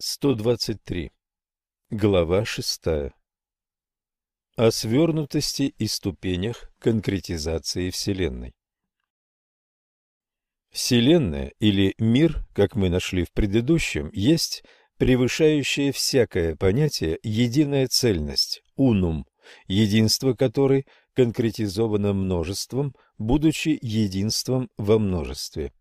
123. Глава 6. О свернутости и ступенях конкретизации Вселенной. Вселенная или мир, как мы нашли в предыдущем, есть превышающее всякое понятие единая цельность, унум, единство которой конкретизовано множеством, будучи единством во множестве.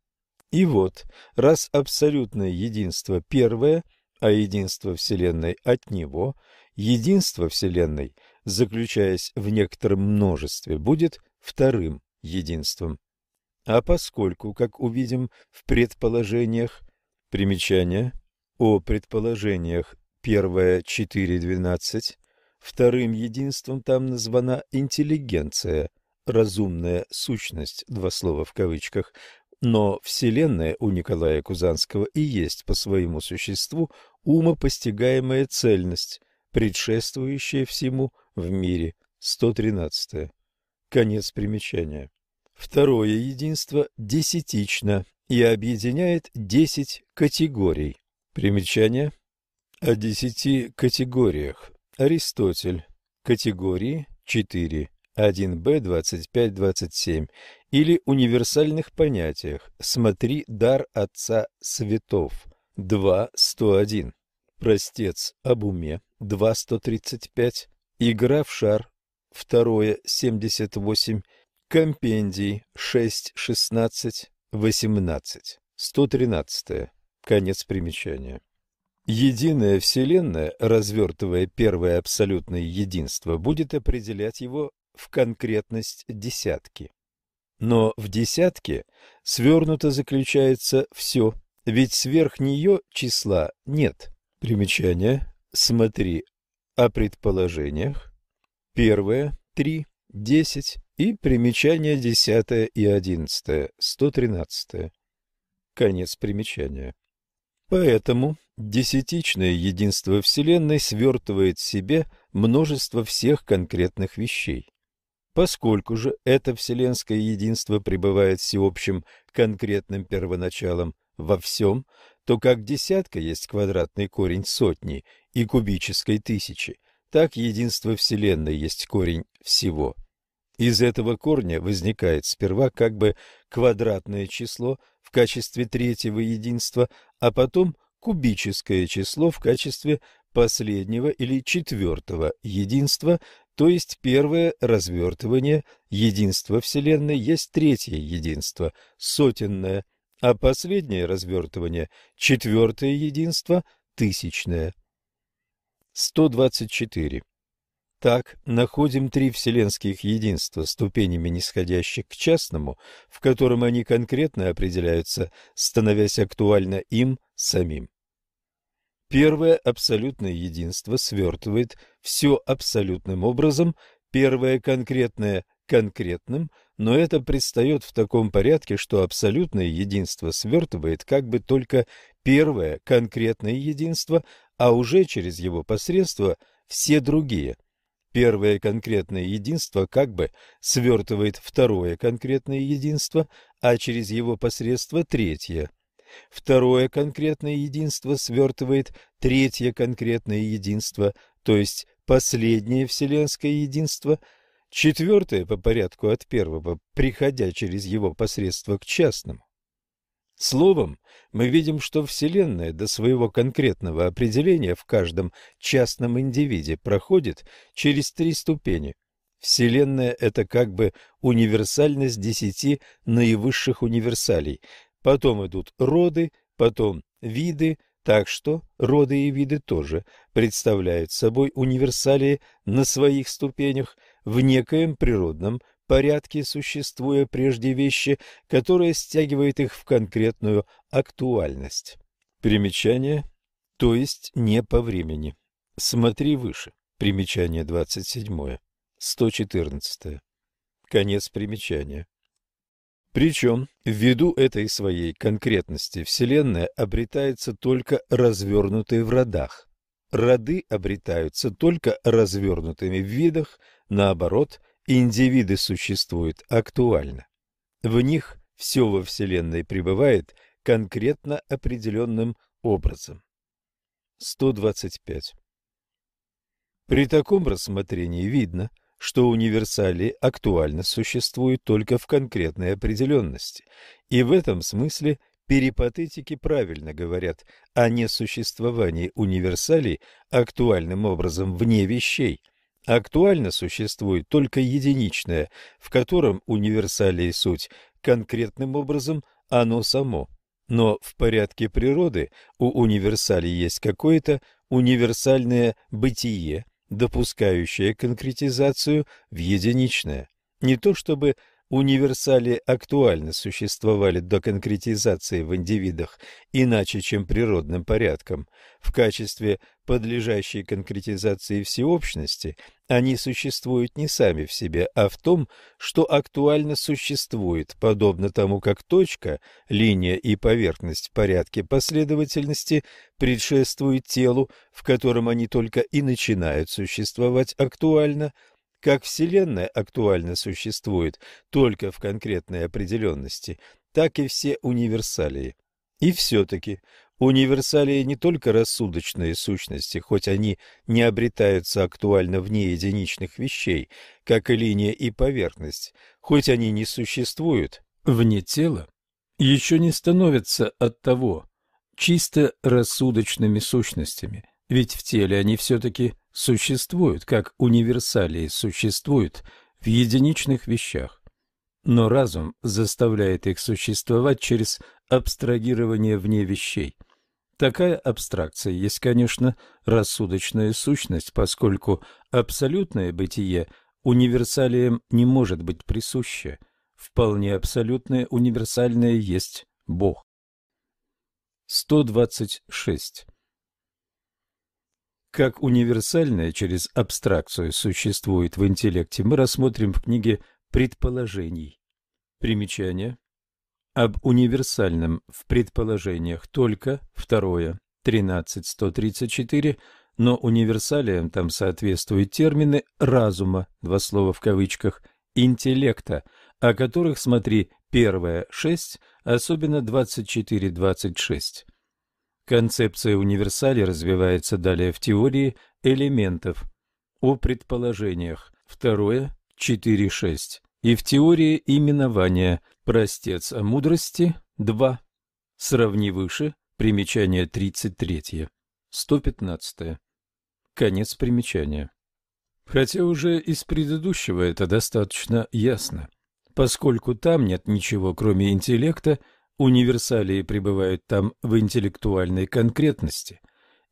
И вот, раз абсолютное единство первое, а единство Вселенной от него, единство Вселенной, заключаясь в некотором множестве, будет вторым единством. А поскольку, как увидим в предположениях, примечание о предположениях первое 4.12, вторым единством там названа интеллигенция, разумная сущность, два слова в кавычках, но Вселенная у Николая Кузанского и есть по своему существу умопостигаемая цельность, предшествующая всему в мире. 113. Конец примечания. Второе единство десятично и объединяет десять категорий. Примечание о десяти категориях. Аристотель. Категории 4. 1б 25-27 или универсальных понятиях. Смотри «Дар Отца Светов» 2.101. Простец об уме 2.135. Игра в шар 2.78. Компендий 6.16. 18. 113. Конец примечания. Единая Вселенная, развертывая первое абсолютное единство, будет определять его в конкретность десятки. Но в десятке свернуто заключается все, ведь сверх нее числа нет. Примечание. Смотри о предположениях. Первое, три, десять и примечание десятое и одиннадцатое, сто тринадцатое. Конец примечания. Поэтому десятичное единство Вселенной свертывает в себе множество всех конкретных вещей. Поскольку же это вселенское единство пребывает всеобщим конкретным первоначалом во всем, то как десятка есть квадратный корень сотни и кубической тысячи, так единство Вселенной есть корень всего. Из этого корня возникает сперва как бы квадратное число в качестве третьего единства, а потом кубическое число в качестве последнего или четвертого единства, то есть первое развертывание единства Вселенной есть третье единство, сотенное, а последнее развертывание – четвертое единство, тысячное. 124. Так, находим три вселенских единства ступенями нисходящих к частному, в котором они конкретно определяются, становясь актуально им самим. Первое абсолютное единство свертывает все абсолютным образом, первое конкретное – конкретным, но это предстает в таком порядке, что абсолютное единство свертывает как бы только первое конкретное единство, а уже через его посредство все другие. Первое конкретное единство как бы свертывает второе конкретное единство, а через его посредство третье – Второе конкретное единство свертывает третье конкретное единство, то есть последнее вселенское единство, четвертое по порядку от первого, приходя через его посредство к частному. Словом, мы видим, что Вселенная до своего конкретного определения в каждом частном индивиде проходит через три ступени. Вселенная – это как бы универсальность десяти наивысших универсалей, потом идут роды, потом виды, так что роды и виды тоже представляют собой универсалии на своих ступенях в некоем природном порядке, существуя прежде вещи, которая стягивает их в конкретную актуальность. Примечание, то есть не по времени. Смотри выше. Примечание 27. 114. Конец примечания. Причем, ввиду этой своей конкретности, Вселенная обретается только развернутой в родах. Роды обретаются только развернутыми в видах, наоборот, индивиды существуют актуально. В них все во Вселенной пребывает конкретно определенным образом. 125. При таком рассмотрении видно, что универсалии актуально существуют только в конкретной определенности, и в этом смысле перипатетики правильно говорят о несуществовании универсалей актуальным образом вне вещей. Актуально существует только единичное, в котором универсалии суть конкретным образом оно само. Но в порядке природы у универсалей есть какое-то универсальное бытие, допускающее конкретизацию в единичное. Не то чтобы универсали актуально существовали до конкретизации в индивидах иначе, чем природным порядком. В качестве подлежащей конкретизации всеобщности они существуют не сами в себе, а в том, что актуально существует, подобно тому, как точка, линия и поверхность в порядке последовательности предшествуют телу, в котором они только и начинают существовать актуально – как Вселенная актуально существует только в конкретной определенности, так и все универсалии. И все-таки универсалии не только рассудочные сущности, хоть они не обретаются актуально вне единичных вещей, как и линия и поверхность, хоть они не существуют вне тела, еще не становятся от того чисто рассудочными сущностями, ведь в теле они все-таки существуют, как универсалии существуют в единичных вещах. Но разум заставляет их существовать через абстрагирование вне вещей. Такая абстракция есть, конечно, рассудочная сущность, поскольку абсолютное бытие универсалиям не может быть присуще. Вполне абсолютное универсальное есть Бог. 126. Как универсальное через абстракцию существует в интеллекте, мы рассмотрим в книге «Предположений». Примечание. Об универсальном в предположениях только второе, 13.134, но универсалиям там соответствуют термины разума, два слова в кавычках, интеллекта, о которых смотри первое, 6, особенно 24.26. Концепция универсали развивается далее в теории элементов о предположениях. Второе, 4.6. И в теории именования простец о мудрости 2. Сравни выше, примечание 33. 115. Конец примечания. Хотя уже из предыдущего это достаточно ясно, поскольку там нет ничего, кроме интеллекта, Универсалии пребывают там в интеллектуальной конкретности.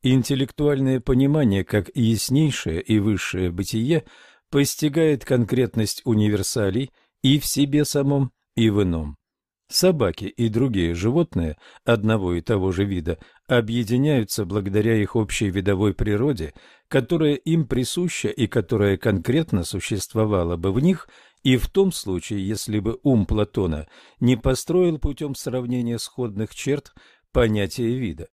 Интеллектуальное понимание, как яснейшее и высшее бытие, постигает конкретность универсалей и в себе самом, и в ином. Собаки и другие животные одного и того же вида объединяются благодаря их общей видовой природе, которая им присуща и которая конкретно существовала бы в них и в том случае, если бы ум Платона не построил путем сравнения сходных черт понятия вида.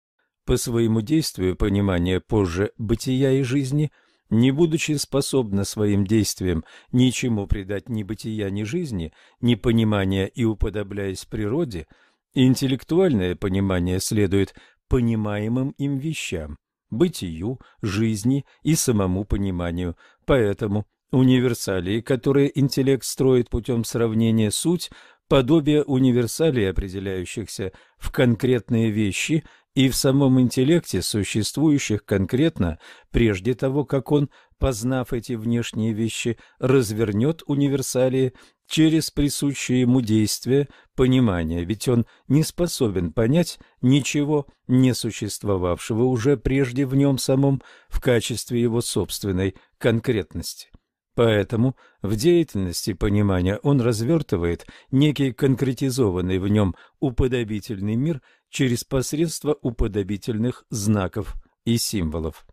По своему действию понимание позже бытия и жизни, не будучи способно своим действиям ничему придать ни бытия, ни жизни, ни понимания и уподобляясь природе, интеллектуальное понимание следует понимаемым им вещам, бытию, жизни и самому пониманию, поэтому Универсалии, которые интеллект строит путем сравнения суть, подобие универсалий, определяющихся в конкретные вещи и в самом интеллекте, существующих конкретно, прежде того, как он, познав эти внешние вещи, развернет универсалии через присущее ему действие, понимание, ведь он не способен понять ничего, не существовавшего уже прежде в нем самом в качестве его собственной конкретности. Поэтому в деятельности понимания он развертывает некий конкретизованный в нем уподобительный мир через посредство уподобительных знаков и символов.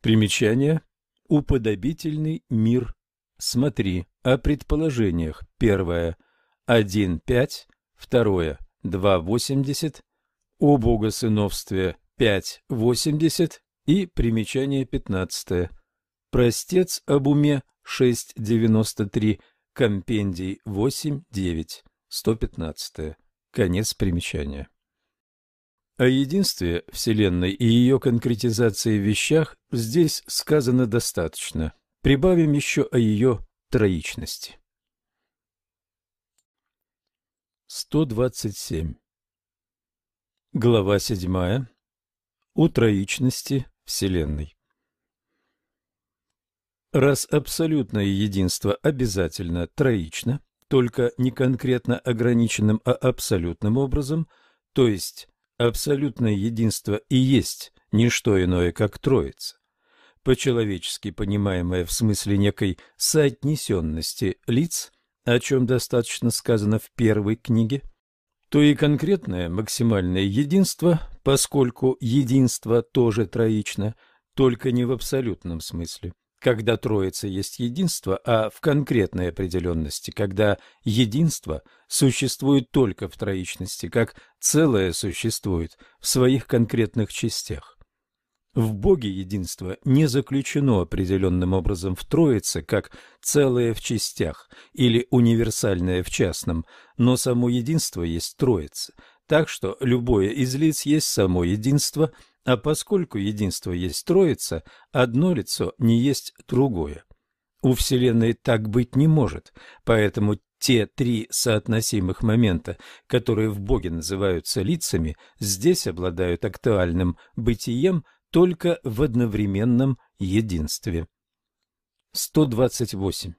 Примечание. Уподобительный мир. Смотри о предположениях. Первое. 1.5. Второе. 2.80. О богосыновстве 5.80. И примечание 15. Простец об уме 6.93, компендий 8.9, 115. Конец примечания. О единстве Вселенной и ее конкретизации в вещах здесь сказано достаточно. Прибавим еще о ее троичности. 127. Глава 7. О троичности Вселенной. Раз абсолютное единство обязательно троично, только не конкретно ограниченным, а абсолютным образом, то есть абсолютное единство и есть не что иное, как Троица, по-человечески понимаемое в смысле некой соотнесенности лиц, о чем достаточно сказано в первой книге, то и конкретное максимальное единство, поскольку единство тоже троично, только не в абсолютном смысле, когда Троица есть единство, а в конкретной определенности, когда единство существует только в троичности, как целое существует в своих конкретных частях. В Боге единство не заключено определенным образом в Троице, как целое в частях или универсальное в частном, но само единство есть Троица, так что любое из лиц есть само единство – а поскольку единство есть Троица, одно лицо не есть другое. У Вселенной так быть не может, поэтому те три соотносимых момента, которые в Боге называются лицами, здесь обладают актуальным бытием только в одновременном единстве. 128.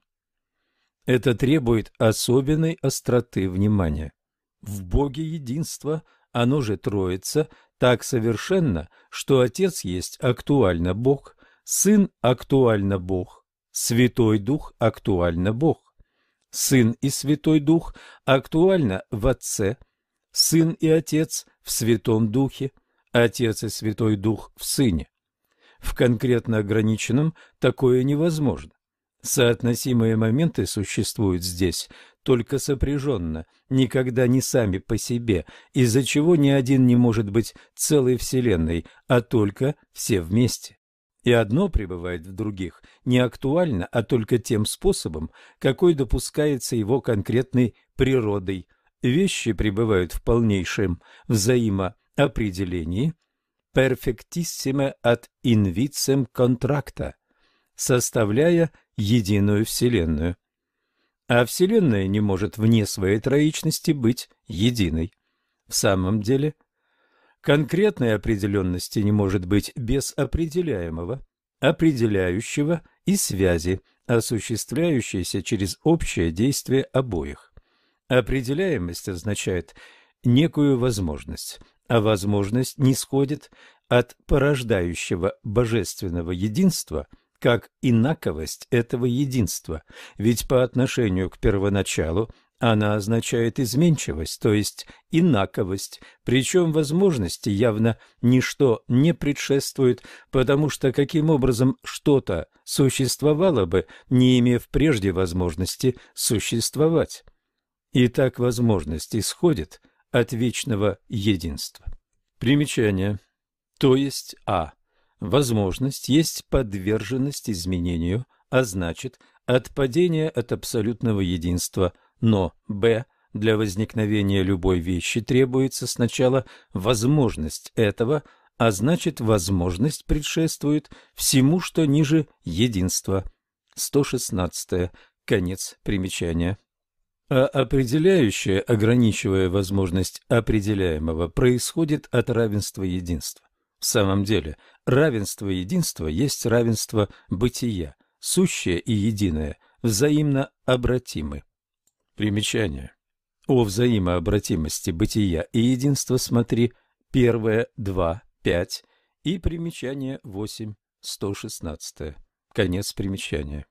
Это требует особенной остроты внимания. В Боге единство, оно же Троица, так совершенно, что Отец есть актуально Бог, Сын актуально Бог, Святой Дух актуально Бог. Сын и Святой Дух актуально в Отце, Сын и Отец в Святом Духе, Отец и Святой Дух в Сыне. В конкретно ограниченном такое невозможно. Соотносимые моменты существуют здесь только сопряженно, никогда не сами по себе, из-за чего ни один не может быть целой Вселенной, а только все вместе. И одно пребывает в других не актуально, а только тем способом, какой допускается его конкретной природой. Вещи пребывают в полнейшем взаимоопределении, perfectissime ad invicem contracta, составляя единую Вселенную. А Вселенная не может вне своей троичности быть единой. В самом деле, конкретной определенности не может быть без определяемого, определяющего и связи, осуществляющейся через общее действие обоих. Определяемость означает некую возможность, а возможность не сходит от порождающего божественного единства – как инаковость этого единства, ведь по отношению к первоначалу она означает изменчивость, то есть инаковость, причем возможности явно ничто не предшествует, потому что каким образом что-то существовало бы, не имев прежде возможности существовать. И так возможность исходит от вечного единства. Примечание. То есть А Возможность есть подверженность изменению, а значит, отпадение от абсолютного единства, но б. Для возникновения любой вещи требуется сначала возможность этого, а значит, возможность предшествует всему, что ниже единства. 116. Конец примечания. А определяющее, ограничивая возможность определяемого, происходит от равенства единства. В самом деле, равенство единства есть равенство бытия, сущее и единое, взаимно обратимы. Примечание. О взаимообратимости бытия и единства смотри первое, два, пять и примечание восемь, сто шестнадцатое. Конец примечания.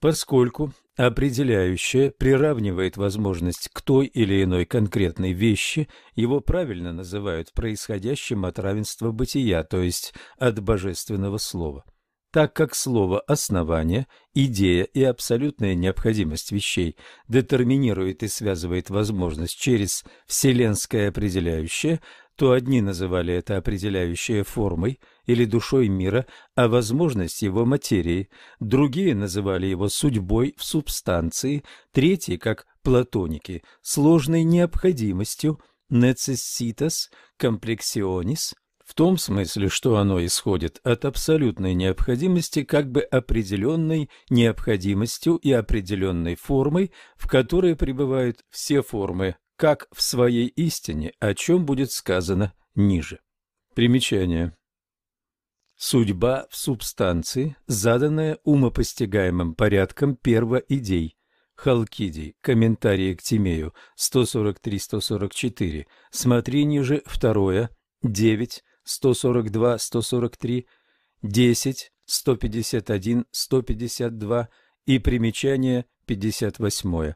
Поскольку определяющее приравнивает возможность к той или иной конкретной вещи, его правильно называют происходящим от равенства бытия, то есть от божественного слова. Так как слово «основание», «идея» и абсолютная необходимость вещей детерминирует и связывает возможность через вселенское определяющее, то одни называли это определяющее формой или душой мира, а возможность его материей, другие называли его судьбой в субстанции, третьи, как платоники, сложной необходимостью, necessitas complexionis в том смысле, что оно исходит от абсолютной необходимости как бы определенной необходимостью и определенной формой, в которой пребывают все формы, как в своей истине, о чем будет сказано ниже. Примечание. Судьба в субстанции, заданная умопостигаемым порядком первоидей. Халкидий. Комментарии к Тимею. 143-144. Смотри ниже. Второе. 9. 142, 143, 10, 151, 152 и примечание 58.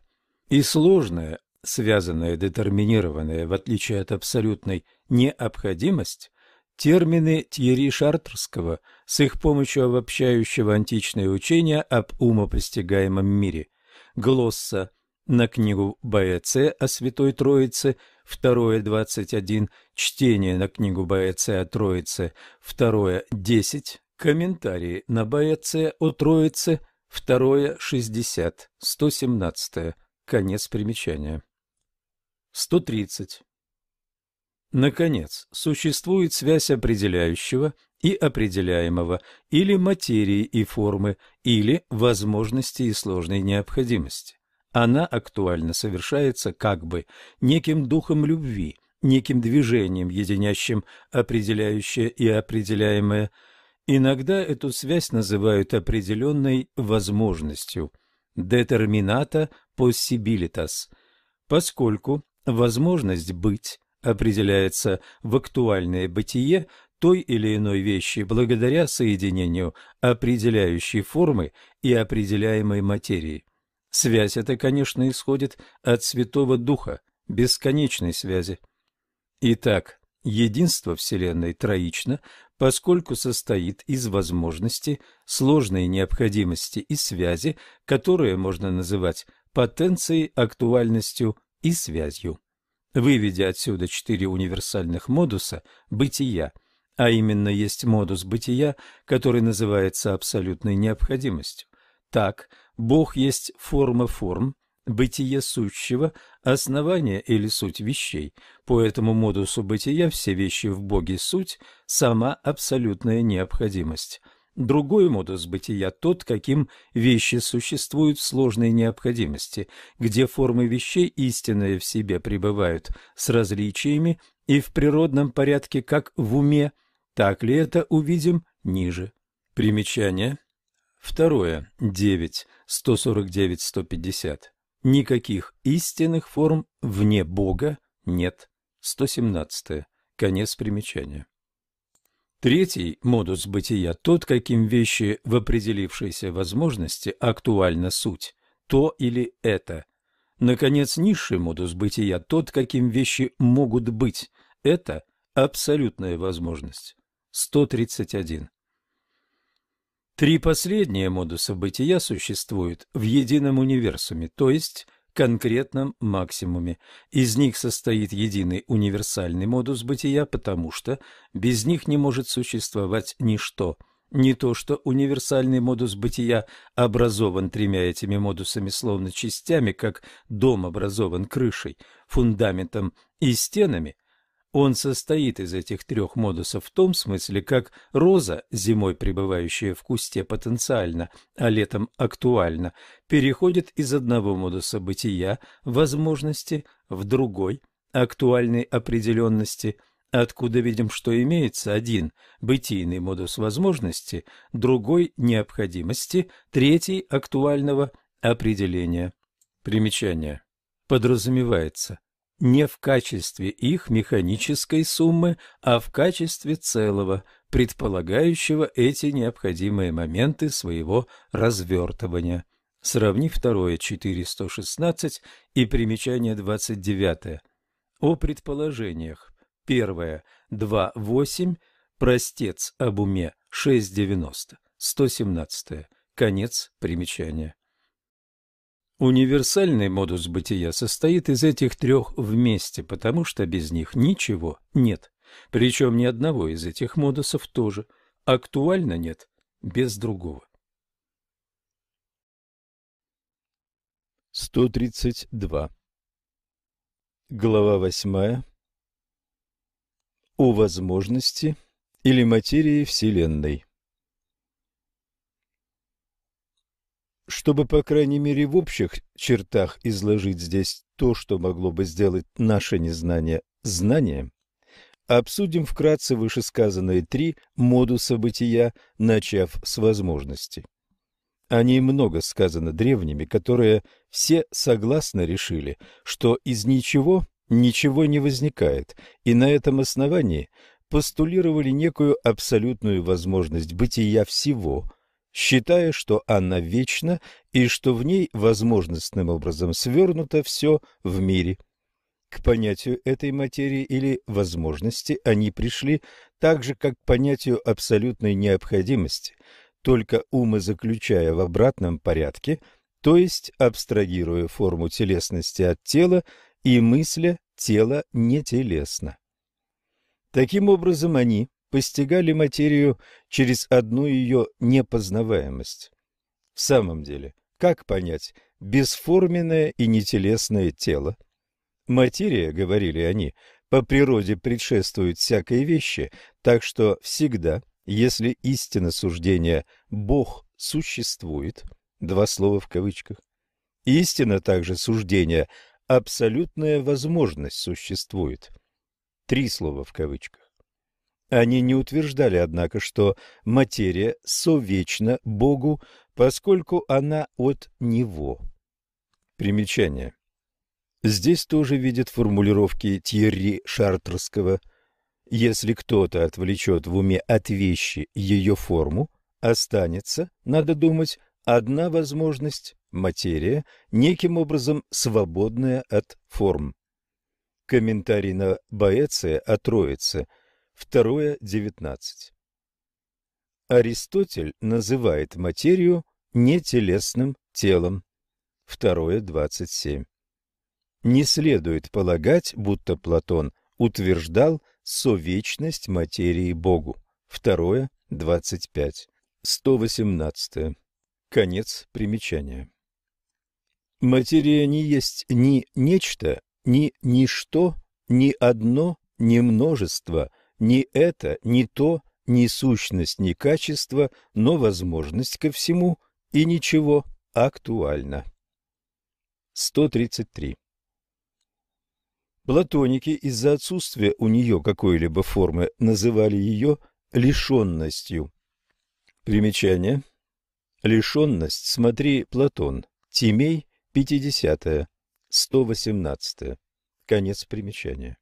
И сложное, связанное, детерминированное, в отличие от абсолютной необходимость, термины Тьерри Шартрского с их помощью обобщающего античное учение об умопостигаемом мире, глосса на книгу Б.Ц. о Святой Троице – второе двадцать один, чтение на книгу БЦ о Троице, второе десять, комментарии на БЦ о Троице, второе шестьдесят, сто семнадцатое, конец примечания. Сто тридцать. Наконец, существует связь определяющего и определяемого, или материи и формы, или возможности и сложной необходимости. Она актуально совершается как бы неким духом любви, неким движением, единящим определяющее и определяемое. Иногда эту связь называют определенной возможностью determinata possibilitas, поскольку возможность быть определяется в актуальное бытие той или иной вещи благодаря соединению определяющей формы и определяемой материи. Связь эта, конечно, исходит от Святого Духа, бесконечной связи. Итак, единство Вселенной троично, поскольку состоит из возможности, сложной необходимости и связи, которые можно называть потенцией, актуальностью и связью. Выведя отсюда четыре универсальных модуса бытия, а именно есть модус бытия, который называется абсолютной необходимостью. Так, Бог есть форма форм, бытие сущего, основание или суть вещей. По этому модусу бытия все вещи в Боге суть – сама абсолютная необходимость. Другой модус бытия – тот, каким вещи существуют в сложной необходимости, где формы вещей истинные в себе пребывают с различиями и в природном порядке, как в уме. Так ли это увидим ниже. Примечание. Второе. 9. 149-150. Никаких истинных форм вне Бога нет. 117. Конец примечания. Третий модус бытия – тот, каким вещи в определившейся возможности актуальна суть, то или это. Наконец, низший модус бытия – тот, каким вещи могут быть, это абсолютная возможность. 131. Три последние модуса бытия существуют в едином универсуме, то есть конкретном максимуме. Из них состоит единый универсальный модус бытия, потому что без них не может существовать ничто. Не то, что универсальный модус бытия образован тремя этими модусами словно частями, как дом образован крышей, фундаментом и стенами, он состоит из этих трех модусов в том смысле, как роза, зимой пребывающая в кусте потенциально, а летом актуально, переходит из одного модуса бытия, возможности, в другой, актуальной определенности, откуда видим, что имеется один бытийный модус возможности, другой необходимости, третий актуального определения. Примечание. Подразумевается – не в качестве их механической суммы, а в качестве целого, предполагающего эти необходимые моменты своего развертывания. Сравни второе 416 и примечание 29. О предположениях. Первое 2.8, простец об уме 6.90, 117. Конец примечания. Универсальный модус бытия состоит из этих трех вместе, потому что без них ничего нет. Причем ни одного из этих модусов тоже. Актуально нет без другого. 132. Глава 8. о возможности или материи Вселенной. Чтобы, по крайней мере, в общих чертах изложить здесь то, что могло бы сделать наше незнание знанием, обсудим вкратце вышесказанные три модуса бытия, начав с возможностей. О ней много сказано древними, которые все согласно решили, что из ничего ничего не возникает, и на этом основании постулировали некую абсолютную возможность бытия всего, считая, что она вечна и что в ней возможностным образом свернуто все в мире. К понятию этой материи или возможности они пришли так же, как к понятию абсолютной необходимости – только умозаключая в обратном порядке, то есть абстрагируя форму телесности от тела и мысля тело нетелесно. Таким образом, они постигали материю через одну ее непознаваемость. В самом деле, как понять бесформенное и нетелесное тело? Материя, говорили они, по природе предшествует всякой вещи, так что всегда если истина суждения «Бог существует» два слова в кавычках, истина также суждения «абсолютная возможность существует» три слова в кавычках. Они не утверждали, однако, что материя совечна Богу, поскольку она от Него. Примечание. Здесь тоже видят формулировки Тьерри Шартрского если кто-то отвлечет в уме от вещи ее форму, останется, надо думать, одна возможность – материя, неким образом свободная от форм. Комментарий на Боэция о Троице, второе, девятнадцать. Аристотель называет материю нетелесным телом. Второе, двадцать семь. Не следует полагать, будто Платон утверждал совечность материи Богу. Второе, 25. 118. Конец примечания. Материя не есть ни нечто, ни ничто, ни одно, ни множество, ни это, ни то, ни сущность, ни качество, но возможность ко всему и ничего актуально. 133. Платоники из-за отсутствия у нее какой-либо формы называли ее лишенностью. Примечание. Лишенность, смотри, Платон, Тимей, 50 118 Конец примечания.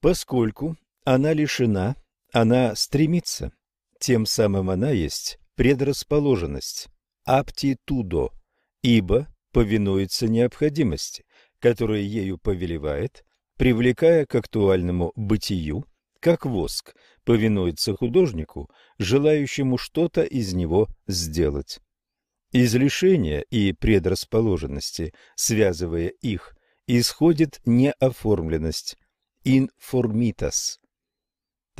Поскольку она лишена, она стремится, тем самым она есть предрасположенность, аптитудо, ибо повинуется необходимости, которое ею повелевает, привлекая к актуальному бытию, как воск повинуется художнику, желающему что-то из него сделать. Из лишения и предрасположенности, связывая их, исходит неоформленность, informitas.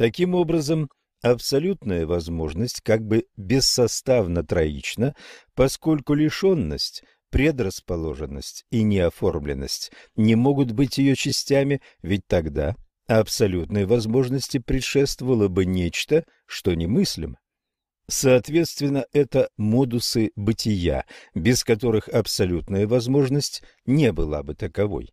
Таким образом, абсолютная возможность как бы бессоставно троична, поскольку лишенность предрасположенность и неоформленность не могут быть ее частями, ведь тогда абсолютной возможности предшествовало бы нечто, что немыслимо. Соответственно, это модусы бытия, без которых абсолютная возможность не была бы таковой.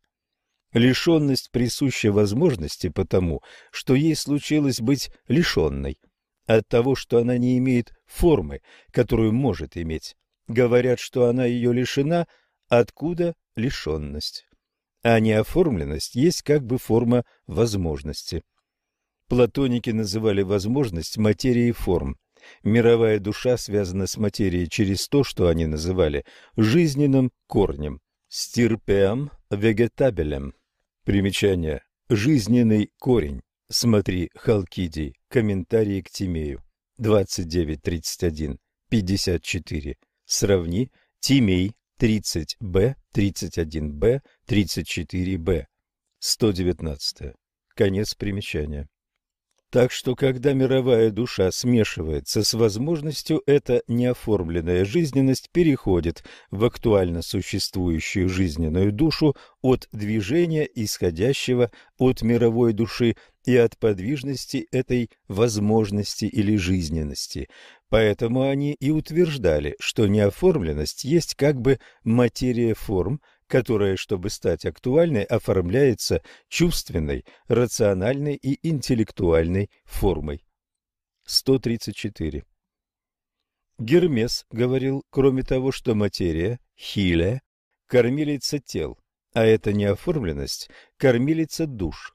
Лишенность присуща возможности потому, что ей случилось быть лишенной, от того, что она не имеет формы, которую может иметь. Говорят, что она ее лишена, откуда лишенность. А неоформленность есть как бы форма возможности. Платоники называли возможность материей форм. Мировая душа связана с материей через то, что они называли жизненным корнем, стирпеам вегетабелем. Примечание. Жизненный корень. Смотри Халкидий. Комментарии к Тимею. 29.31. 54. Сравни Тимей 30Б, 31Б, 34Б. 119. Конец примечания. Так что, когда мировая душа смешивается с возможностью, эта неоформленная жизненность переходит в актуально существующую жизненную душу от движения, исходящего от мировой души и от подвижности этой возможности или жизненности. Поэтому они и утверждали, что неоформленность есть как бы материя форм, которая, чтобы стать актуальной, оформляется чувственной, рациональной и интеллектуальной формой. 134. Гермес говорил, кроме того, что материя, хиле, кормилица тел, а это неоформленность, кормилица душ.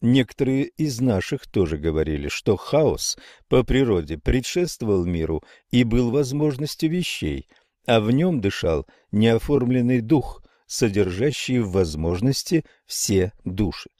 Некоторые из наших тоже говорили, что хаос по природе предшествовал миру и был возможностью вещей, а в нем дышал неоформленный дух, содержащие в возможности все души.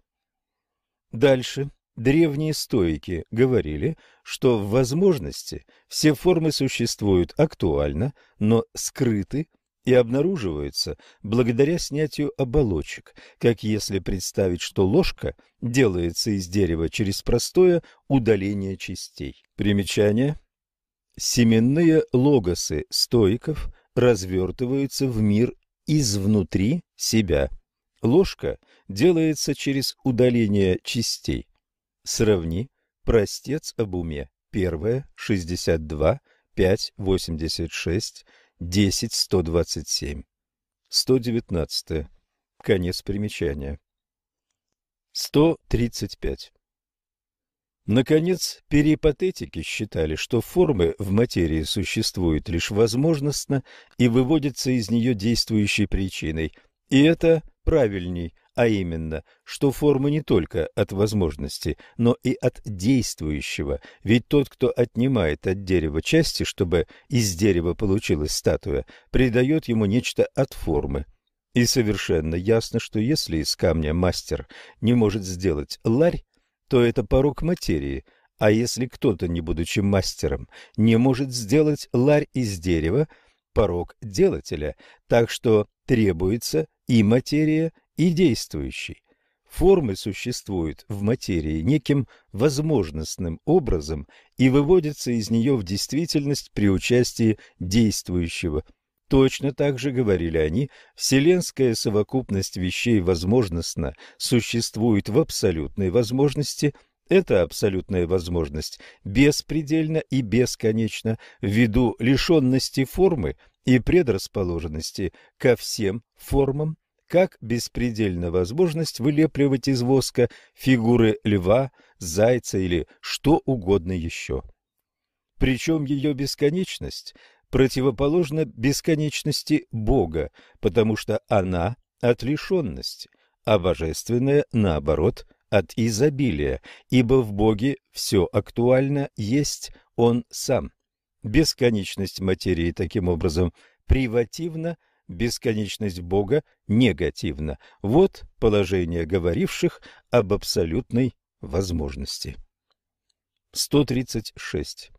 Дальше древние стоики говорили, что в возможности все формы существуют актуально, но скрыты и обнаруживаются благодаря снятию оболочек, как если представить, что ложка делается из дерева через простое удаление частей. Примечание. Семенные логосы стоиков развертываются в мир изнутри себя. Ложка делается через удаление частей. Сравни простец об уме. Первое, 62, 5, 86, 10, 127. 119. Конец примечания. 135. Наконец, перипатетики считали, что формы в материи существуют лишь возможностно и выводятся из нее действующей причиной. И это правильней, а именно, что формы не только от возможности, но и от действующего, ведь тот, кто отнимает от дерева части, чтобы из дерева получилась статуя, придает ему нечто от формы. И совершенно ясно, что если из камня мастер не может сделать ларь, то это порог материи, а если кто-то, не будучи мастером, не может сделать ларь из дерева, порог делателя, так что требуется и материя, и действующий. Формы существуют в материи неким возможностным образом и выводятся из нее в действительность при участии действующего – Точно так же, говорили они, вселенская совокупность вещей возможностно существует в абсолютной возможности, эта абсолютная возможность беспредельна и бесконечна ввиду лишенности формы и предрасположенности ко всем формам, как беспредельна возможность вылепливать из воска фигуры льва, зайца или что угодно еще. Причем ее бесконечность – противоположна бесконечности Бога, потому что она от лишенности, а божественное, наоборот, от изобилия, ибо в Боге все актуально есть Он сам. Бесконечность материи таким образом привативна, бесконечность Бога негативна. Вот положение говоривших об абсолютной возможности. 136.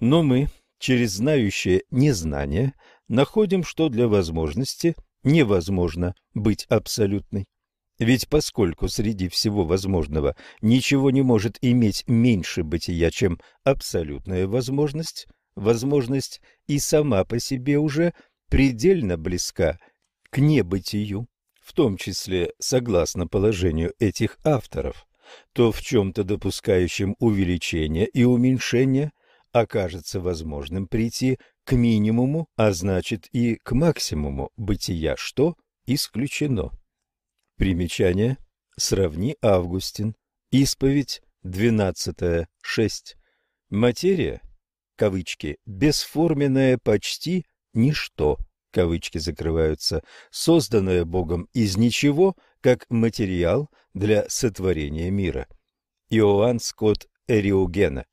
Но мы, через знающее незнание находим, что для возможности невозможно быть абсолютной. Ведь поскольку среди всего возможного ничего не может иметь меньше бытия, чем абсолютная возможность, возможность и сама по себе уже предельно близка к небытию, в том числе согласно положению этих авторов, то в чем-то допускающем увеличение и уменьшение окажется возможным прийти к минимуму, а значит и к максимуму бытия, что исключено. Примечание. Сравни Августин. Исповедь 12.6. Материя, кавычки, бесформенная почти ничто, кавычки закрываются, созданная Богом из ничего, как материал для сотворения мира. Иоанн Скотт Эриогена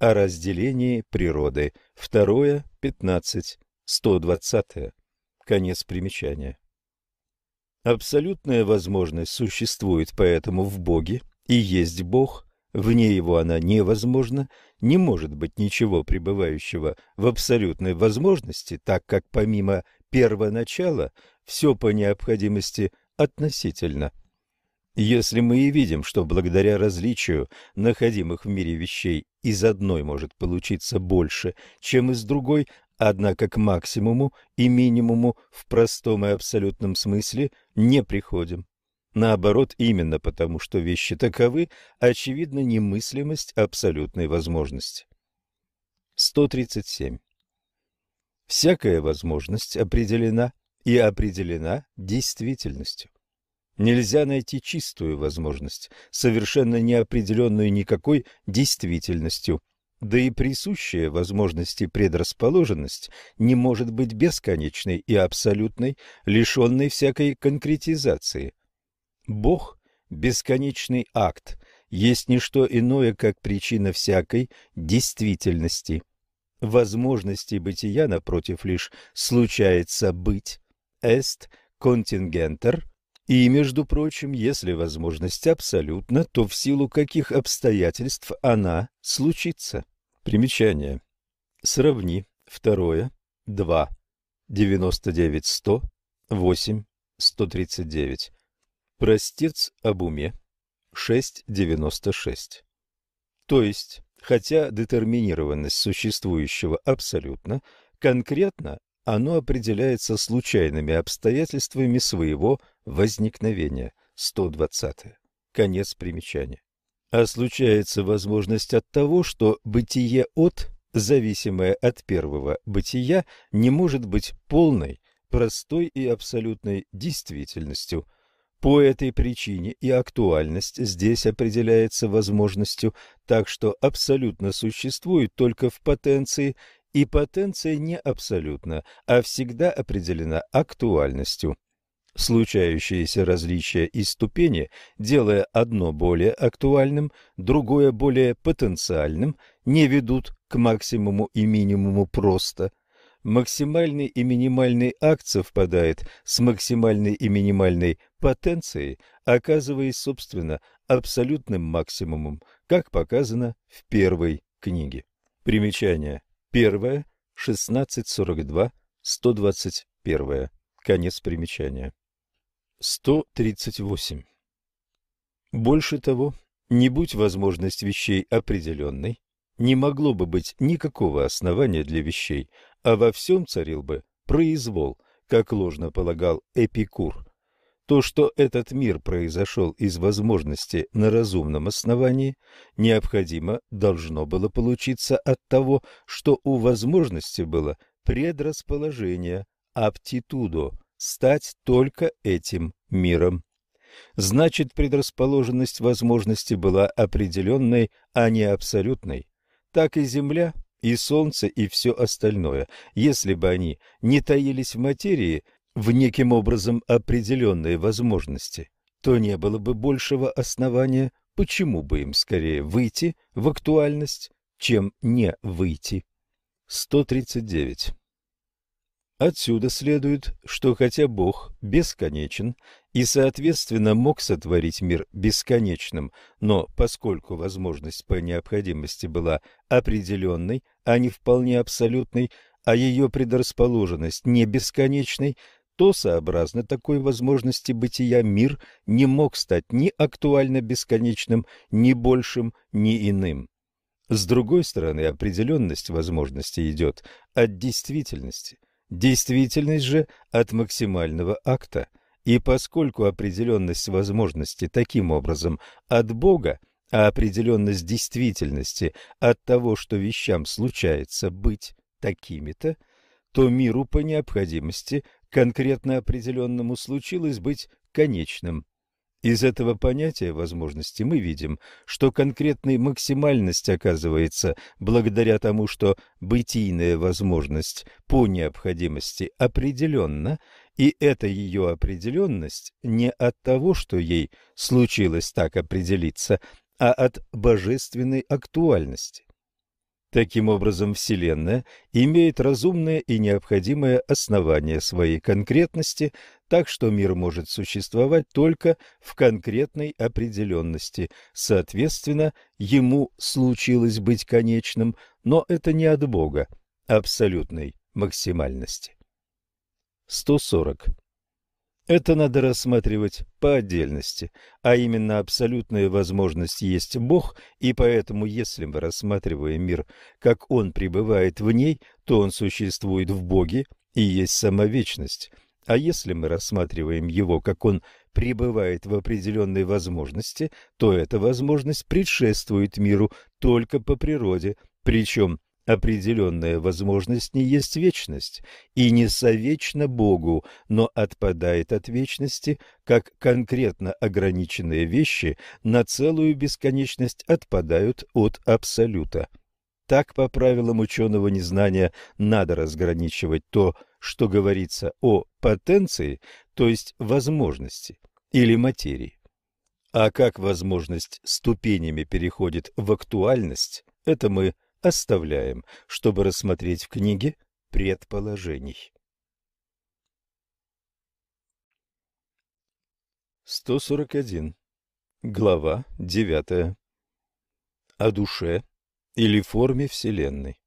о разделении природы. Второе, 15, 120. Конец примечания. Абсолютная возможность существует поэтому в Боге, и есть Бог, вне его она невозможна, не может быть ничего пребывающего в абсолютной возможности, так как помимо первоначала все по необходимости относительно. Если мы и видим, что благодаря различию находимых в мире вещей из одной может получиться больше, чем из другой, однако к максимуму и минимуму в простом и абсолютном смысле не приходим. Наоборот, именно потому, что вещи таковы, очевидна немыслимость абсолютной возможности. 137. Всякая возможность определена и определена действительностью. Нельзя найти чистую возможность, совершенно неопределенную никакой действительностью. Да и присущая возможности предрасположенность не может быть бесконечной и абсолютной, лишенной всякой конкретизации. Бог – бесконечный акт, есть не что иное, как причина всякой действительности. Возможности бытия, напротив, лишь случается быть. Est contingenter и, между прочим, если возможность абсолютна, то в силу каких обстоятельств она случится. Примечание. Сравни. Второе. 2. 99 100. 8. 139. Простец об уме. 6.96. То есть, хотя детерминированность существующего абсолютно, конкретно оно определяется случайными обстоятельствами своего возникновения. 120. Конец примечания. А случается возможность от того, что бытие от, зависимое от первого бытия, не может быть полной, простой и абсолютной действительностью. По этой причине и актуальность здесь определяется возможностью, так что абсолютно существует только в потенции и потенция не абсолютна, а всегда определена актуальностью. Случающиеся различия и ступени, делая одно более актуальным, другое более потенциальным, не ведут к максимуму и минимуму просто. Максимальный и минимальный акт совпадает с максимальной и минимальной потенцией, оказываясь, собственно, абсолютным максимумом, как показано в первой книге. Примечание. Первое, 1642, 121. Конец примечания. 138. Больше того, не будь возможность вещей определенной, не могло бы быть никакого основания для вещей, а во всем царил бы произвол, как ложно полагал Эпикур. То, что этот мир произошел из возможности на разумном основании, необходимо должно было получиться от того, что у возможности было предрасположение, аптитудо, стать только этим миром. Значит, предрасположенность возможности была определенной, а не абсолютной. Так и Земля, и Солнце, и все остальное, если бы они не таились в материи, в неким образом определенные возможности, то не было бы большего основания, почему бы им скорее выйти в актуальность, чем не выйти. 139. Отсюда следует, что хотя Бог бесконечен и, соответственно, мог сотворить мир бесконечным, но поскольку возможность по необходимости была определенной, а не вполне абсолютной, а ее предрасположенность не бесконечной, то, сообразно такой возможности бытия, мир не мог стать ни актуально бесконечным, ни большим, ни иным. С другой стороны, определенность возможности идет от действительности, действительность же от максимального акта, и поскольку определенность возможности таким образом от Бога, а определенность действительности от того, что вещам случается быть такими-то, то миру по необходимости конкретно определенному случилось быть конечным. Из этого понятия возможности мы видим, что конкретной максимальность оказывается благодаря тому, что бытийная возможность по необходимости определенна, и эта ее определенность не от того, что ей случилось так определиться, а от божественной актуальности. Таким образом, Вселенная имеет разумное и необходимое основание своей конкретности, так что мир может существовать только в конкретной определенности. Соответственно, ему случилось быть конечным, но это не от Бога, абсолютной максимальности. 140. Это надо рассматривать по отдельности, а именно абсолютная возможность есть Бог, и поэтому, если мы рассматриваем мир, как он пребывает в ней, то он существует в Боге и есть сама вечность. А если мы рассматриваем его, как он пребывает в определенной возможности, то эта возможность предшествует миру только по природе, причем Определенная возможность не есть вечность и не совечна Богу, но отпадает от вечности, как конкретно ограниченные вещи на целую бесконечность отпадают от абсолюта. Так, по правилам ученого незнания, надо разграничивать то, что говорится о потенции, то есть возможности или материи. А как возможность ступенями переходит в актуальность, это мы оставляем, чтобы рассмотреть в книге предположений. 141. Глава 9. О душе или форме Вселенной.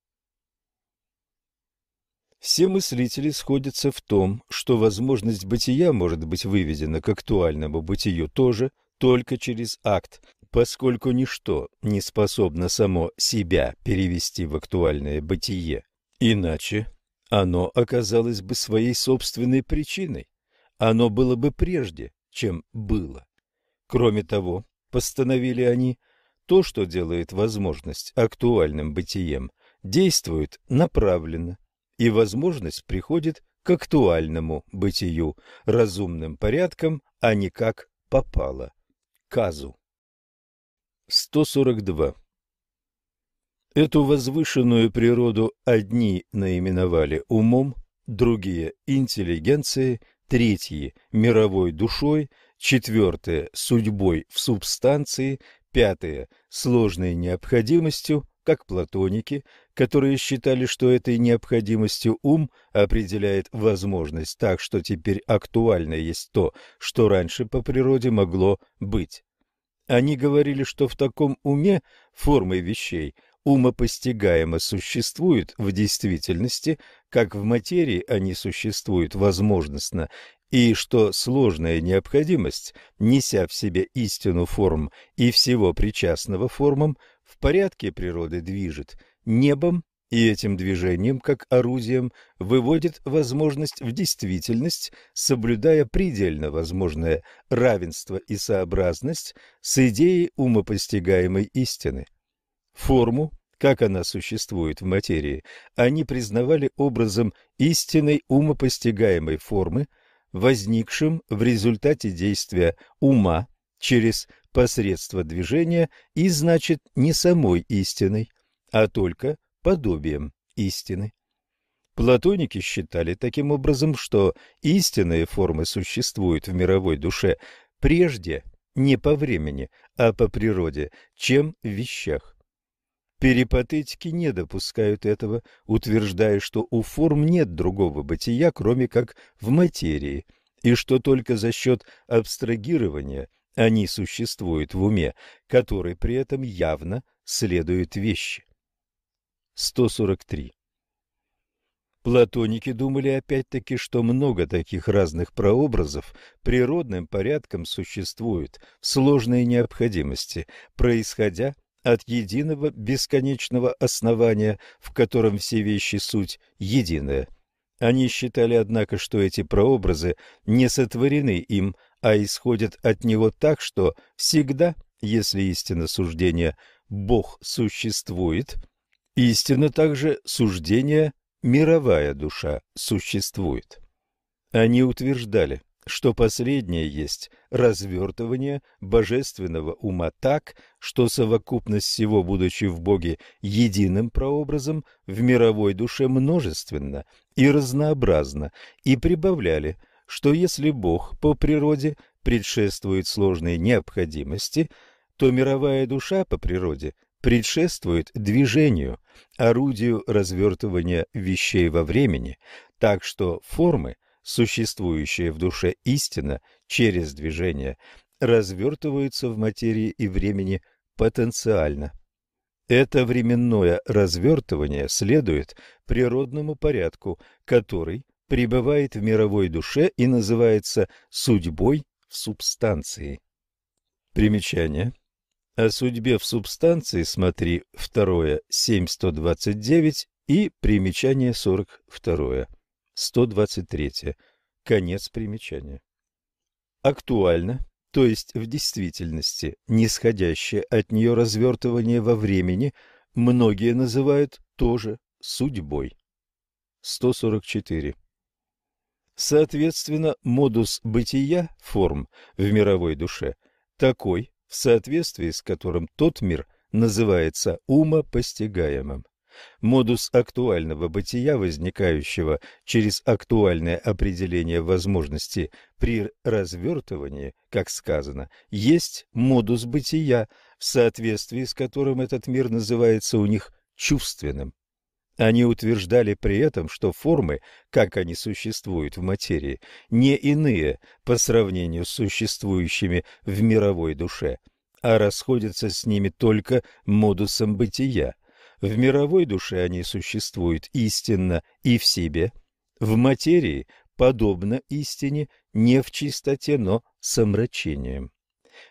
Все мыслители сходятся в том, что возможность бытия может быть выведена к актуальному бытию тоже только через акт поскольку ничто не способно само себя перевести в актуальное бытие. Иначе оно оказалось бы своей собственной причиной. Оно было бы прежде, чем было. Кроме того, постановили они, то, что делает возможность актуальным бытием, действует направленно, и возможность приходит к актуальному бытию разумным порядком, а не как попало. Казу. 142. Эту возвышенную природу одни наименовали умом, другие – интеллигенцией, третьи – мировой душой, четвертые – судьбой в субстанции, пятые – сложной необходимостью, как платоники, которые считали, что этой необходимостью ум определяет возможность так, что теперь актуально есть то, что раньше по природе могло быть. Они говорили, что в таком уме формы вещей умопостигаемо существуют в действительности, как в материи они существуют возможностно, и что сложная необходимость, неся в себе истину форм и всего причастного формам, в порядке природы движет небом и этим движением, как орудием, выводит возможность в действительность, соблюдая предельно возможное равенство и сообразность с идеей умопостигаемой истины. Форму, как она существует в материи, они признавали образом истинной умопостигаемой формы, возникшим в результате действия ума через посредство движения и, значит, не самой истиной, а только подобием истины. Платоники считали таким образом, что истинные формы существуют в мировой душе прежде не по времени, а по природе, чем в вещах. Перипатетики не допускают этого, утверждая, что у форм нет другого бытия, кроме как в материи, и что только за счет абстрагирования они существуют в уме, который при этом явно следует вещи. 143. Платоники думали опять-таки, что много таких разных прообразов природным порядком существует в сложной необходимости, происходя от единого бесконечного основания, в котором все вещи суть единая. Они считали, однако, что эти прообразы не сотворены им, а исходят от него так, что всегда, если истина суждения «Бог существует», Истинно также суждение «мировая душа» существует. Они утверждали, что последнее есть развертывание божественного ума так, что совокупность всего, будучи в Боге единым прообразом, в мировой душе множественна и разнообразна, и прибавляли, что если Бог по природе предшествует сложной необходимости, то мировая душа по природе предшествует движению, орудию развертывания вещей во времени, так что формы, существующие в душе истина через движение, развертываются в материи и времени потенциально. Это временное развертывание следует природному порядку, который пребывает в мировой душе и называется судьбой в субстанции. Примечание. О судьбе в субстанции смотри второе 7.129 и примечание 42. 123. Конец примечания. Актуально, то есть в действительности, нисходящее от нее развертывание во времени, многие называют тоже судьбой. 144. Соответственно, модус бытия форм в мировой душе такой, в соответствии с которым тот мир называется умопостигаемым. Модус актуального бытия, возникающего через актуальное определение возможности при развертывании, как сказано, есть модус бытия, в соответствии с которым этот мир называется у них чувственным. Они утверждали при этом, что формы, как они существуют в материи, не иные по сравнению с существующими в мировой душе, а расходятся с ними только модусом бытия. В мировой душе они существуют истинно и в себе, в материи подобно истине, не в чистоте, но с омрачением.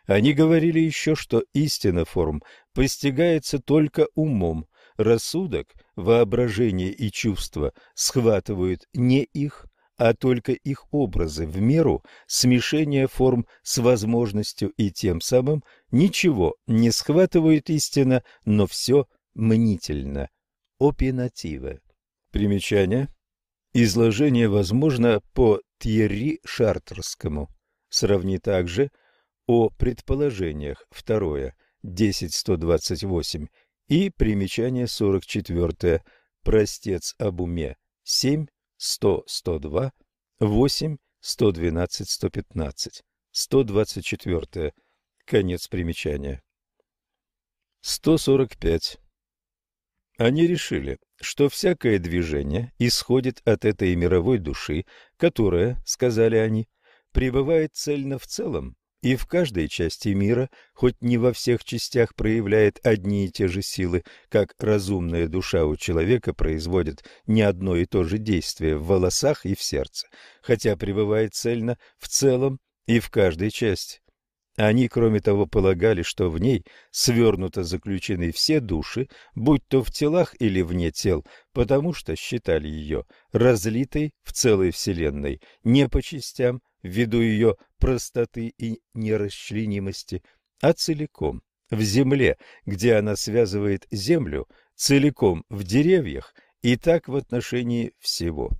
Они говорили еще, что истина форм постигается только умом, рассудок, воображение и чувства схватывают не их, а только их образы в меру смешения форм с возможностью и тем самым ничего не схватывают истина, но все мнительно. Опинативе. Примечание. Изложение возможно по Тьерри Шартерскому. Сравни также о предположениях. Второе. 10.128 и примечание 44. Простец об уме 7, 100, 102, 8, 112, 115. 124. Конец примечания. 145. Они решили, что всякое движение исходит от этой мировой души, которая, сказали они, пребывает цельно в целом и в каждой части мира, хоть не во всех частях проявляет одни и те же силы, как разумная душа у человека производит не одно и то же действие в волосах и в сердце, хотя пребывает цельно в целом и в каждой части. Они, кроме того, полагали, что в ней свернуто заключены все души, будь то в телах или вне тел, потому что считали ее разлитой в целой Вселенной, не по частям, ввиду ее простоты и нерасчленимости, а целиком в земле, где она связывает землю, целиком в деревьях и так в отношении всего.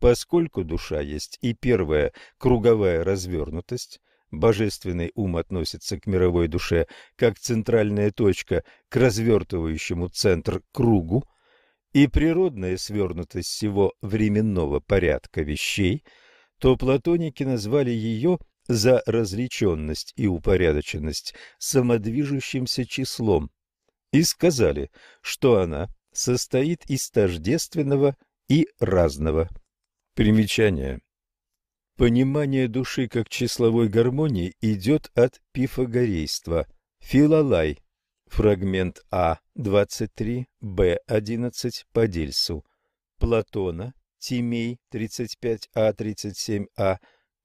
Поскольку душа есть и первая круговая развернутость, божественный ум относится к мировой душе как центральная точка к развертывающему центр кругу, и природная свернутость всего временного порядка вещей – то платоники назвали ее за различенность и упорядоченность самодвижущимся числом и сказали, что она состоит из тождественного и разного. Примечание. Понимание души как числовой гармонии идет от пифагорейства. Филалай. Фрагмент А, 23, Б, 11 по Дельсу. Платона, Тимей 35А37А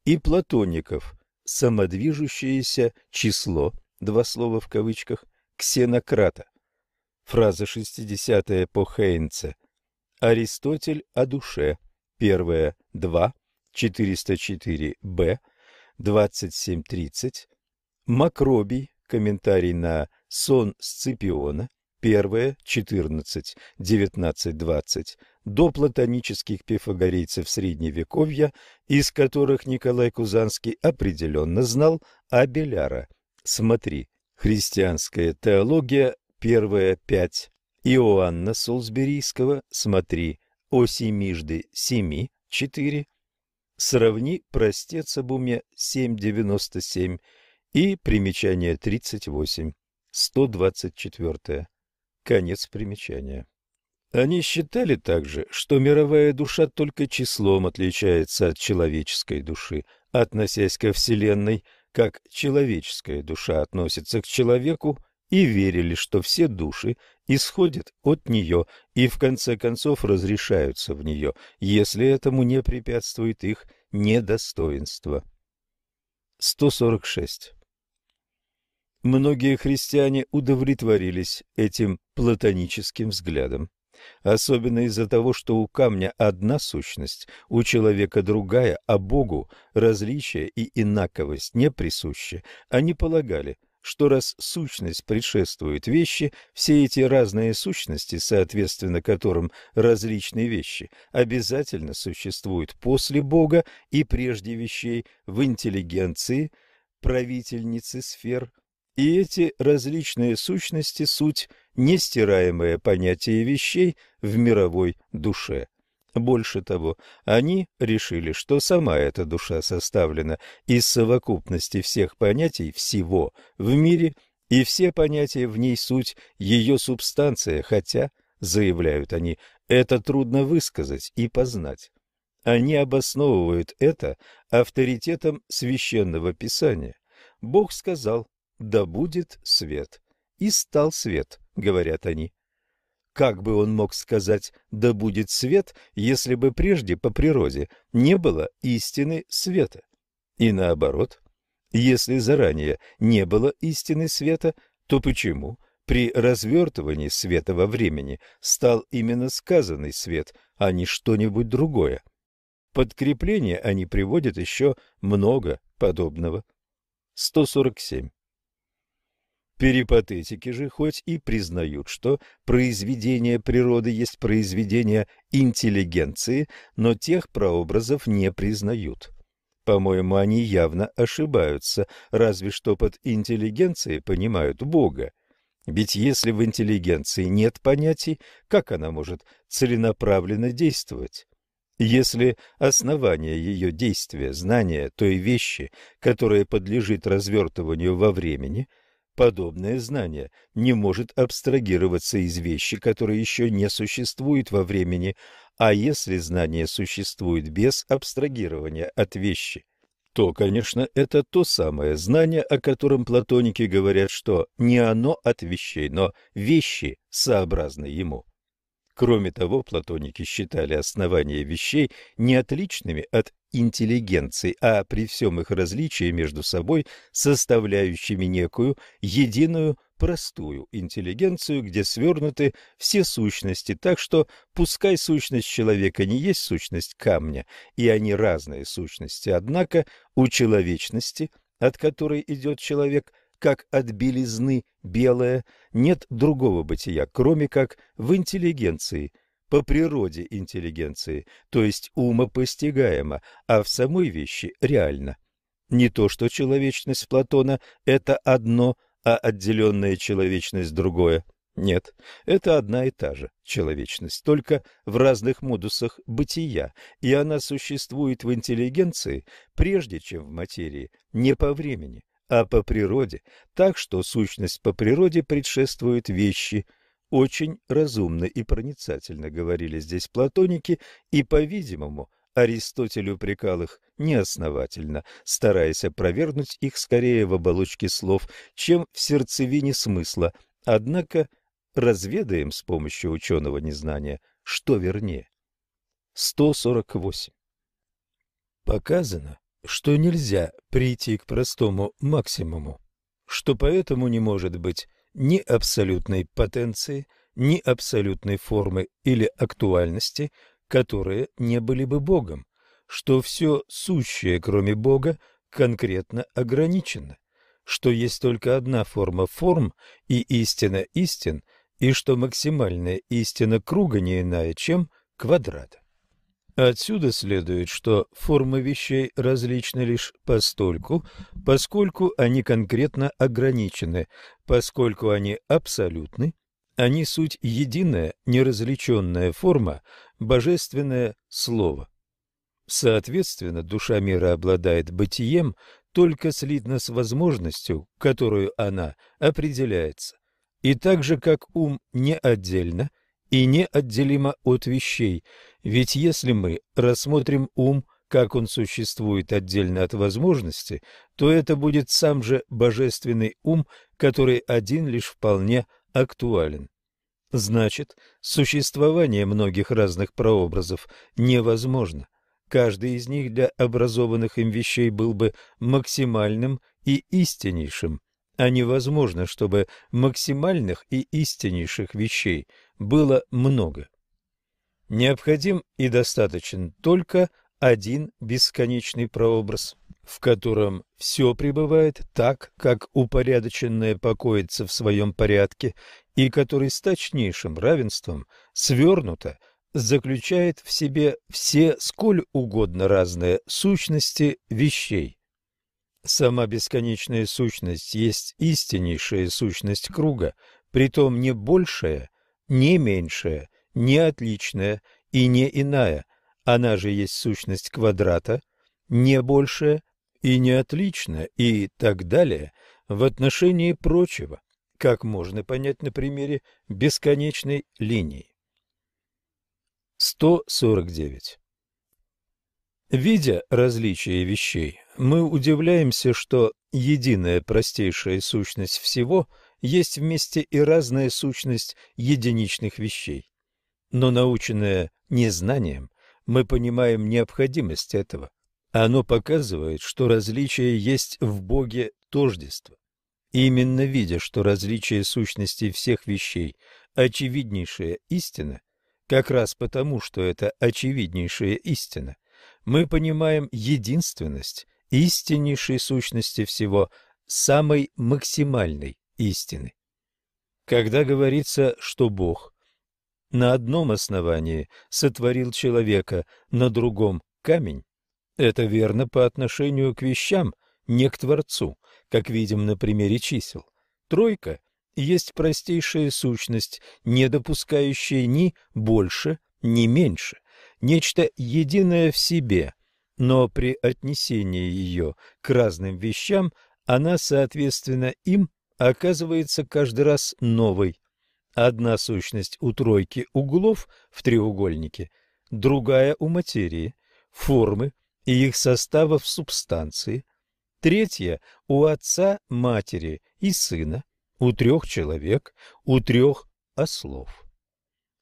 и платоников самодвижущееся число, два слова в кавычках, ксенократа. Фраза 60 по Хейнце. Аристотель о душе. Первое 2, 404б, 27.30. Макробий. Комментарий на сон Сципиона. Первое 14, 19-20 до платонических пифагорейцев Средневековья, из которых Николай Кузанский определенно знал Абеляра. Смотри, христианская теология, первая пять, Иоанна Солсберийского, смотри, о семижды семи, четыре, сравни простец об уме 7.97 и примечание 38, 124. Конец примечания. Они считали также, что мировая душа только числом отличается от человеческой души, относясь ко Вселенной, как человеческая душа относится к человеку и верили, что все души исходят от нее и в конце концов разрешаются в нее, если этому не препятствует их недостоинство. 146. Многие христиане удовлетворились этим платоническим взглядом. Особенно из-за того, что у камня одна сущность, у человека другая, а Богу различие и инаковость не присущи. Они полагали, что раз сущность предшествует вещи, все эти разные сущности, соответственно которым различные вещи, обязательно существуют после Бога и прежде вещей в интеллигенции, правительницы сфер, и эти различные сущности – суть нестираемое понятие вещей в мировой душе. Больше того, они решили, что сама эта душа составлена из совокупности всех понятий всего в мире, и все понятия в ней суть ее субстанция, хотя, заявляют они, это трудно высказать и познать. Они обосновывают это авторитетом священного писания. Бог сказал «Да будет свет». И стал свет, говорят они. Как бы он мог сказать «да будет свет», если бы прежде по природе не было истины света? И наоборот, если заранее не было истины света, то почему при развертывании света во времени стал именно сказанный свет, а не что-нибудь другое? Подкрепление они приводят еще много подобного. 147. Перипатетики же хоть и признают, что произведение природы есть произведение интеллигенции, но тех прообразов не признают. По-моему, они явно ошибаются, разве что под интеллигенцией понимают Бога. Ведь если в интеллигенции нет понятий, как она может целенаправленно действовать? Если основание ее действия – знание той вещи, которая подлежит развертыванию во времени – Подобное знание не может абстрагироваться из вещи, которые еще не существуют во времени, а если знание существует без абстрагирования от вещи, то, конечно, это то самое знание, о котором платоники говорят, что не оно от вещей, но вещи сообразны ему. Кроме того, платоники считали основания вещей не отличными от интеллигенции, а при всем их различии между собой составляющими некую единую простую интеллигенцию, где свернуты все сущности, так что пускай сущность человека не есть сущность камня, и они разные сущности, однако у человечности, от которой идет человек – как от белизны белое, нет другого бытия, кроме как в интеллигенции, по природе интеллигенции, то есть ума постигаемо, а в самой вещи реально. Не то, что человечность Платона – это одно, а отделенная человечность – другое. Нет, это одна и та же человечность, только в разных модусах бытия, и она существует в интеллигенции прежде, чем в материи, не по времени, а по природе, так что сущность по природе предшествует вещи. Очень разумно и проницательно говорили здесь платоники, и, по-видимому, Аристотель упрекал их неосновательно, стараясь опровергнуть их скорее в оболочке слов, чем в сердцевине смысла. Однако разведаем с помощью ученого незнания, что вернее. 148. Показано, что нельзя прийти к простому максимуму, что поэтому не может быть ни абсолютной потенции, ни абсолютной формы или актуальности, которые не были бы Богом, что все сущее, кроме Бога, конкретно ограничено, что есть только одна форма форм и истина истин, и что максимальная истина круга не иная, чем квадрата. Отсюда следует, что формы вещей различны лишь постольку, поскольку они конкретно ограничены, поскольку они абсолютны, они суть единая, неразличенная форма, божественное слово. Соответственно, душа мира обладает бытием только слитно с возможностью, которую она определяется. И так же, как ум не отдельно и неотделимо от вещей, ведь если мы рассмотрим ум как он существует отдельно от возможности, то это будет сам же божественный ум, который один лишь вполне актуален. Значит, существование многих разных прообразов невозможно. Каждый из них для образованных им вещей был бы максимальным и истиннейшим, а невозможно, чтобы максимальных и истиннейших вещей было много. Необходим и достаточен только один бесконечный прообраз, в котором все пребывает так, как упорядоченное покоится в своем порядке, и который с точнейшим равенством свернуто заключает в себе все сколь угодно разные сущности вещей. Сама бесконечная сущность есть истиннейшая сущность круга, притом не большая, не меньшая, не отличная и не иная, она же есть сущность квадрата, не большая и не отличная и так далее в отношении прочего, как можно понять на примере бесконечной линии. 149. Видя различия вещей, мы удивляемся, что единая простейшая сущность всего есть вместе и разная сущность единичных вещей. Но наученная незнанием, мы понимаем необходимость этого. Оно показывает, что различие есть в Боге тождество. Именно видя, что различие сущностей всех вещей – очевиднейшая истина, как раз потому, что это очевиднейшая истина, мы понимаем единственность истиннейшей сущности всего, самой максимальной истины. Когда говорится, что Бог на одном основании сотворил человека, на другом – камень, это верно по отношению к вещам, не к Творцу, как видим на примере чисел. Тройка есть простейшая сущность, не допускающая ни больше, ни меньше, нечто единое в себе, но при отнесении ее к разным вещам она, соответственно, им оказывается каждый раз новой. Одна сущность у тройки углов в треугольнике, другая у материи, формы и их состава в субстанции, третья у отца, матери и сына, у трех человек, у трех ослов.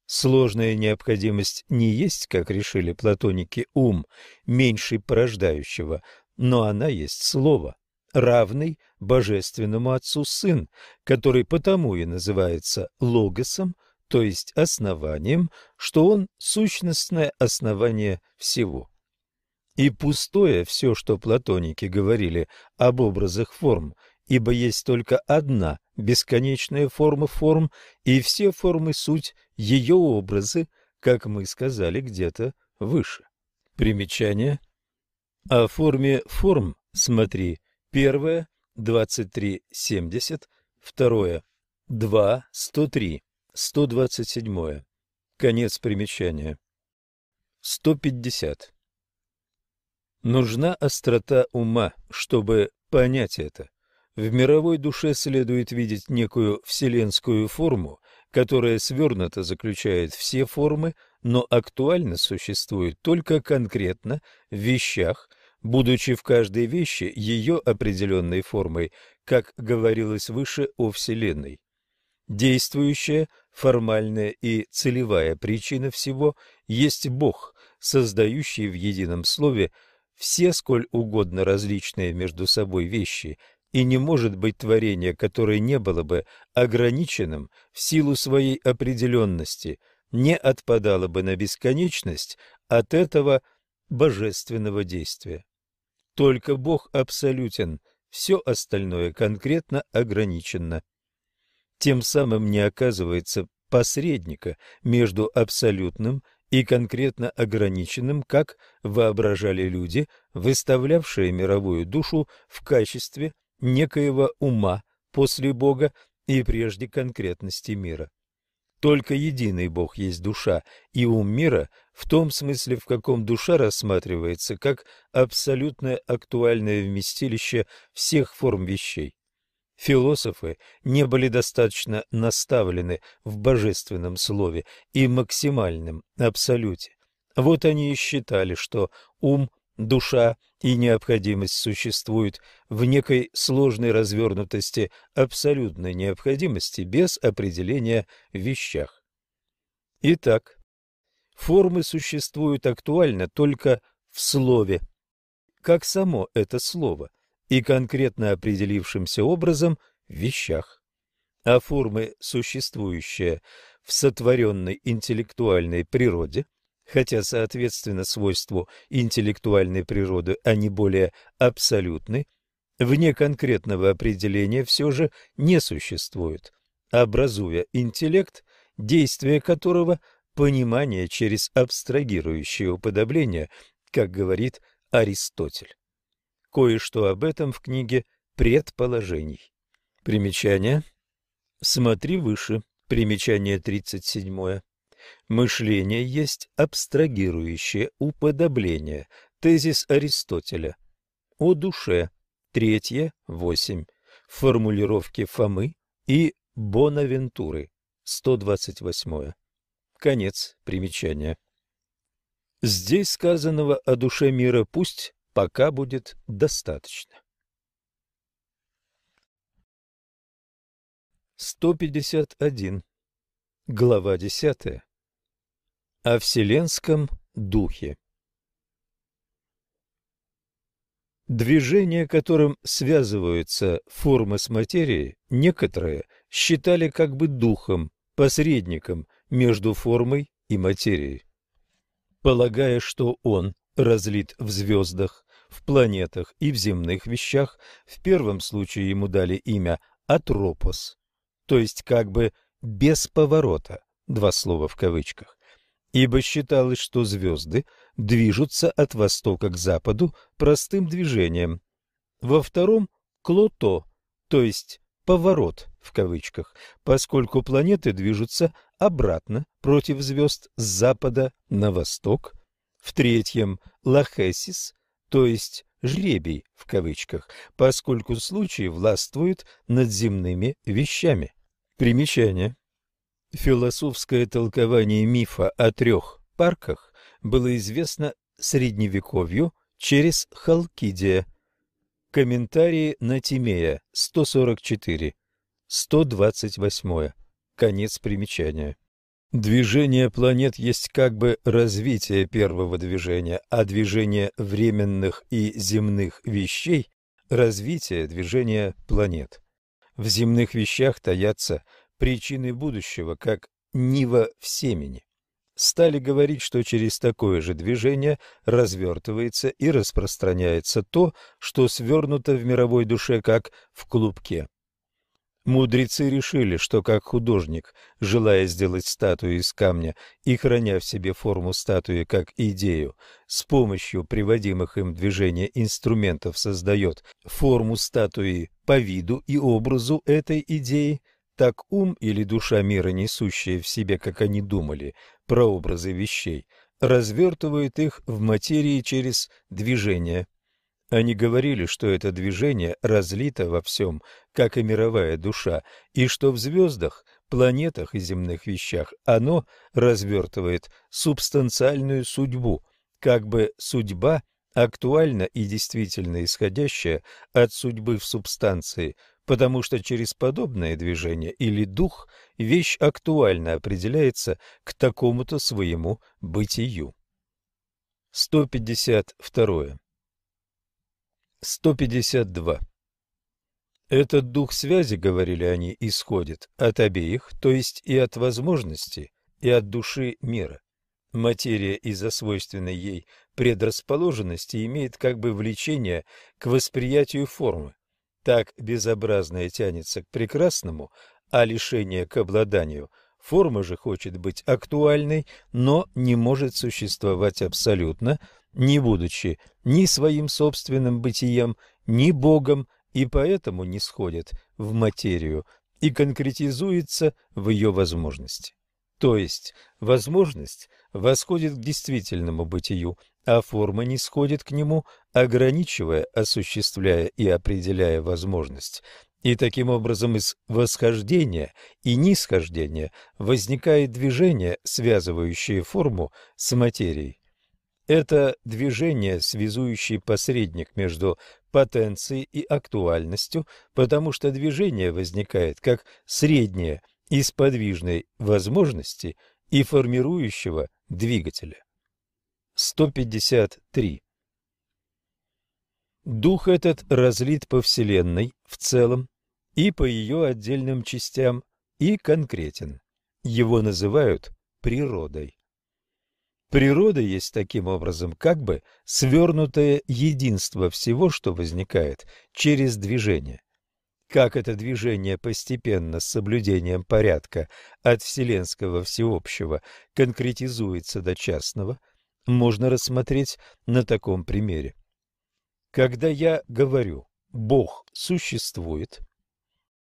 Сложная необходимость не есть, как решили платоники, ум, меньший порождающего, но она есть слово, равный божественному отцу сын, который потому и называется логосом, то есть основанием, что он сущностное основание всего. И пустое все, что платоники говорили об образах форм, ибо есть только одна бесконечная форма форм, и все формы суть ее образы, как мы сказали где-то выше. Примечание. О форме форм смотри. Первое – 2370, второе – 2, 103, 127. Конец примечания. 150. Нужна острота ума, чтобы понять это. В мировой душе следует видеть некую вселенскую форму, которая свернуто заключает все формы, но актуально существует только конкретно в вещах, будучи в каждой вещи ее определенной формой, как говорилось выше о Вселенной. Действующая, формальная и целевая причина всего есть Бог, создающий в едином слове все сколь угодно различные между собой вещи – и не может быть творения, которое не было бы ограниченным в силу своей определенности, не отпадало бы на бесконечность от этого божественного действия. Только Бог абсолютен, все остальное конкретно ограничено. Тем самым не оказывается посредника между абсолютным и конкретно ограниченным, как воображали люди, выставлявшие мировую душу в качестве некоего ума после Бога и прежде конкретности мира. Только единый Бог есть душа, и ум мира в том смысле, в каком душа рассматривается как абсолютное актуальное вместилище всех форм вещей. Философы не были достаточно наставлены в божественном слове и максимальном абсолюте. Вот они и считали, что ум душа и необходимость существуют в некой сложной развернутости абсолютной необходимости без определения в вещах. Итак, формы существуют актуально только в слове, как само это слово, и конкретно определившимся образом в вещах. А формы, существующие в сотворенной интеллектуальной природе, хотя соответственно свойству интеллектуальной природы они более абсолютны, вне конкретного определения все же не существуют, образуя интеллект, действие которого – понимание через абстрагирующее уподобление, как говорит Аристотель. Кое-что об этом в книге «Предположений». Примечание. Смотри выше. Примечание 37. Мышление есть абстрагирующее уподобление. Тезис Аристотеля. О душе. Третье. Восемь. Формулировки Фомы и Бонавентуры. 128. Конец примечания. Здесь сказанного о душе мира пусть пока будет достаточно. 151. Глава 10. О Вселенском Духе. Движение, которым связываются формы с материей, некоторые считали как бы духом, посредником между формой и материей. Полагая, что он разлит в звездах, в планетах и в земных вещах, в первом случае ему дали имя Атропос, то есть как бы без поворота, два слова в кавычках, ибо считалось, что звезды движутся от востока к западу простым движением. Во втором – клото, то есть поворот в кавычках, поскольку планеты движутся обратно против звезд с запада на восток. В третьем – лахесис, то есть жребий в кавычках, поскольку случай властвует над земными вещами. Примечание. Философское толкование мифа о трех парках было известно средневековью через Халкидия. Комментарии на Тимея 144, 128. Конец примечания. Движение планет есть как бы развитие первого движения, а движение временных и земных вещей – развитие движения планет. В земных вещах таятся причины будущего, как нива в семени. Стали говорить, что через такое же движение развертывается и распространяется то, что свернуто в мировой душе, как в клубке. Мудрецы решили, что как художник, желая сделать статую из камня и храня в себе форму статуи как идею, с помощью приводимых им движения инструментов создает форму статуи по виду и образу этой идеи, так ум или душа мира, несущие в себе, как они думали, прообразы вещей, развертывают их в материи через движение. Они говорили, что это движение разлито во всем, как и мировая душа, и что в звездах, планетах и земных вещах оно развертывает субстанциальную судьбу, как бы судьба актуальна и действительно исходящая от судьбы в субстанции, потому что через подобное движение или дух вещь актуально определяется к такому-то своему бытию. 152. 152. Этот дух связи, говорили они, исходит от обеих, то есть и от возможности, и от души мира. Материя из-за свойственной ей предрасположенности имеет как бы влечение к восприятию формы. Так безобразное тянется к прекрасному, а лишение к обладанию. Форма же хочет быть актуальной, но не может существовать абсолютно, не будучи ни своим собственным бытием, ни Богом, и поэтому не сходит в материю и конкретизуется в ее возможности. То есть возможность восходит к действительному бытию, а форма не сходит к нему, ограничивая, осуществляя и определяя возможность. И таким образом из восхождения и нисхождения возникает движение, связывающее форму с материей. Это движение, связующий посредник между потенцией и актуальностью, потому что движение возникает как среднее из подвижной возможности и формирующего двигателя. 153. Дух этот разлит по Вселенной в целом и по ее отдельным частям и конкретен. Его называют природой. Природа есть таким образом как бы свернутое единство всего, что возникает через движение. Как это движение постепенно с соблюдением порядка от вселенского всеобщего конкретизуется до частного, можно рассмотреть на таком примере. Когда я говорю «Бог существует»,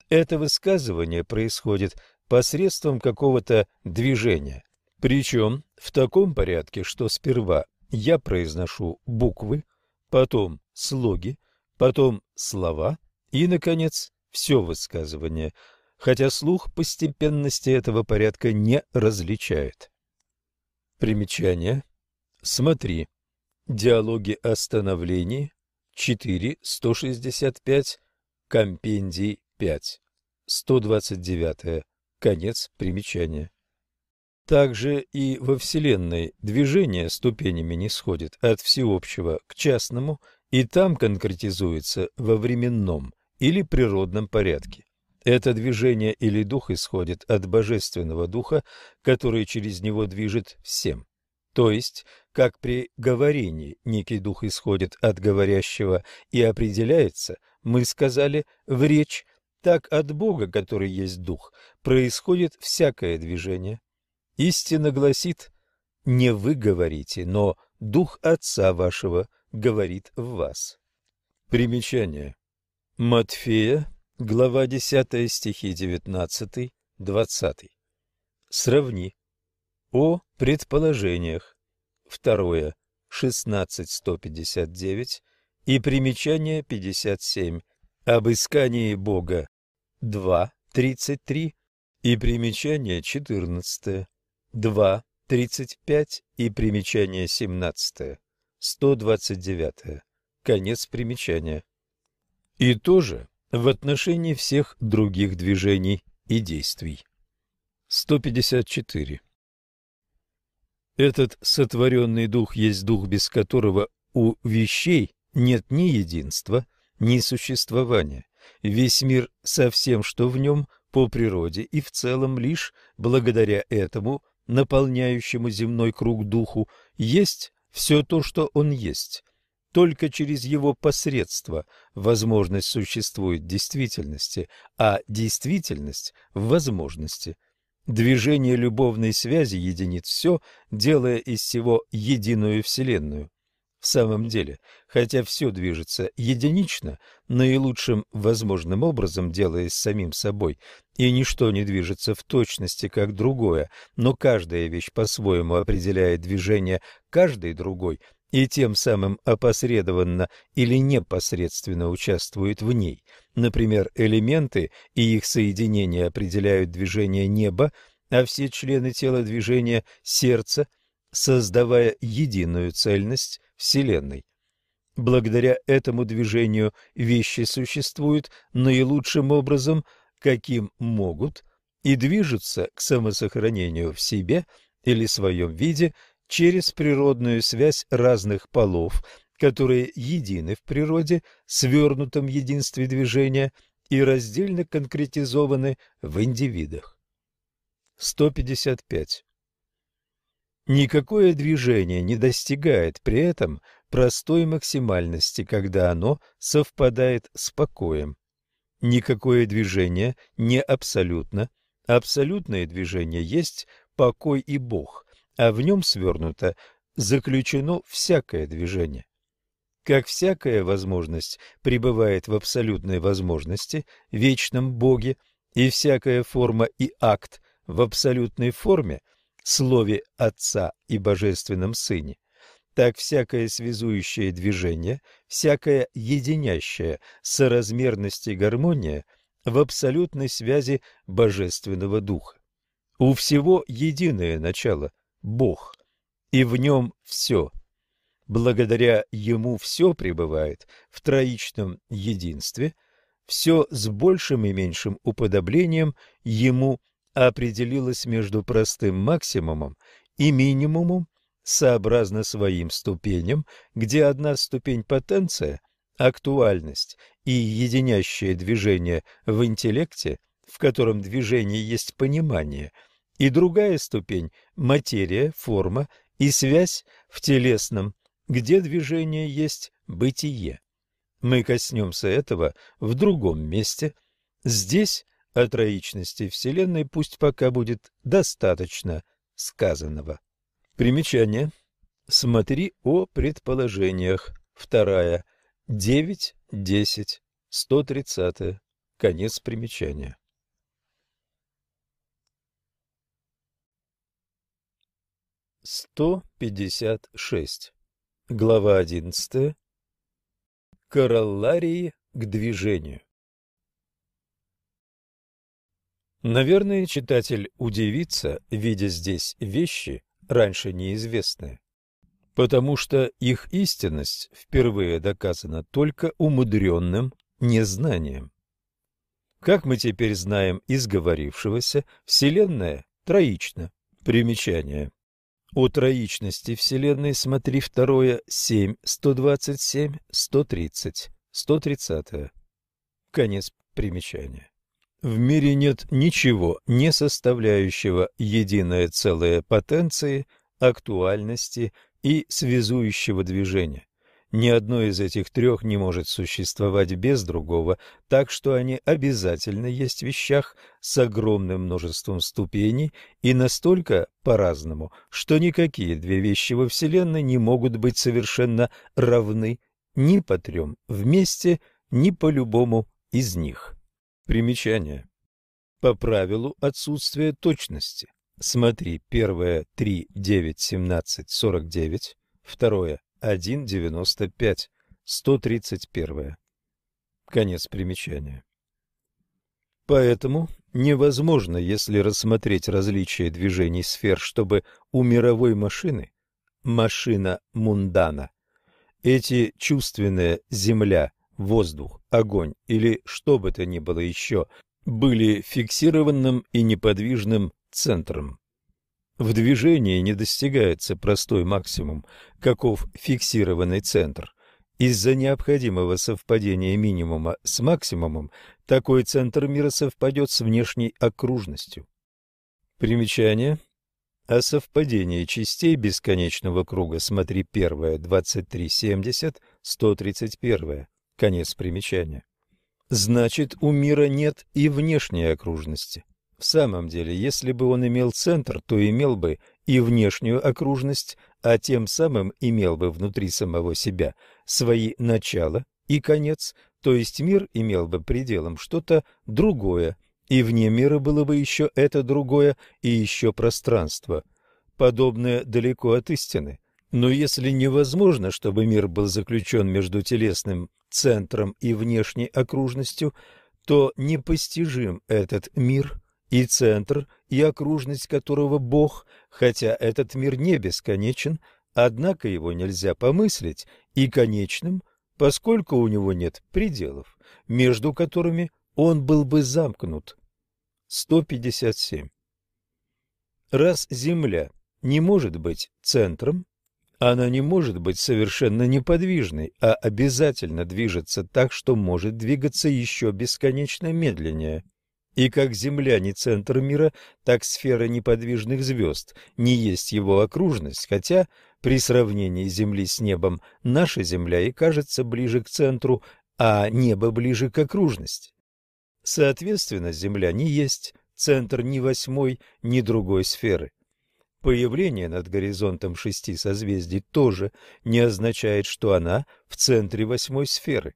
это высказывание происходит посредством какого-то движения, причем в таком порядке, что сперва я произношу буквы, потом слоги, потом слова и, наконец, все высказывание, хотя слух постепенности этого порядка не различает. Примечание. Смотри. Диалоги о становлении 4.165, компендий 5, 129, конец примечания. Также и во Вселенной движение ступенями не сходит от всеобщего к частному, и там конкретизуется во временном или природном порядке. Это движение или дух исходит от божественного духа, который через него движет всем. То есть, как при говорении некий дух исходит от говорящего и определяется, мы сказали, в речь, так от Бога, который есть дух, происходит всякое движение, Истина гласит, не вы говорите, но Дух Отца вашего говорит в вас. Примечание. Матфея, глава 10, стихи 19, 20. Сравни. О предположениях. Второе. 16.159 и примечание 57. Об искании Бога. 2.33 и примечание 14. 2, 35 и примечание 17, 129, конец примечания. И тоже в отношении всех других движений и действий. 154. Этот сотворенный дух есть дух, без которого у вещей нет ни единства, ни существования. Весь мир со всем, что в нем, по природе и в целом лишь благодаря этому – наполняющему земной круг духу, есть все то, что он есть. Только через его посредство возможность существует в действительности, а действительность в возможности. Движение любовной связи единит все, делая из всего единую вселенную. В самом деле, хотя все движется единично, наилучшим возможным образом делаясь самим собой, и ничто не движется в точности, как другое, но каждая вещь по-своему определяет движение каждой другой и тем самым опосредованно или непосредственно участвует в ней. Например, элементы и их соединения определяют движение неба, а все члены тела движения сердца, создавая единую цельность Вселенной. Благодаря этому движению вещи существуют наилучшим образом, каким могут, и движутся к самосохранению в себе или своем виде через природную связь разных полов, которые едины в природе, свернутом единстве движения и раздельно конкретизованы в индивидах. 155. Никакое движение не достигает при этом простой максимальности, когда оно совпадает с покоем. Никакое движение не абсолютно. Абсолютное движение есть покой и Бог, а в нем свернуто заключено всякое движение. Как всякая возможность пребывает в абсолютной возможности, вечном Боге, и всякая форма и акт в абсолютной форме – Слове Отца и Божественном Сыне, так всякое связующее движение, всякая единящая соразмерность и гармония в абсолютной связи Божественного Духа. У всего единое начало – Бог, и в нем все. благодаря ему все пребывает в троичном единстве, все с большим и меньшим уподоблением ему определилось между простым максимумом и минимумом сообразно своим ступеням, где одна ступень потенция, актуальность и единящее движение в интеллекте, в котором движение есть понимание, и другая ступень материя, форма и связь в телесном, где движение есть бытие. Мы коснемся этого в другом месте. Здесь о троичности Вселенной пусть пока будет достаточно сказанного. Примечание. Смотри о предположениях. Вторая. 9, 10, 130. Конец примечания. Сто пятьдесят шесть. Глава одиннадцатая. Королларии к движению. Наверное, читатель удивится, видя здесь вещи, раньше неизвестные, потому что их истинность впервые доказана только умудренным незнанием. Как мы теперь знаем из говорившегося, Вселенная троична. Примечание. О троичности Вселенной смотри второе 7, 127, 130, 130. Конец примечания. В мире нет ничего, не составляющего единое целое потенции, актуальности и связующего движения. Ни одно из этих трех не может существовать без другого, так что они обязательно есть в вещах с огромным множеством ступеней и настолько по-разному, что никакие две вещи во Вселенной не могут быть совершенно равны ни по трем вместе, ни по любому из них. Примечание. По правилу отсутствия точности. Смотри, первое 3, 9, 17, 49, второе 1, 95, 131. Конец примечания. Поэтому невозможно, если рассмотреть различия движений сфер, чтобы у мировой машины, машина мундана, эти чувственные земля, воздух, огонь или что бы то ни было еще, были фиксированным и неподвижным центром. В движении не достигается простой максимум, каков фиксированный центр. Из-за необходимого совпадения минимума с максимумом такой центр мира совпадет с внешней окружностью. Примечание. О совпадении частей бесконечного круга смотри первое, 2370, 131. Конец примечания. Значит, у мира нет и внешней окружности. В самом деле, если бы он имел центр, то имел бы и внешнюю окружность, а тем самым имел бы внутри самого себя свои начала и конец, то есть мир имел бы пределом что-то другое, и вне мира было бы еще это другое и еще пространство, подобное далеко от истины. Но если невозможно, чтобы мир был заключен между телесным центром и внешней окружностью, то непостижим этот мир и центр, и окружность которого Бог, хотя этот мир не бесконечен, однако его нельзя помыслить и конечным, поскольку у него нет пределов, между которыми он был бы замкнут. 157. Раз Земля не может быть центром, она не может быть совершенно неподвижной, а обязательно движется так, что может двигаться еще бесконечно медленнее. И как Земля не центр мира, так сфера неподвижных звезд не есть его окружность, хотя при сравнении Земли с небом наша Земля и кажется ближе к центру, а небо ближе к окружности. Соответственно, Земля не есть центр ни восьмой, ни другой сферы. Появление над горизонтом шести созвездий тоже не означает, что она в центре восьмой сферы.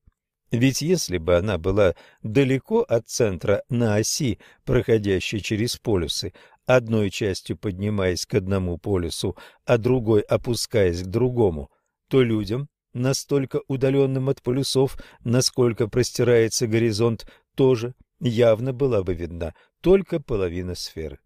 Ведь если бы она была далеко от центра на оси, проходящей через полюсы, одной частью поднимаясь к одному полюсу, а другой опускаясь к другому, то людям, настолько удаленным от полюсов, насколько простирается горизонт, тоже явно была бы видна только половина сферы.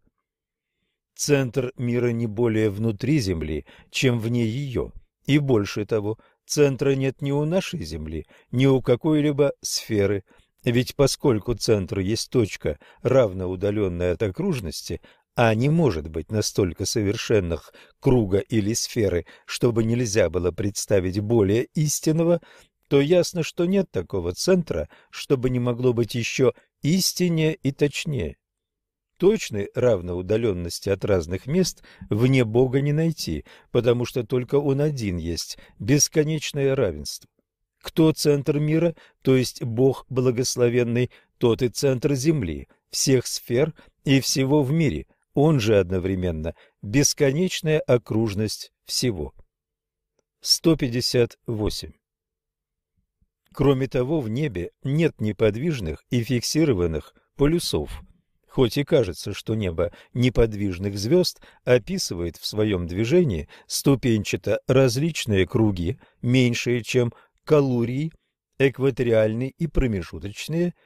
Центр мира не более внутри Земли, чем вне ее, И больше того, центра нет ни у нашей Земли, ни у какой-либо сферы, ведь поскольку центр есть точка, равноудаленная от окружности, а не может быть настолько совершенных круга или сферы, чтобы нельзя было представить более истинного, то ясно, что нет такого центра, чтобы не могло быть еще истиннее и точнее. Точной равноудаленности от разных мест вне Бога не найти, потому что только Он один есть бесконечное равенство. Кто центр мира, то есть Бог благословенный, тот и центр земли, всех сфер и всего в мире, он же одновременно бесконечная окружность всего. 158. Кроме того, в небе нет неподвижных и фиксированных полюсов. Хоть и кажется, что небо неподвижных звезд описывает в своем движении ступенчато различные круги, меньшие, чем калурии, экваториальные и промежуточные –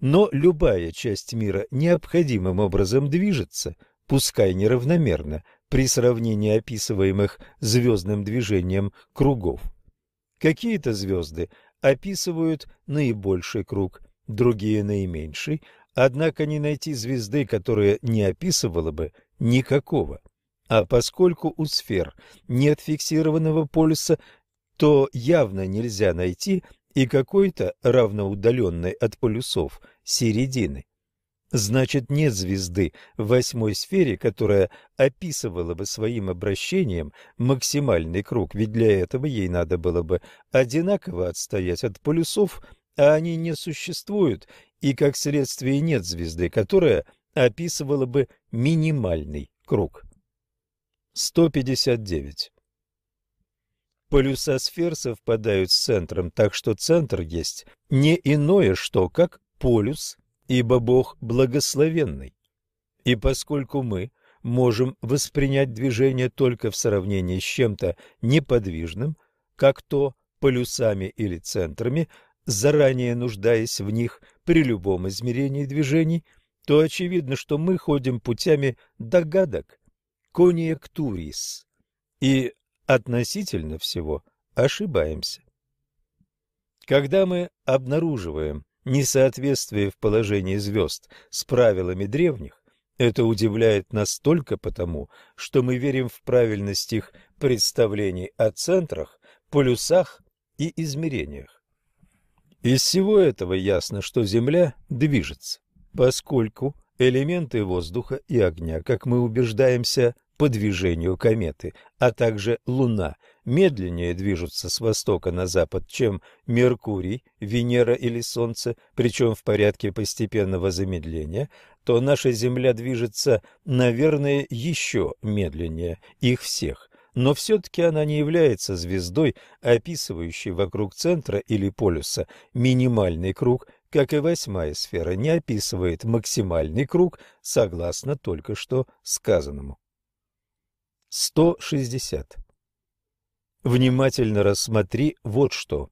но любая часть мира необходимым образом движется, пускай неравномерно, при сравнении описываемых звездным движением кругов. Какие-то звезды описывают наибольший круг, другие – наименьший, однако не найти звезды, которая не описывала бы никакого. А поскольку у сфер нет фиксированного полюса, то явно нельзя найти и какой-то равноудаленной от полюсов – середины. Значит, нет звезды в восьмой сфере, которая описывала бы своим обращением максимальный круг, ведь для этого ей надо было бы одинаково отстоять от полюсов, а они не существуют, и как следствие нет звезды, которая описывала бы минимальный круг. 159. Полюса сфер совпадают с центром, так что центр есть не иное что, как полюс, ибо Бог благословенный. И поскольку мы можем воспринять движение только в сравнении с чем-то неподвижным, как то полюсами или центрами, заранее нуждаясь в них при любом измерении движений, то очевидно, что мы ходим путями догадок, конъюнктурис, и относительно всего ошибаемся. Когда мы обнаруживаем несоответствие в положении звезд с правилами древних, это удивляет нас только потому, что мы верим в правильность их представлений о центрах, полюсах и измерениях. Из всего этого ясно, что Земля движется, поскольку элементы воздуха и огня, как мы убеждаемся по движению кометы, а также Луна – медленнее движутся с востока на запад, чем Меркурий, Венера или Солнце, причем в порядке постепенного замедления, то наша Земля движется, наверное, еще медленнее их всех. Но все-таки она не является звездой, описывающей вокруг центра или полюса минимальный круг, как и восьмая сфера не описывает максимальный круг, согласно только что сказанному. 160. Внимательно рассмотри вот что.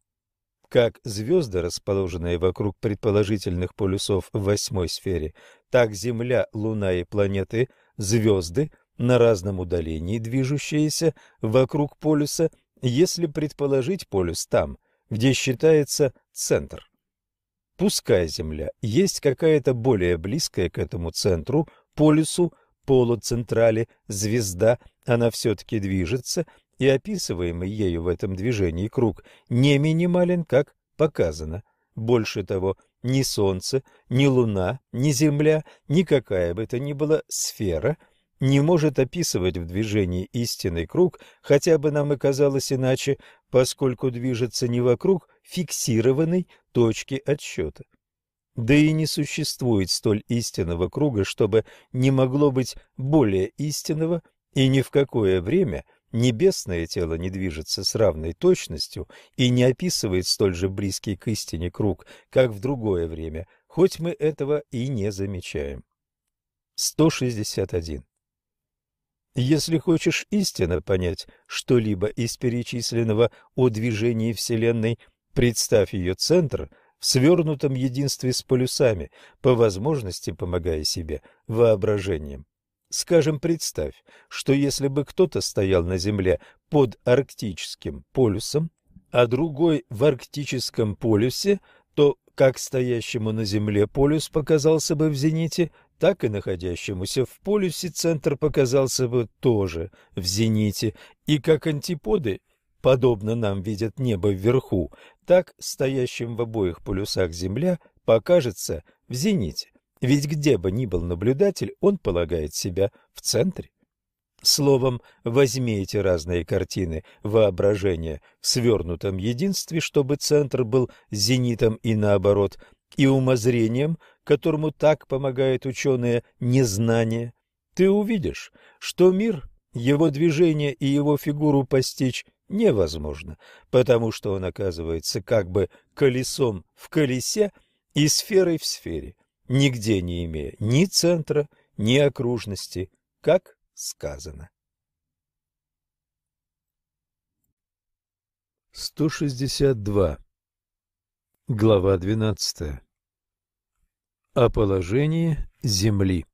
Как звезды, расположенные вокруг предположительных полюсов в восьмой сфере, так Земля, Луна и планеты, звезды, на разном удалении движущиеся вокруг полюса, если предположить полюс там, где считается центр. Пускай Земля есть какая-то более близкая к этому центру, полюсу, полуцентрале, звезда, она все-таки движется – и описываемый ею в этом движении круг не минимален, как показано. Больше того, ни Солнце, ни Луна, ни Земля, никакая бы то ни была сфера не может описывать в движении истинный круг, хотя бы нам и казалось иначе, поскольку движется не вокруг фиксированной точки отсчета. Да и не существует столь истинного круга, чтобы не могло быть более истинного, и ни в какое время – Небесное тело не движется с равной точностью и не описывает столь же близкий к истине круг, как в другое время, хоть мы этого и не замечаем. 161. Если хочешь истинно понять что-либо из перечисленного о движении Вселенной, представь ее центр в свернутом единстве с полюсами, по возможности помогая себе воображением. Скажем, представь, что если бы кто-то стоял на Земле под арктическим полюсом, а другой в арктическом полюсе, то как стоящему на Земле полюс показался бы в зените, так и находящемуся в полюсе центр показался бы тоже в зените, и как антиподы, подобно нам видят небо вверху, так стоящим в обоих полюсах Земля покажется в зените. Ведь где бы ни был наблюдатель, он полагает себя в центре. Словом, возьми эти разные картины воображения в свернутом единстве, чтобы центр был зенитом и наоборот, и умозрением, которому так помогают ученые незнание, ты увидишь, что мир, его движение и его фигуру постичь невозможно, потому что он оказывается как бы колесом в колесе и сферой в сфере, нигде не имея ни центра, ни окружности, как сказано. 162. Глава 12. О положении Земли.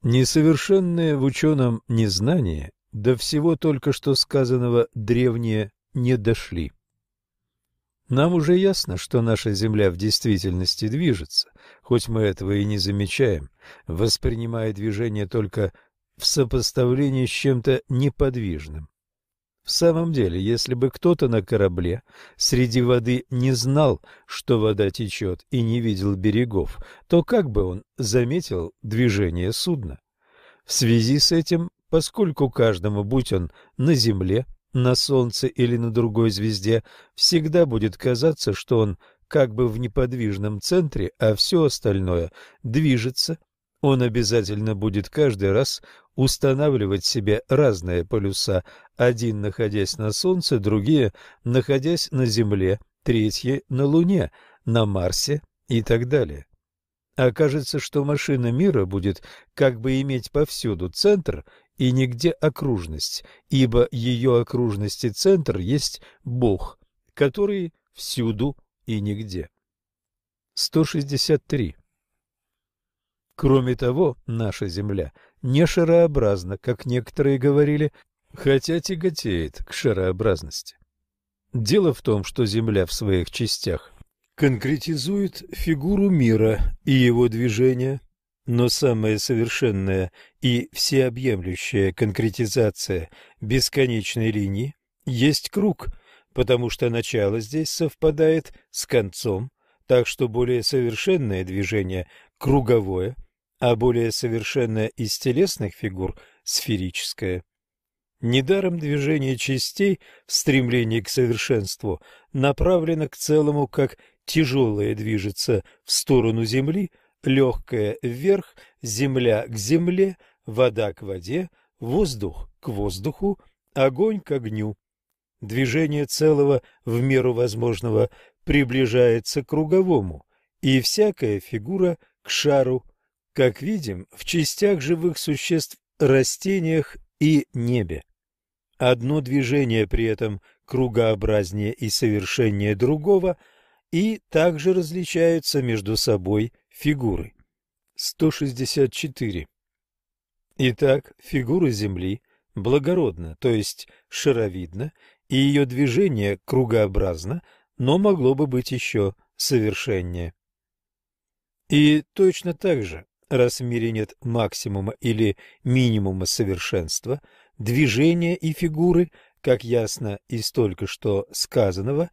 Несовершенное в ученом незнание до всего только что сказанного древние не дошли. Нам уже ясно, что наша Земля в действительности движется, хоть мы этого и не замечаем, воспринимая движение только в сопоставлении с чем-то неподвижным. В самом деле, если бы кто-то на корабле среди воды не знал, что вода течет, и не видел берегов, то как бы он заметил движение судна? В связи с этим, поскольку каждому, будь он на земле, на Солнце или на другой звезде, всегда будет казаться, что он как бы в неподвижном центре, а все остальное движется, он обязательно будет каждый раз устанавливать себе разные полюса, один находясь на Солнце, другие находясь на Земле, третьи на Луне, на Марсе и так далее. Окажется, что машина мира будет как бы иметь повсюду центр и нигде окружность, ибо ее окружность и центр есть Бог, который всюду и нигде. 163. Кроме того, наша Земля не шарообразна, как некоторые говорили, хотя тяготеет к шарообразности. Дело в том, что Земля в своих частях конкретизует фигуру мира и его движения, но самая совершенная и всеобъемлющая конкретизация бесконечной линии есть круг, потому что начало здесь совпадает с концом, так что более совершенное движение круговое, а более совершенное из телесных фигур сферическое. Недаром движение частей в стремлении к совершенству направлено к целому, как тяжелое движется в сторону Земли – легкое вверх, земля к земле, вода к воде, воздух к воздуху, огонь к огню. Движение целого в меру возможного приближается к круговому, и всякая фигура к шару, как видим в частях живых существ, растениях и небе. Одно движение при этом кругообразнее и совершеннее другого, и также различаются между собой Фигуры. 164. Итак, фигура Земли благородна, то есть шаровидна, и ее движение кругообразно, но могло бы быть еще совершеннее. И точно так же, раз в мире нет максимума или минимума совершенства, движения и фигуры, как ясно из только что сказанного,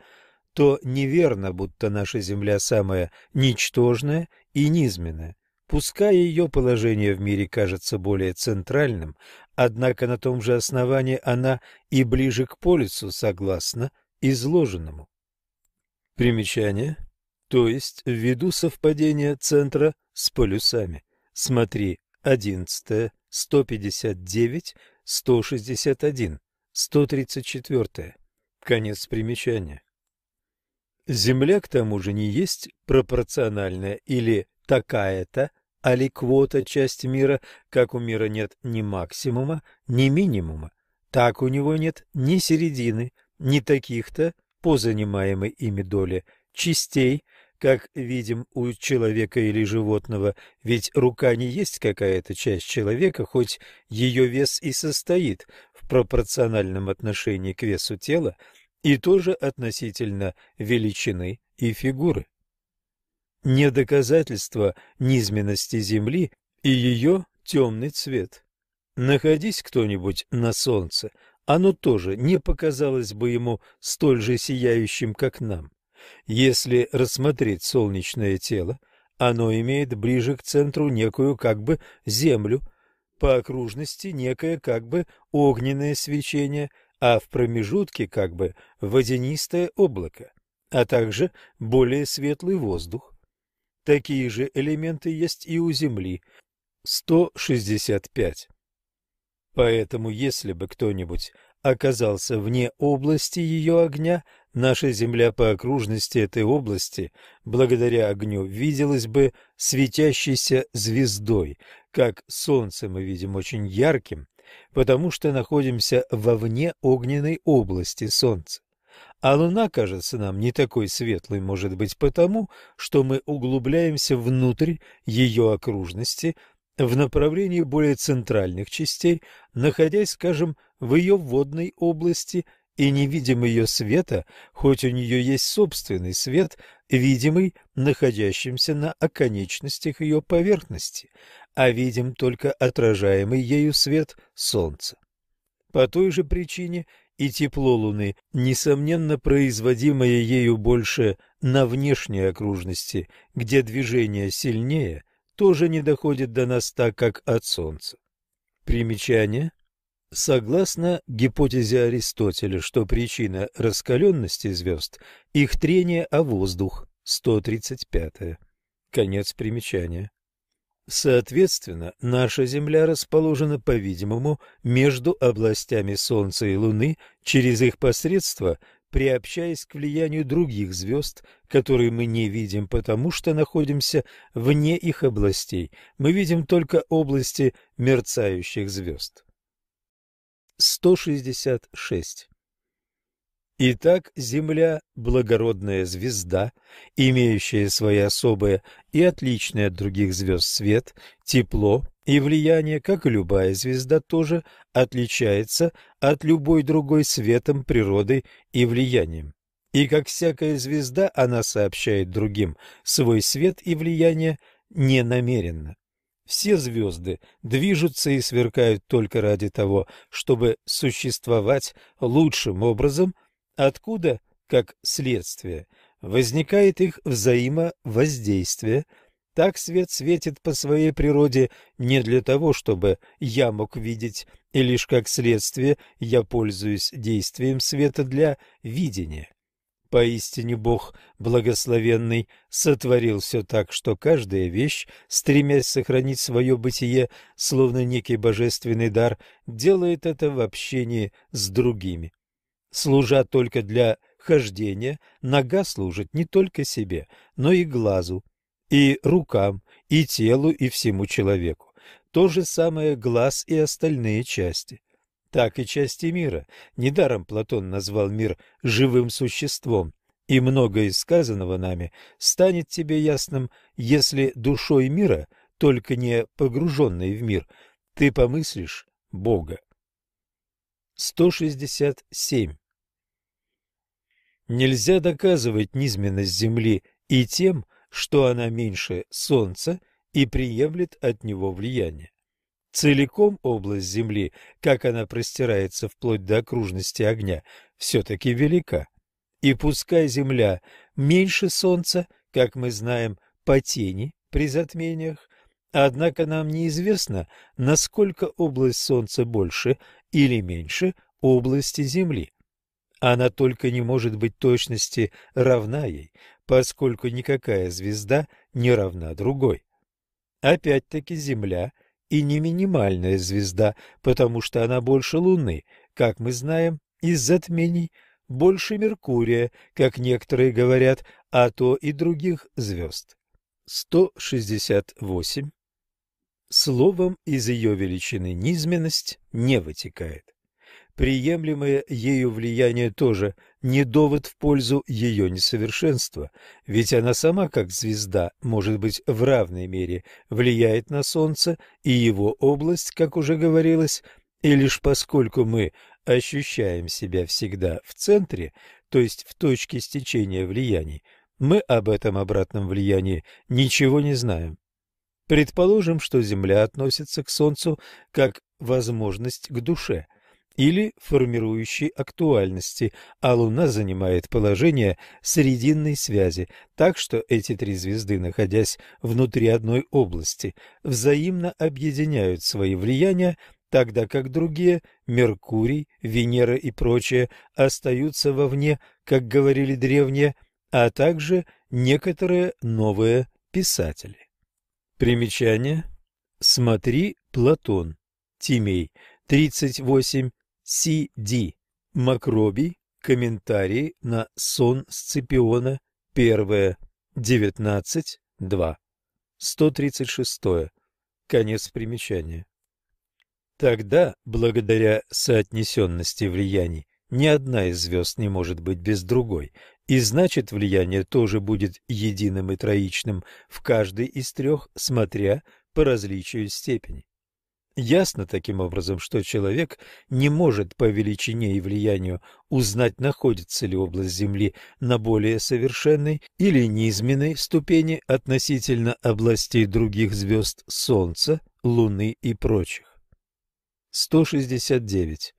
то неверно, будто наша Земля самая ничтожная и низменная. Пускай ее положение в мире кажется более центральным, однако на том же основании она и ближе к полюсу, согласно изложенному. Примечание. То есть ввиду совпадения центра с полюсами. Смотри 11, 159, 161, 134. Конец примечания. Земля, к тому же, не есть пропорциональная или такая-то аликвота часть мира, как у мира нет ни максимума, ни минимума, так у него нет ни середины, ни таких-то по занимаемой ими доле частей, как видим у человека или животного, ведь рука не есть какая-то часть человека, хоть ее вес и состоит в пропорциональном отношении к весу тела, и тоже относительно величины и фигуры. Не доказательство низменности Земли и ее темный цвет. Находись кто-нибудь на солнце, оно тоже не показалось бы ему столь же сияющим, как нам. Если рассмотреть солнечное тело, оно имеет ближе к центру некую как бы землю, по окружности некое как бы огненное свечение, а в промежутке как бы водянистое облако, а также более светлый воздух. Такие же элементы есть и у Земли. 165. Поэтому, если бы кто-нибудь оказался вне области ее огня, наша Земля по окружности этой области, благодаря огню, виделась бы светящейся звездой, как Солнце мы видим очень ярким, потому что находимся вовне огненной области Солнца. А Луна кажется нам не такой светлой, может быть, потому, что мы углубляемся внутрь ее окружности – в направлении более центральных частей, находясь, скажем, в ее водной области и не видим ее света, хоть у нее есть собственный свет, видимый находящимся на оконечностях ее поверхности, а видим только отражаемый ею свет Солнца. По той же причине и тепло Луны, несомненно производимое ею больше на внешней окружности, где движение сильнее – тоже не доходит до нас так, как от Солнца. Примечание. Согласно гипотезе Аристотеля, что причина раскаленности звезд – их трение о воздух, 135. Конец примечания. Соответственно, наша Земля расположена, по-видимому, между областями Солнца и Луны, через их посредство приобщаясь к влиянию других звезд, которые мы не видим, потому что находимся вне их областей. Мы видим только области мерцающих звезд. 166. Итак, Земля – благородная звезда, имеющая свои особые и отличные от других звезд свет, тепло и влияние, как и любая звезда, тоже отличается от любой другой светом, природой и влиянием. И как всякая звезда, она сообщает другим свой свет и влияние ненамеренно. Все звезды движутся и сверкают только ради того, чтобы существовать лучшим образом откуда, как следствие, возникает их взаимовоздействие. Так свет светит по своей природе не для того, чтобы я мог видеть, и лишь как следствие я пользуюсь действием света для видения. Поистине Бог благословенный сотворил все так, что каждая вещь, стремясь сохранить свое бытие, словно некий божественный дар, делает это в общении с другими служа только для хождения, нога служит не только себе, но и глазу, и рукам, и телу, и всему человеку. То же самое глаз и остальные части. Так и части мира. Недаром Платон назвал мир живым существом, и многое из сказанного нами станет тебе ясным, если душой мира, только не погруженной в мир, ты помыслишь Бога. 167. Нельзя доказывать низменность Земли и тем, что она меньше Солнца и приемлет от него влияние. Целиком область Земли, как она простирается вплоть до окружности огня, все-таки велика. И пускай Земля меньше Солнца, как мы знаем, по тени при затмениях, однако нам неизвестно, насколько область Солнца больше или меньше области Земли. Она только не может быть точности равна ей, поскольку никакая звезда не равна другой. Опять-таки Земля и не минимальная звезда, потому что она больше Луны, как мы знаем из затмений, больше Меркурия, как некоторые говорят, а то и других звезд. 168. Словом, из ее величины низменность не вытекает приемлемое ею влияние тоже не довод в пользу ее несовершенства, ведь она сама, как звезда, может быть, в равной мере влияет на Солнце и его область, как уже говорилось, и лишь поскольку мы ощущаем себя всегда в центре, то есть в точке стечения влияний, мы об этом обратном влиянии ничего не знаем. Предположим, что Земля относится к Солнцу как возможность к душе или формирующей актуальности, а Луна занимает положение срединной связи, так что эти три звезды, находясь внутри одной области, взаимно объединяют свои влияния, тогда как другие – Меркурий, Венера и прочее – остаются вовне, как говорили древние, а также некоторые новые писатели. Примечание. Смотри Платон. Тимей. 38. Си-Ди. Макробий. Комментарий на сон Сципиона. Первое. 19. 2. 136. Конец примечания. Тогда, благодаря соотнесенности влияний, ни одна из звезд не может быть без другой, и значит влияние тоже будет единым и троичным в каждой из трех, смотря по различию степени. Ясно таким образом, что человек не может по величине и влиянию узнать, находится ли область Земли на более совершенной или низменной ступени относительно областей других звезд Солнца, Луны и прочих. 169.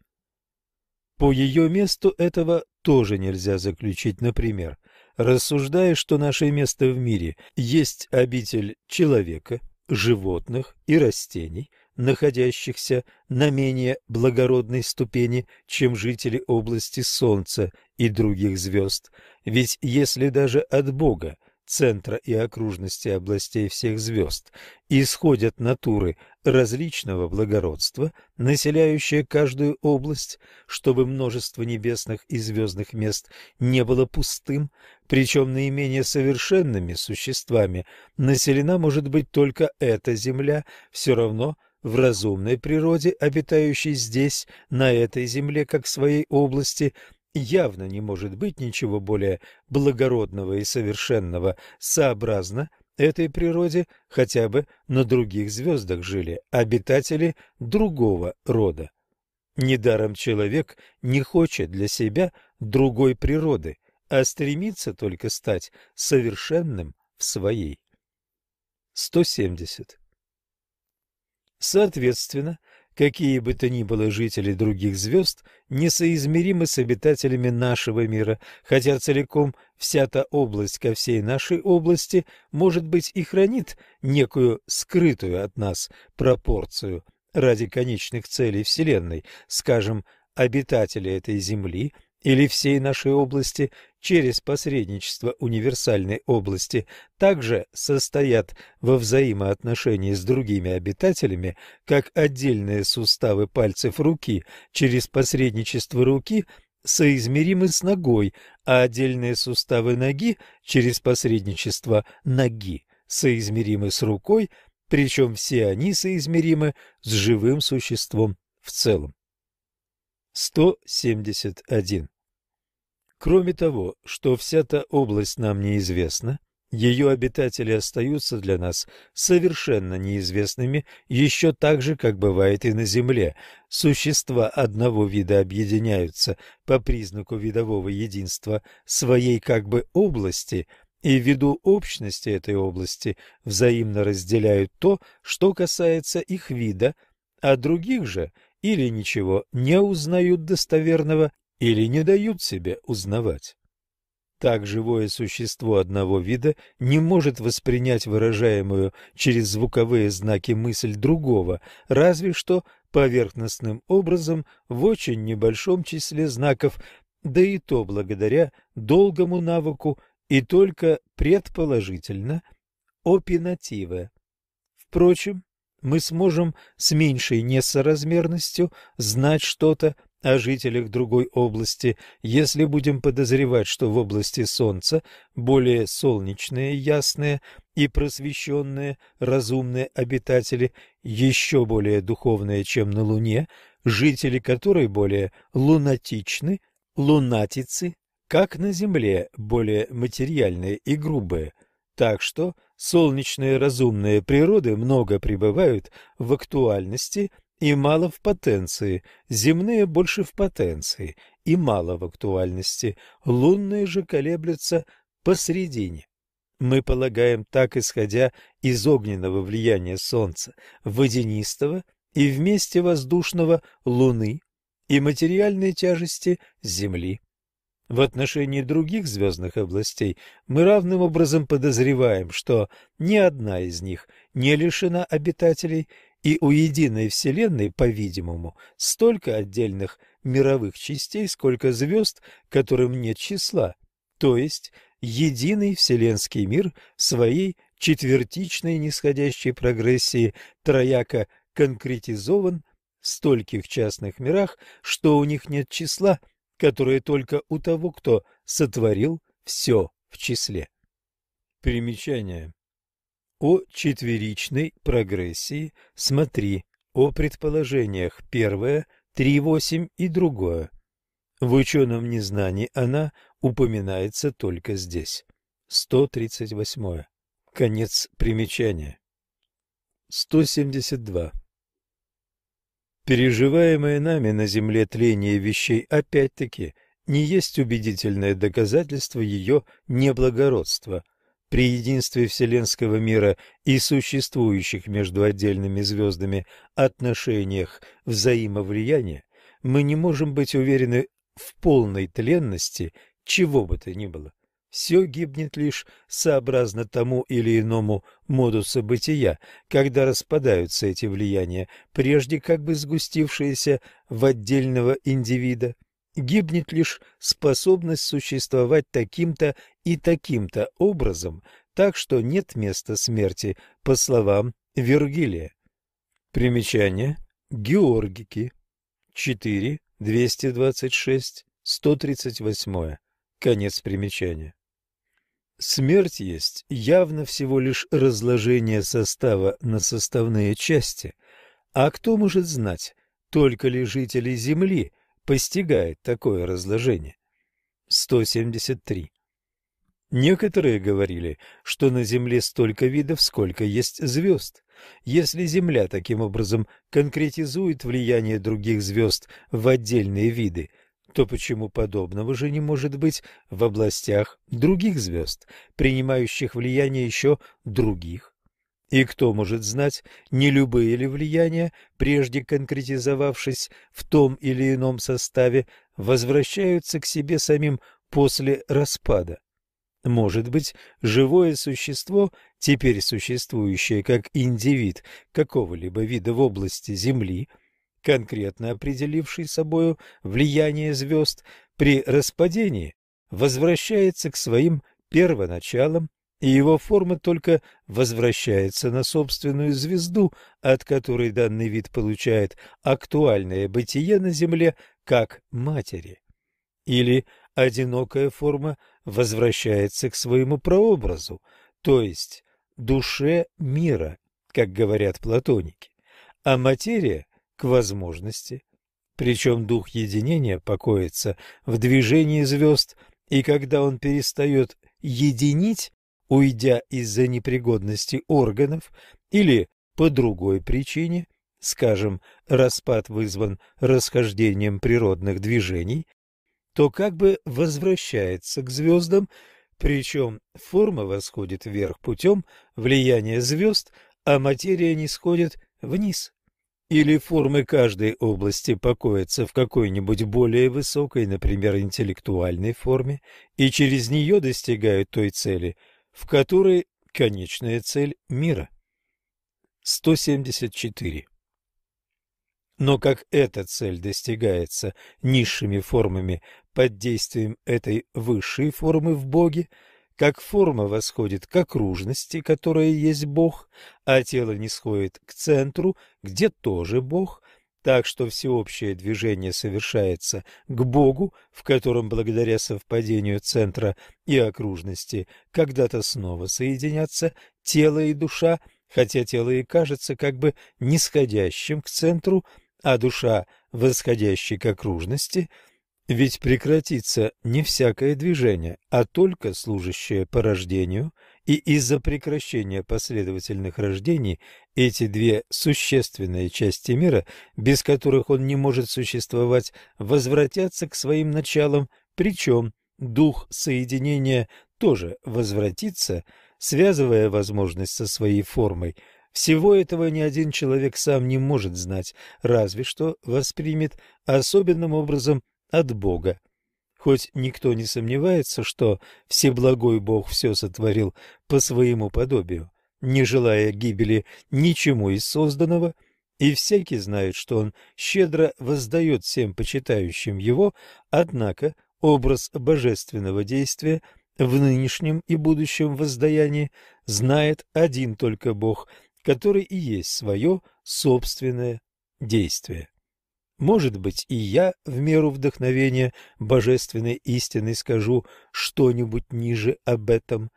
По ее месту этого тоже нельзя заключить, например, рассуждая, что наше место в мире есть обитель человека, животных и растений, находящихся на менее благородной ступени, чем жители области Солнца и других звезд. Ведь если даже от Бога центра и окружности областей всех звезд, исходят натуры различного благородства, населяющие каждую область, чтобы множество небесных и звездных мест не было пустым, причем наименее совершенными существами населена может быть только эта земля, все равно в разумной природе, обитающей здесь, на этой земле, как в своей области, явно не может быть ничего более благородного и совершенного, сообразно этой природе хотя бы на других звездах жили обитатели другого рода. Недаром человек не хочет для себя другой природы, а стремится только стать совершенным в своей. 170. Соответственно, какие бы то ни было жители других звезд, несоизмеримы с обитателями нашего мира, хотя целиком вся та область ко всей нашей области, может быть, и хранит некую скрытую от нас пропорцию ради конечных целей Вселенной, скажем, обитатели этой Земли или всей нашей области через посредничество универсальной области также состоят во взаимоотношении с другими обитателями, как отдельные суставы пальцев руки через посредничество руки соизмеримы с ногой, а отдельные суставы ноги через посредничество ноги соизмеримы с рукой, причем все они соизмеримы с живым существом в целом. 171. Кроме того, что вся та область нам неизвестна, ее обитатели остаются для нас совершенно неизвестными еще так же, как бывает и на Земле. Существа одного вида объединяются по признаку видового единства своей как бы области и ввиду общности этой области взаимно разделяют то, что касается их вида, а других же или ничего не узнают достоверного, или не дают себя узнавать. Так живое существо одного вида не может воспринять выражаемую через звуковые знаки мысль другого, разве что поверхностным образом в очень небольшом числе знаков, да и то благодаря долгому навыку и только предположительно опинативе. Впрочем, мы сможем с меньшей несоразмерностью знать что-то о жителях другой области, если будем подозревать, что в области Солнца более солнечные, ясные и просвещенные разумные обитатели, еще более духовные, чем на Луне, жители которой более лунатичны, лунатицы, как на Земле, более материальные и грубые, так что солнечные разумные природы много пребывают в актуальности и мало в потенции, земные больше в потенции и мало в актуальности, лунные же колеблются посредине. Мы полагаем так, исходя из огненного влияния Солнца, водянистого и вместе воздушного Луны и материальной тяжести Земли. В отношении других звездных областей мы равным образом подозреваем, что ни одна из них не лишена обитателей, и у единой Вселенной, по-видимому, столько отдельных мировых частей, сколько звезд, которым нет числа, то есть единый вселенский мир своей четвертичной нисходящей прогрессии трояко конкретизован в стольких частных мирах, что у них нет числа – которое только у того, кто сотворил все в числе. Примечание. О четверичной прогрессии смотри о предположениях первое, 3.8 и другое. В ученом незнании она упоминается только здесь. 138. Конец примечания. 172. Переживаемое нами на Земле тление вещей опять-таки не есть убедительное доказательство ее неблагородства. При единстве вселенского мира и существующих между отдельными звездами отношениях взаимовлияния мы не можем быть уверены в полной тленности чего бы то ни было все гибнет лишь сообразно тому или иному модусу бытия, когда распадаются эти влияния, прежде как бы сгустившиеся в отдельного индивида. Гибнет лишь способность существовать таким-то и таким-то образом, так что нет места смерти, по словам Вергилия. Примечание. Георгики. 4, 226, 138. Конец примечания. Смерть есть явно всего лишь разложение состава на составные части, а кто может знать, только ли жители Земли постигает такое разложение? 173. Некоторые говорили, что на Земле столько видов, сколько есть звезд. Если Земля таким образом конкретизует влияние других звезд в отдельные виды – то почему подобного же не может быть в областях других звезд, принимающих влияние еще других? И кто может знать, не любые ли влияния, прежде конкретизовавшись в том или ином составе, возвращаются к себе самим после распада? Может быть, живое существо, теперь существующее как индивид какого-либо вида в области Земли – конкретно определивший собою влияние звезд, при распадении возвращается к своим первоначалам, и его форма только возвращается на собственную звезду, от которой данный вид получает актуальное бытие на Земле как матери. Или одинокая форма возвращается к своему прообразу, то есть душе мира, как говорят платоники, а материя к возможности. Причем дух единения покоится в движении звезд, и когда он перестает единить, уйдя из-за непригодности органов или по другой причине, скажем, распад вызван расхождением природных движений, то как бы возвращается к звездам, причем форма восходит вверх путем влияния звезд, а материя не сходит вниз. Или формы каждой области покоятся в какой-нибудь более высокой, например, интеллектуальной форме, и через нее достигают той цели, в которой конечная цель мира. 174. Но как эта цель достигается низшими формами под действием этой высшей формы в Боге, как форма восходит к окружности, которая есть Бог, а тело не сходит к центру, где тоже Бог, так что всеобщее движение совершается к Богу, в котором благодаря совпадению центра и окружности когда-то снова соединятся тело и душа, хотя тело и кажется как бы нисходящим к центру, а душа восходящей к окружности – Ведь прекратится не всякое движение, а только служащее порождению, и из-за прекращения последовательных рождений эти две существенные части мира, без которых он не может существовать, возвратятся к своим началам, причем дух соединения тоже возвратится, связывая возможность со своей формой. Всего этого ни один человек сам не может знать, разве что воспримет особенным образом от Бога. Хоть никто не сомневается, что Всеблагой Бог все сотворил по своему подобию, не желая гибели ничему из созданного, и всякий знает, что он щедро воздает всем почитающим его, однако образ божественного действия в нынешнем и будущем воздаянии знает один только Бог, который и есть свое собственное действие. Может быть, и я в меру вдохновения божественной истины скажу что-нибудь ниже об этом,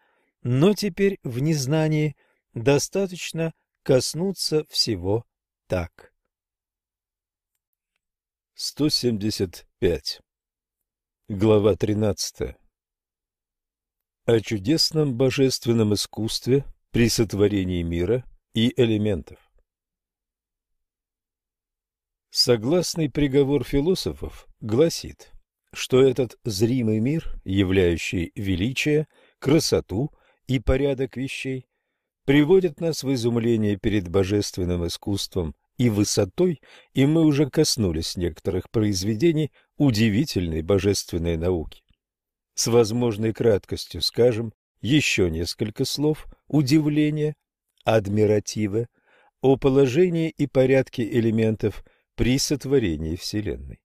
но теперь в незнании достаточно коснуться всего так. 175. Глава 13. О чудесном божественном искусстве при сотворении мира и элементов. Согласный приговор философов гласит, что этот зримый мир, являющий величие, красоту и порядок вещей, приводит нас в изумление перед божественным искусством и высотой, и мы уже коснулись некоторых произведений удивительной божественной науки. С возможной краткостью скажем еще несколько слов удивления, адмиратива, о положении и порядке элементов – при сотворении Вселенной.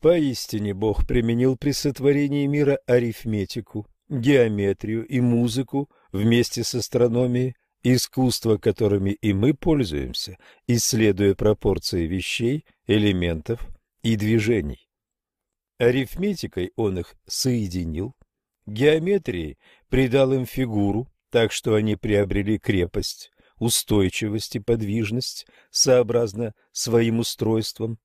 Поистине Бог применил при сотворении мира арифметику, геометрию и музыку вместе с астрономией, искусство, которыми и мы пользуемся, исследуя пропорции вещей, элементов и движений. Арифметикой он их соединил, геометрией придал им фигуру, так что они приобрели крепость, устойчивость и подвижность сообразно своим устройствам.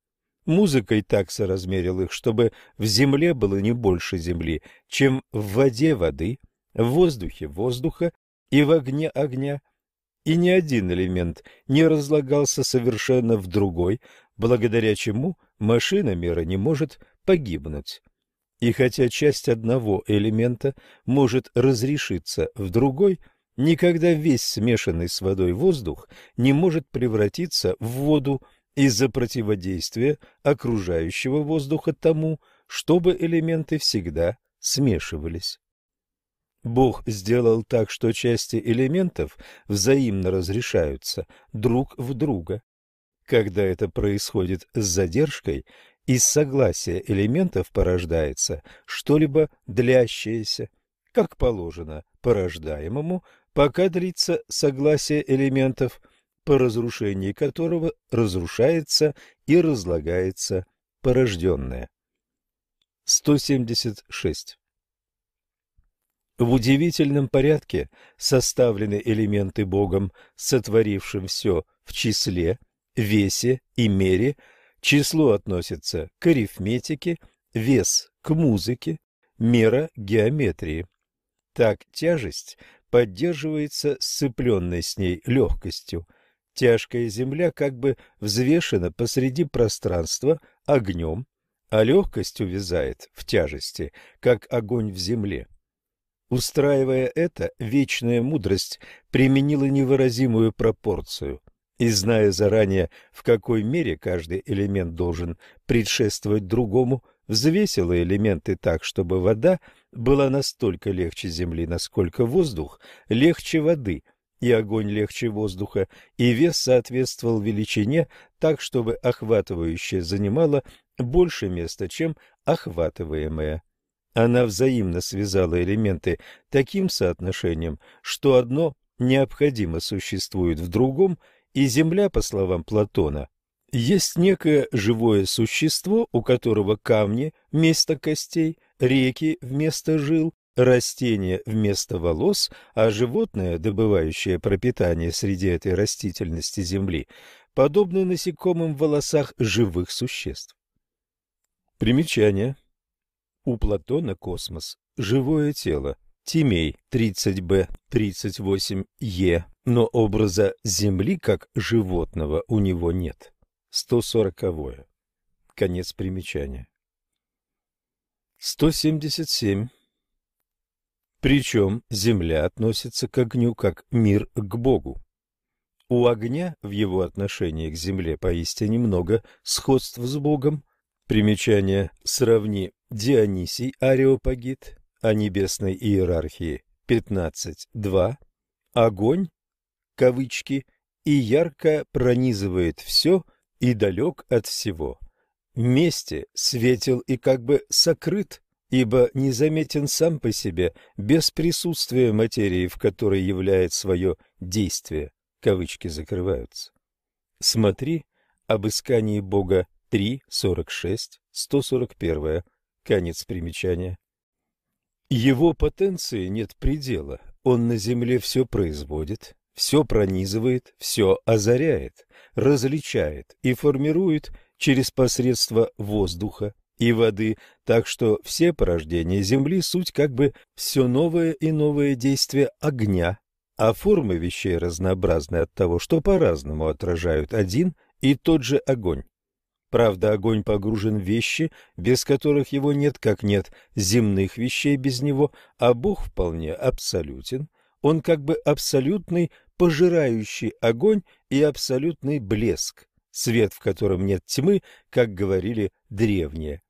Музыкой так соразмерил их, чтобы в земле было не больше земли, чем в воде воды, в воздухе воздуха и в огне огня, и ни один элемент не разлагался совершенно в другой, благодаря чему машина мира не может погибнуть. И хотя часть одного элемента может разрешиться в другой – Никогда весь смешанный с водой воздух не может превратиться в воду из-за противодействия окружающего воздуха тому, чтобы элементы всегда смешивались. Бог сделал так, что части элементов взаимно разрешаются друг в друга. Когда это происходит с задержкой, из согласия элементов порождается что-либо длящееся, как положено порождаемому пока длится согласие элементов, по разрушении которого разрушается и разлагается порожденное. 176. В удивительном порядке составлены элементы Богом, сотворившим все в числе, весе и мере. Число относится к арифметике, вес – к музыке, мера – к геометрии. Так тяжесть поддерживается сцепленной с ней легкостью. Тяжкая земля как бы взвешена посреди пространства огнем, а легкость увязает в тяжести, как огонь в земле. Устраивая это, вечная мудрость применила невыразимую пропорцию – и зная заранее, в какой мере каждый элемент должен предшествовать другому, взвесила элементы так, чтобы вода была настолько легче земли, насколько воздух легче воды, и огонь легче воздуха, и вес соответствовал величине так, чтобы охватывающее занимало больше места, чем охватываемое. Она взаимно связала элементы таким соотношением, что одно необходимо существует в другом, и Земля, по словам Платона, есть некое живое существо, у которого камни вместо костей, реки вместо жил, растения вместо волос, а животное, добывающее пропитание среди этой растительности земли, подобно насекомым в волосах живых существ. Примечание. У Платона космос – живое тело, Тимей 30b, 38е, но образа Земли как животного у него нет. 140. -е. Конец примечания. 177. Причем Земля относится к огню как мир к Богу. У огня в его отношении к Земле поистине много сходств с Богом. Примечание «Сравни Дионисий Ареопагит о небесной иерархии 15.2. Огонь, кавычки, и ярко пронизывает все и далек от всего. Вместе светил и как бы сокрыт, ибо незаметен сам по себе, без присутствия материи, в которой являет свое действие. Кавычки закрываются. Смотри, об искании Бога 3.46, 141. Конец примечания. Его потенции нет предела. Он на земле все производит, все пронизывает, все озаряет, различает и формирует через посредство воздуха и воды, так что все порождения Земли суть как бы все новое и новое действие огня, а формы вещей разнообразны от того, что по-разному отражают один и тот же огонь. Правда, огонь погружен в вещи, без которых его нет, как нет земных вещей без него, а Бог вполне абсолютен. Он как бы абсолютный пожирающий огонь и абсолютный блеск, свет в котором нет тьмы, как говорили древние.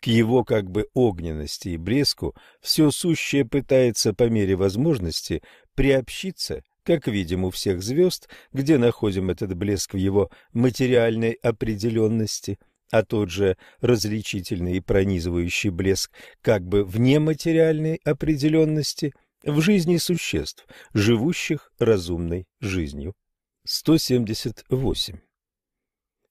К его как бы огненности и блеску все сущее пытается по мере возможности приобщиться как видим у всех звезд, где находим этот блеск в его материальной определенности, а тот же различительный и пронизывающий блеск как бы в нематериальной определенности в жизни существ, живущих разумной жизнью. 178.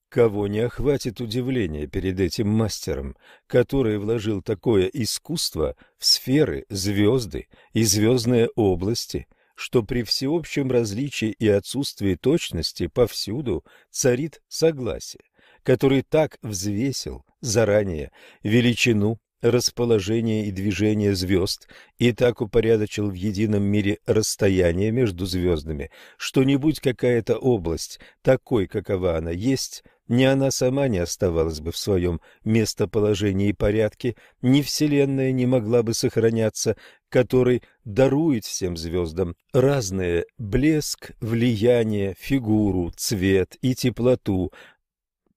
Кого не охватит удивление перед этим мастером, который вложил такое искусство в сферы, звезды и звездные области – что при всеобщем различии и отсутствии точности повсюду царит согласие, который так взвесил заранее величину, расположение и движение звезд и так упорядочил в едином мире расстояние между звездами, что не будь какая-то область такой, какова она есть, ни она сама не оставалась бы в своем местоположении и порядке, ни Вселенная не могла бы сохраняться, который дарует всем звездам разные блеск, влияние, фигуру, цвет и теплоту,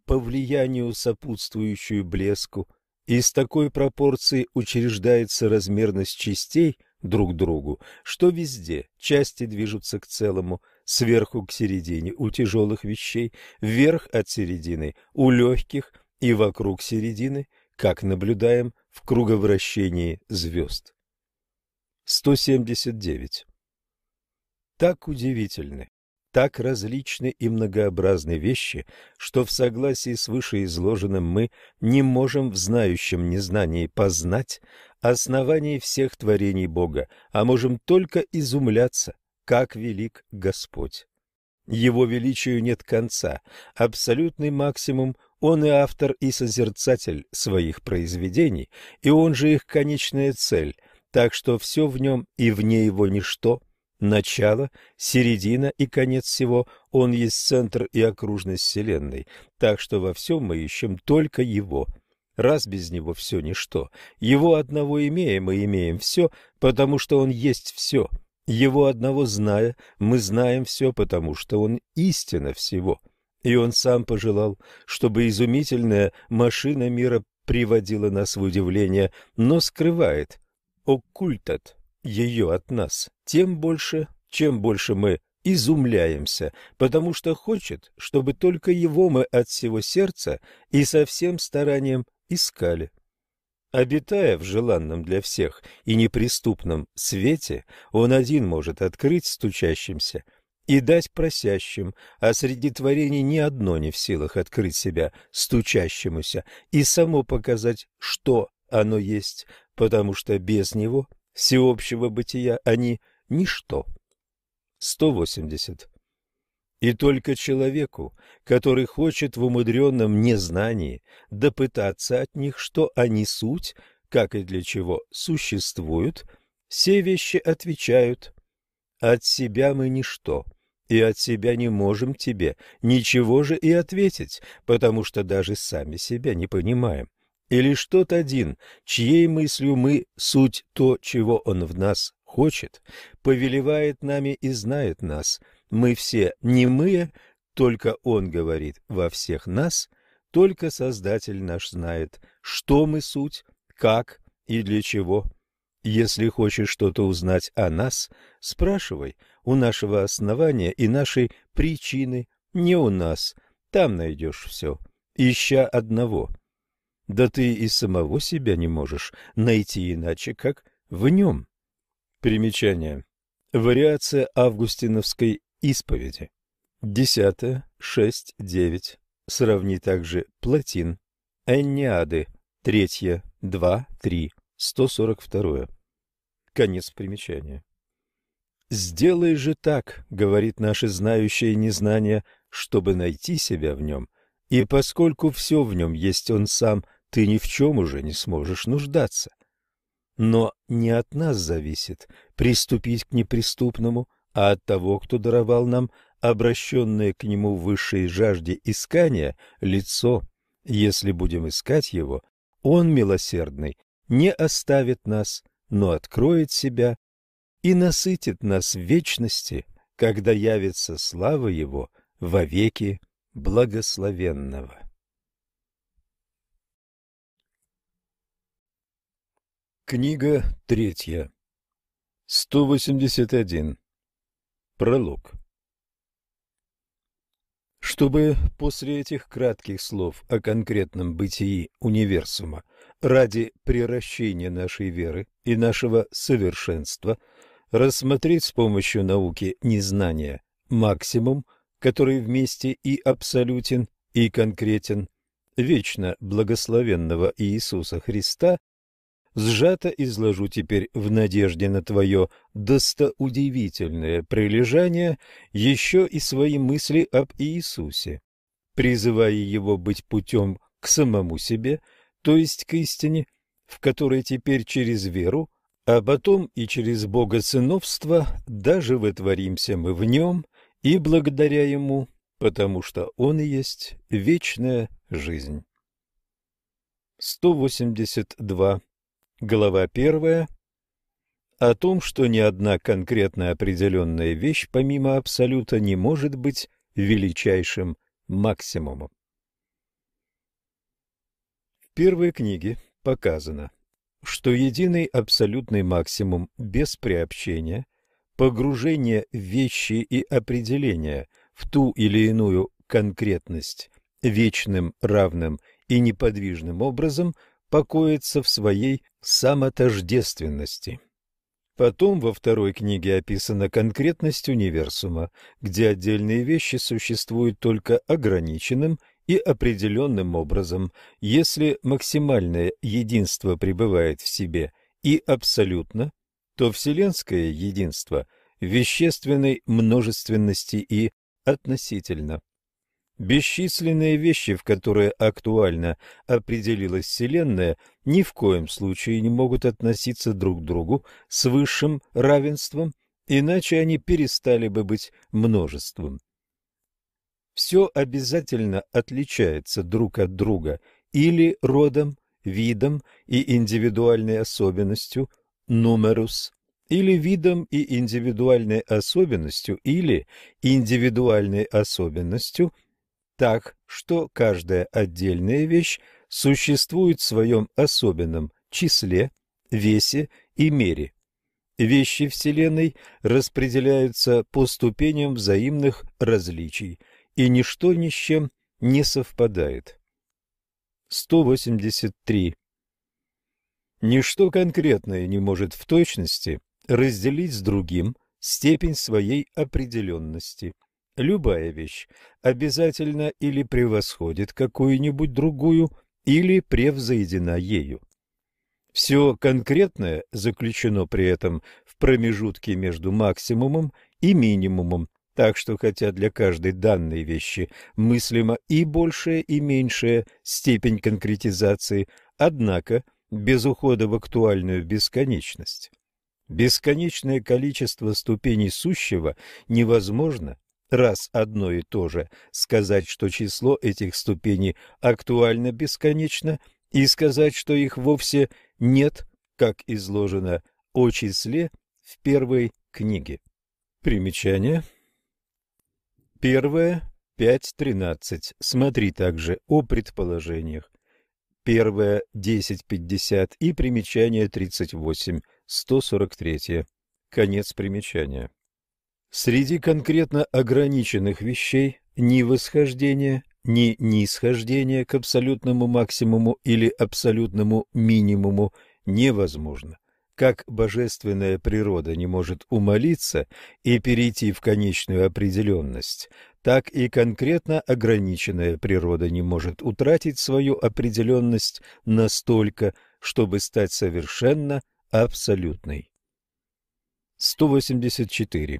по влиянию сопутствующую блеску, и с такой пропорцией учреждается размерность частей друг другу, что везде части движутся к целому – сверху к середине у тяжелых вещей, вверх от середины у легких и вокруг середины, как наблюдаем в круговращении звезд. 179. Так удивительны, так различны и многообразны вещи, что в согласии с вышеизложенным мы не можем в знающем незнании познать оснований всех творений Бога, а можем только изумляться, как велик Господь. Его величию нет конца, абсолютный максимум, он и автор, и созерцатель своих произведений, и он же их конечная цель, так что все в нем и вне его ничто, начало, середина и конец всего, он есть центр и окружность Вселенной, так что во всем мы ищем только его. Раз без него все ничто, его одного имеем и имеем все, потому что он есть все – его одного зная, мы знаем все, потому что он истина всего. И он сам пожелал, чтобы изумительная машина мира приводила нас в удивление, но скрывает, оккультат ее от нас, тем больше, чем больше мы изумляемся, потому что хочет, чтобы только его мы от всего сердца и со всем старанием искали. Обитая в желанном для всех и неприступном свете, он один может открыть стучащимся и дать просящим, а среди творений ни одно не в силах открыть себя стучащемуся и само показать, что оно есть, потому что без него, всеобщего бытия, они – ничто. 180. И только человеку, который хочет в умудренном незнании допытаться от них, что они суть, как и для чего существуют, все вещи отвечают «От себя мы ничто, и от себя не можем тебе ничего же и ответить, потому что даже сами себя не понимаем. И лишь тот один, чьей мыслью мы суть то, чего он в нас хочет, повелевает нами и знает нас. Мы все немые, только он говорит во всех нас, только Создатель наш знает, что мы суть, как и для чего. Если хочешь что-то узнать о нас, спрашивай у нашего основания и нашей причины, не у нас, там найдешь все, ища одного — да ты и самого себя не можешь найти иначе, как в нем. Примечание. Вариация августиновской исповеди. Десятое, шесть, девять. Сравни также Платин. Энниады. Третье, два, три. Сто сорок второе. Конец примечания. «Сделай же так, — говорит наше знающее незнание, — чтобы найти себя в нем, и поскольку все в нем есть он сам, ты ни в чем уже не сможешь нуждаться. Но не от нас зависит приступить к неприступному, а от того, кто даровал нам обращенное к нему в высшей жажде искания лицо. Если будем искать его, он, милосердный, не оставит нас, но откроет себя и насытит нас в вечности, когда явится слава его во веки благословенного. Книга третья. 181. Пролог. Чтобы после этих кратких слов о конкретном бытии универсума ради приращения нашей веры и нашего совершенства рассмотреть с помощью науки незнания максимум, который вместе и абсолютен, и конкретен, вечно благословенного Иисуса Христа – сжато изложу теперь в надежде на твое достоудивительное прилежание еще и свои мысли об Иисусе, призывая его быть путем к самому себе, то есть к истине, в которой теперь через веру, а потом и через богосыновство даже вытворимся мы в нем и благодаря ему, потому что он и есть вечная жизнь. 182. Глава первая. О том, что ни одна конкретная определенная вещь помимо абсолюта не может быть величайшим максимумом. В первой книге показано, что единый абсолютный максимум без приобщения, погружения вещи и определения в ту или иную конкретность вечным, равным и неподвижным образом – покоится в своей самотождественности. Потом во второй книге описана конкретность универсума, где отдельные вещи существуют только ограниченным и определенным образом, если максимальное единство пребывает в себе и абсолютно, то вселенское единство вещественной множественности и относительно. Бесчисленные вещи, в которые актуально определилась Вселенная, ни в коем случае не могут относиться друг к другу с высшим равенством, иначе они перестали бы быть множеством. Все обязательно отличается друг от друга или родом, видом и индивидуальной особенностью нумерус, или видом и индивидуальной особенностью, или индивидуальной особенностью – так, что каждая отдельная вещь существует в своем особенном числе, весе и мере. Вещи Вселенной распределяются по ступеням взаимных различий, и ничто ни с чем не совпадает. 183. Ничто конкретное не может в точности разделить с другим степень своей определенности. Любая вещь обязательно или превосходит какую-нибудь другую, или превзойдена ею. Все конкретное заключено при этом в промежутке между максимумом и минимумом, Так что хотя для каждой данной вещи мыслима и большая, и меньшая степень конкретизации, однако без ухода в актуальную бесконечность. Бесконечное количество ступеней сущего невозможно раз одно и то же сказать, что число этих ступеней актуально бесконечно, и сказать, что их вовсе нет, как изложено о числе в первой книге. Примечание. Первое 5.13. Смотри также о предположениях. Первое 10.50 и примечание 38. 143. Конец примечания. Среди конкретно ограниченных вещей ни восхождение, ни нисхождение к абсолютному максимуму или абсолютному минимуму невозможно. Как божественная природа не может умолиться и перейти в конечную определенность, так и конкретно ограниченная природа не может утратить свою определенность настолько, чтобы стать совершенно абсолютной. 184.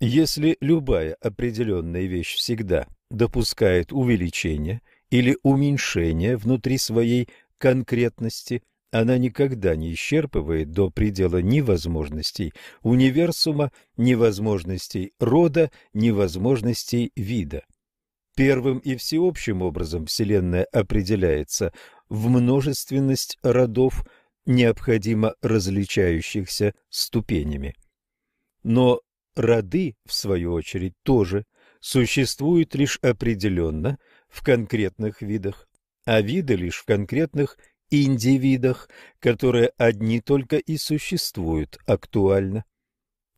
Если любая определенная вещь всегда допускает увеличение или уменьшение внутри своей конкретности, она никогда не исчерпывает до предела ни возможностей универсума, ни возможностей рода, ни возможностей вида. Первым и всеобщим образом Вселенная определяется в множественность родов, необходимо различающихся ступенями. Но роды, в свою очередь, тоже существуют лишь определенно в конкретных видах, а виды лишь в конкретных индивидах, которые одни только и существуют актуально.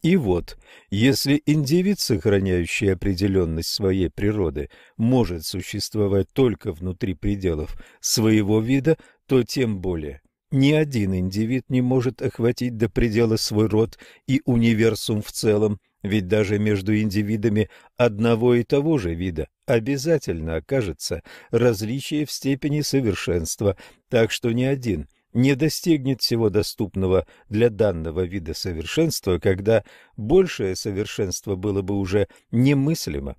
И вот, если индивид, сохраняющий определенность своей природы, может существовать только внутри пределов своего вида, то тем более ни один индивид не может охватить до предела свой род и универсум в целом, ведь даже между индивидами одного и того же вида обязательно окажется различие в степени совершенства, так что ни один не достигнет всего доступного для данного вида совершенства, когда большее совершенство было бы уже немыслимо.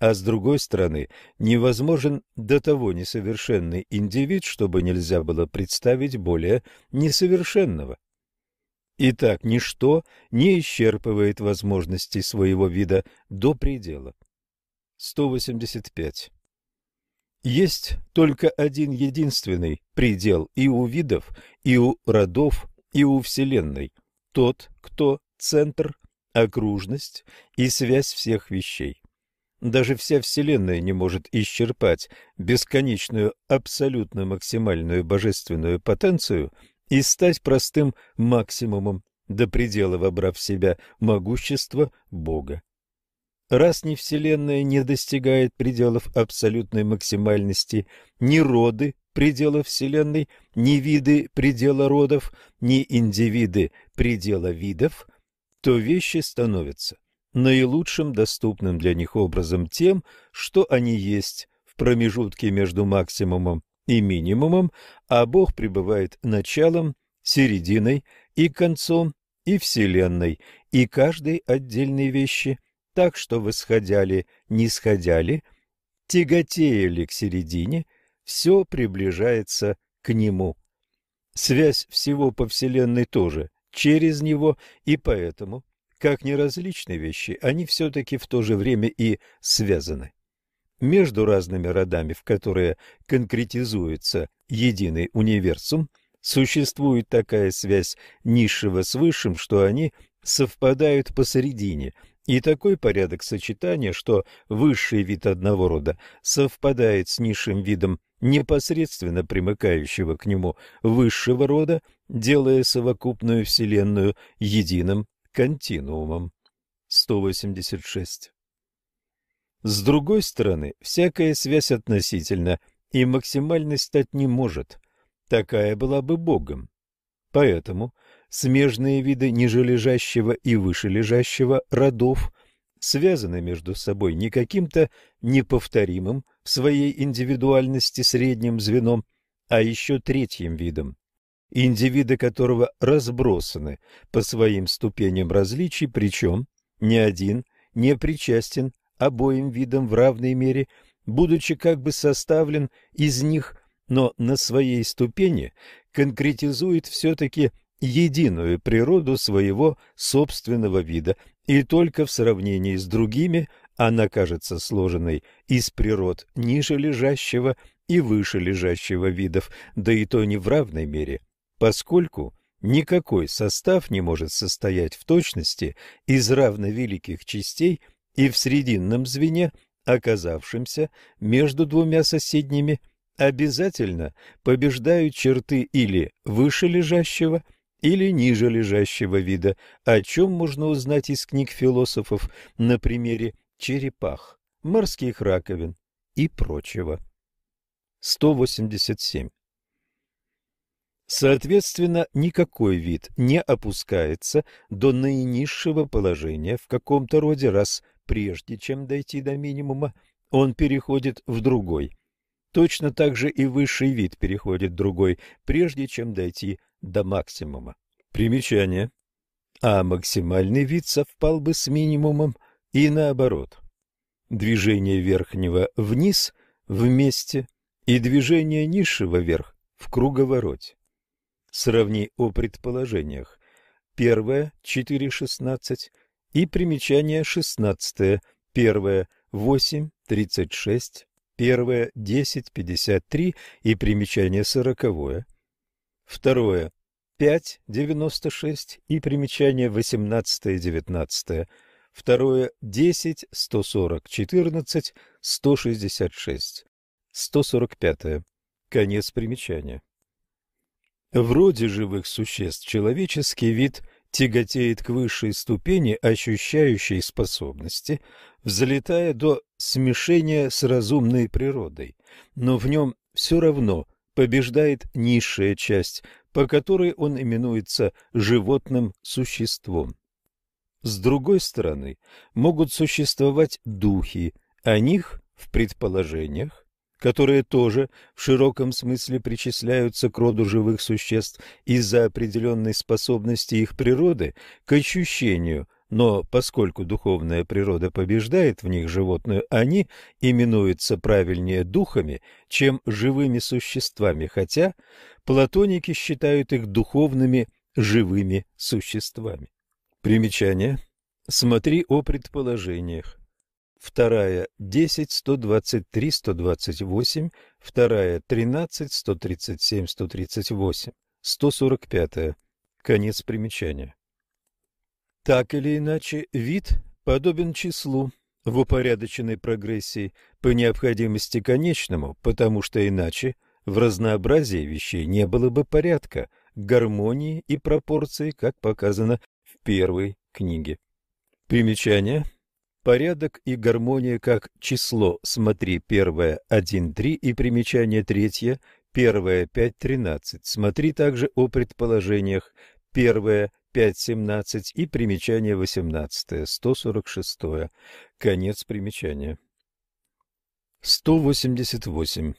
А с другой стороны, невозможен до того несовершенный индивид, чтобы нельзя было представить более несовершенного. Итак, ничто не исчерпывает возможности своего вида до предела. 185. Есть только один единственный предел и у видов, и у родов, и у Вселенной. Тот, кто центр, окружность и связь всех вещей. Даже вся Вселенная не может исчерпать бесконечную абсолютно максимальную божественную потенцию – и стать простым максимумом, до предела вобрав в себя могущество Бога. Раз ни Вселенная не достигает пределов абсолютной максимальности, ни роды предела Вселенной, ни виды предела родов, ни индивиды предела видов, то вещи становятся наилучшим доступным для них образом тем, что они есть в промежутке между максимумом и минимумом, а Бог пребывает началом, серединой и концом и Вселенной, и каждой отдельной вещи, так что восходяли, нисходяли, тяготеяли к середине, все приближается к Нему. Связь всего по Вселенной тоже через Него, и поэтому, как неразличные вещи, они все-таки в то же время и связаны. Между разными родами, в которые конкретизуется единый универсум, существует такая связь низшего с высшим, что они совпадают посередине, и такой порядок сочетания, что высший вид одного рода совпадает с низшим видом непосредственно примыкающего к нему высшего рода, делая совокупную Вселенную единым континуумом. 186. С другой стороны, всякая связь относительно и максимальность стать не может. Такая была бы Богом. Поэтому смежные виды нижележащего и вышележащего родов связаны между собой не каким-то неповторимым в своей индивидуальности средним звеном, а еще третьим видом, индивиды которого разбросаны по своим ступеням различий, причем ни один не причастен обоим видам в равной мере, будучи как бы составлен из них, но на своей ступени конкретизует все-таки единую природу своего собственного вида, и только в сравнении с другими она кажется сложенной из природ ниже лежащего и выше лежащего видов, да и то не в равной мере, поскольку никакой состав не может состоять в точности из равновеликих частей и в срединном звене, оказавшемся между двумя соседними, обязательно побеждают черты или выше лежащего, или ниже лежащего вида, о чем можно узнать из книг философов на примере черепах, морских раковин и прочего. 187. Соответственно, никакой вид не опускается до наинизшего положения в каком-то роде, раз прежде чем дойти до минимума, он переходит в другой. Точно так же и высший вид переходит в другой, прежде чем дойти до максимума. Примечание. А максимальный вид совпал бы с минимумом и наоборот. Движение верхнего вниз вместе и движение низшего вверх в круговороте. Сравни о предположениях. Первое 4.16 и примечание 16. Первое 8.36, первое 10.53 и примечание 40. Второе 5.96 и примечание 18-19. Второе 10, 140, 14, 166. 145. Конец примечания. В роде живых существ человеческий вид тяготеет к высшей ступени ощущающей способности, взлетая до смешения с разумной природой, но в нем все равно побеждает низшая часть, по которой он именуется животным существом. С другой стороны, могут существовать духи, о них в предположениях которые тоже в широком смысле причисляются к роду живых существ из-за определенной способности их природы к ощущению, но поскольку духовная природа побеждает в них животную, они именуются правильнее духами, чем живыми существами, хотя платоники считают их духовными живыми существами. Примечание. Смотри о предположениях вторая – 10, 123, 128, вторая – 13, 137, 138, 145. Конец примечания. Так или иначе, вид подобен числу в упорядоченной прогрессии по необходимости конечному, потому что иначе в разнообразии вещей не было бы порядка, гармонии и пропорции, как показано в первой книге. Примечание. Порядок и гармония как число, смотри первое 1.3 и примечание третье, первое 5.13. Смотри также о предположениях, первое 5.17 и примечание 18, 146. Конец примечания. 188.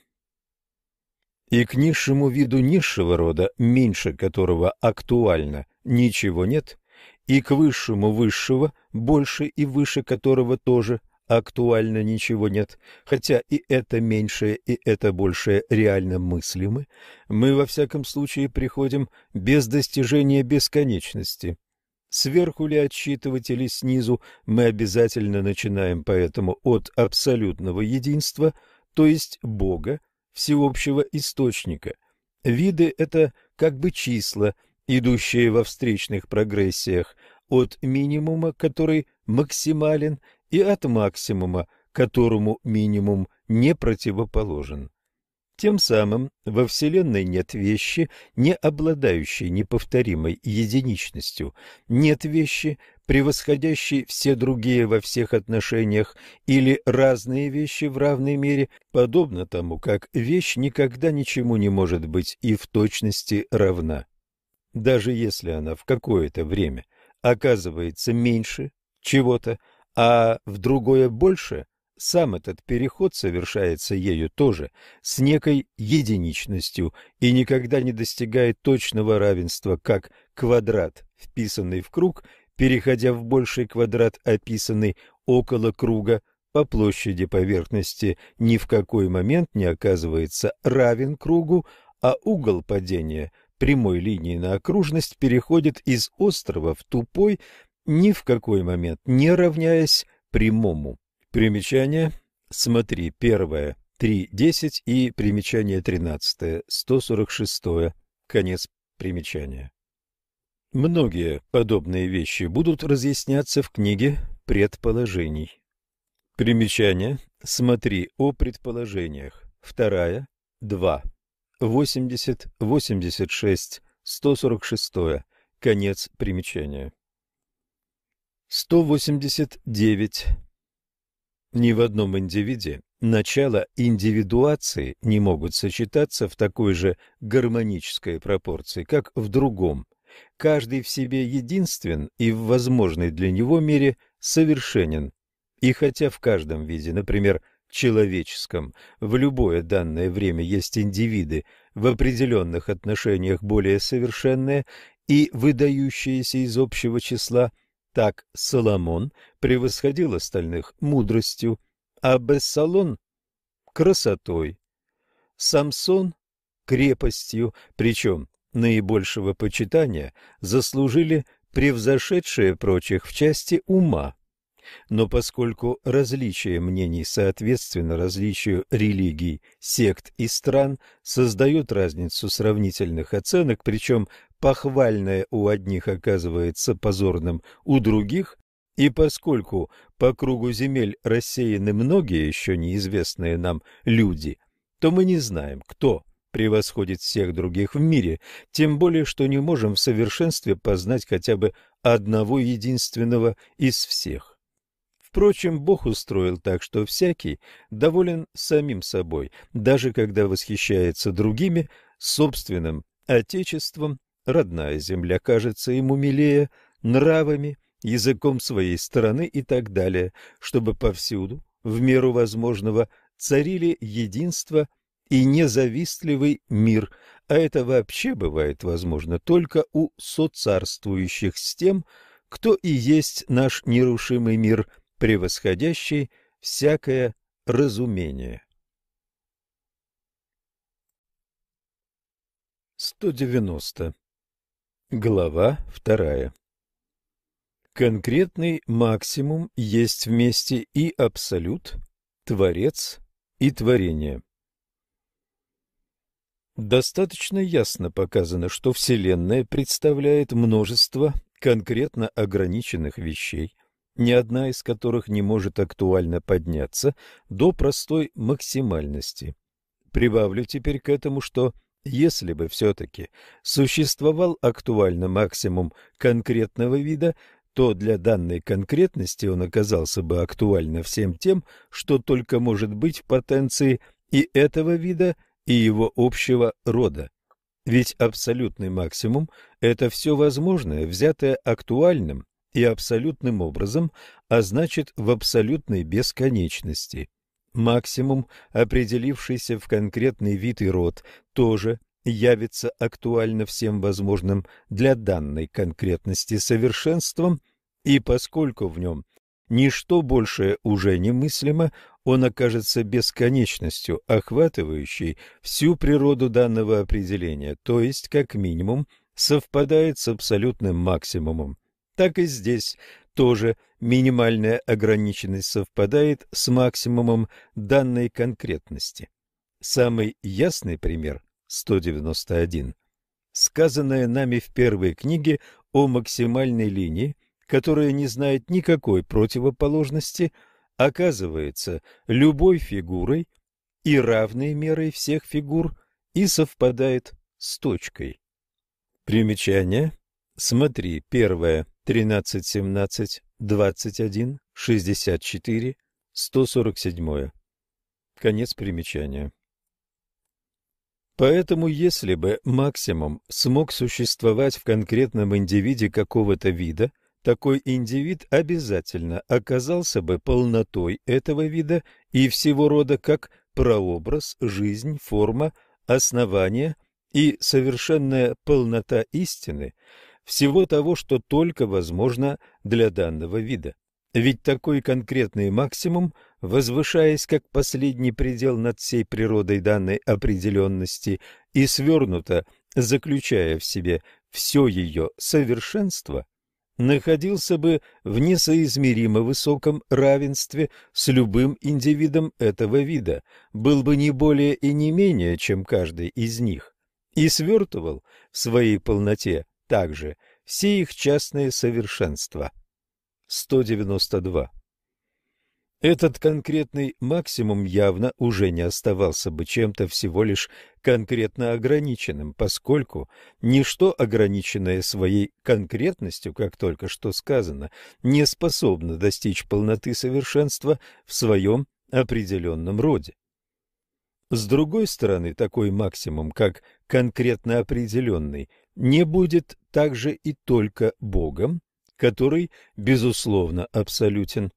И к низшему виду низшего рода, меньше которого актуально ничего нет, и к высшему высшего, больше и выше которого тоже актуально ничего нет, хотя и это меньшее, и это большее реально мыслимы, мы во всяком случае приходим без достижения бесконечности. Сверху ли отсчитывать или снизу, мы обязательно начинаем поэтому от абсолютного единства, то есть Бога, всеобщего источника. Виды – это как бы числа, идущие во встречных прогрессиях от минимума, который максимален, и от максимума, которому минимум не противоположен. Тем самым во Вселенной нет вещи, не обладающей неповторимой единичностью, нет вещи, превосходящей все другие во всех отношениях, или разные вещи в равной мере, подобно тому, как вещь никогда ничему не может быть и в точности равна даже если она в какое-то время оказывается меньше чего-то, а в другое больше, сам этот переход совершается ею тоже с некой единичностью и никогда не достигает точного равенства, как квадрат, вписанный в круг, переходя в больший квадрат, описанный около круга по площади поверхности. Ни в какой момент не оказывается равен кругу, а угол падения прямой линии на окружность переходит из острова в тупой, ни в какой момент не равняясь прямому. Примечание. Смотри, первое, 3.10 и примечание 13, 146, конец примечания. Многие подобные вещи будут разъясняться в книге предположений. Примечание. Смотри о предположениях. Вторая. 2. 80, 86, 146. Конец примечания. 189. Ни в одном индивиде начало индивидуации не могут сочетаться в такой же гармонической пропорции, как в другом. Каждый в себе единствен и в возможной для него мере совершенен. И хотя в каждом виде, например, человеческом, в любое данное время есть индивиды в определенных отношениях более совершенные и выдающиеся из общего числа, так Соломон превосходил остальных мудростью, а Бессалон – красотой, Самсон – крепостью, причем наибольшего почитания заслужили превзошедшие прочих в части ума. Но поскольку различие мнений соответственно различию религий, сект и стран создают разницу сравнительных оценок, причем похвальное у одних оказывается позорным у других, и поскольку по кругу земель рассеяны многие еще неизвестные нам люди, то мы не знаем, кто превосходит всех других в мире, тем более что не можем в совершенстве познать хотя бы одного единственного из всех. Впрочем, Бог устроил так, что всякий доволен самим собой, даже когда восхищается другими, собственным отечеством, родная земля кажется ему милее, нравами, языком своей страны и так далее, чтобы повсюду, в меру возможного, царили единство и независтливый мир, а это вообще бывает возможно только у соцарствующих с тем, кто и есть наш нерушимый мир – превосходящий всякое разумение. 190. Глава вторая. Конкретный максимум есть вместе и абсолют, творец и творение. Достаточно ясно показано, что Вселенная представляет множество конкретно ограниченных вещей, ни одна из которых не может актуально подняться до простой максимальности. Прибавлю теперь к этому, что если бы все-таки существовал актуально максимум конкретного вида, то для данной конкретности он оказался бы актуально всем тем, что только может быть в потенции и этого вида, и его общего рода. Ведь абсолютный максимум – это все возможное, взятое актуальным и абсолютным образом, а значит в абсолютной бесконечности. Максимум, определившийся в конкретный вид и род, тоже явится актуально всем возможным для данной конкретности совершенством, и поскольку в нем ничто большее уже немыслимо, он окажется бесконечностью, охватывающей всю природу данного определения, то есть, как минимум, совпадает с абсолютным максимумом так и здесь тоже минимальная ограниченность совпадает с максимумом данной конкретности. Самый ясный пример 191. Сказанное нами в первой книге о максимальной линии, которая не знает никакой противоположности, оказывается любой фигурой и равной мерой всех фигур и совпадает с точкой. Примечание. Смотри, первое. 13, 17, 21, 64, 147. Конец примечания. Поэтому, если бы максимум смог существовать в конкретном индивиде какого-то вида, такой индивид обязательно оказался бы полнотой этого вида и всего рода как прообраз, жизнь, форма, основание и совершенная полнота истины – всего того, что только возможно для данного вида. Ведь такой конкретный максимум, возвышаясь как последний предел над всей природой данной определенности и свернуто, заключая в себе все ее совершенство, находился бы в несоизмеримо высоком равенстве с любым индивидом этого вида, был бы не более и не менее, чем каждый из них, и свертывал в своей полноте также все их частные совершенства. 192. Этот конкретный максимум явно уже не оставался бы чем-то всего лишь конкретно ограниченным, поскольку ничто ограниченное своей конкретностью, как только что сказано, не способно достичь полноты совершенства в своем определенном роде. С другой стороны, такой максимум, как конкретно определенный, не будет также и только Богом, который, безусловно, абсолютен.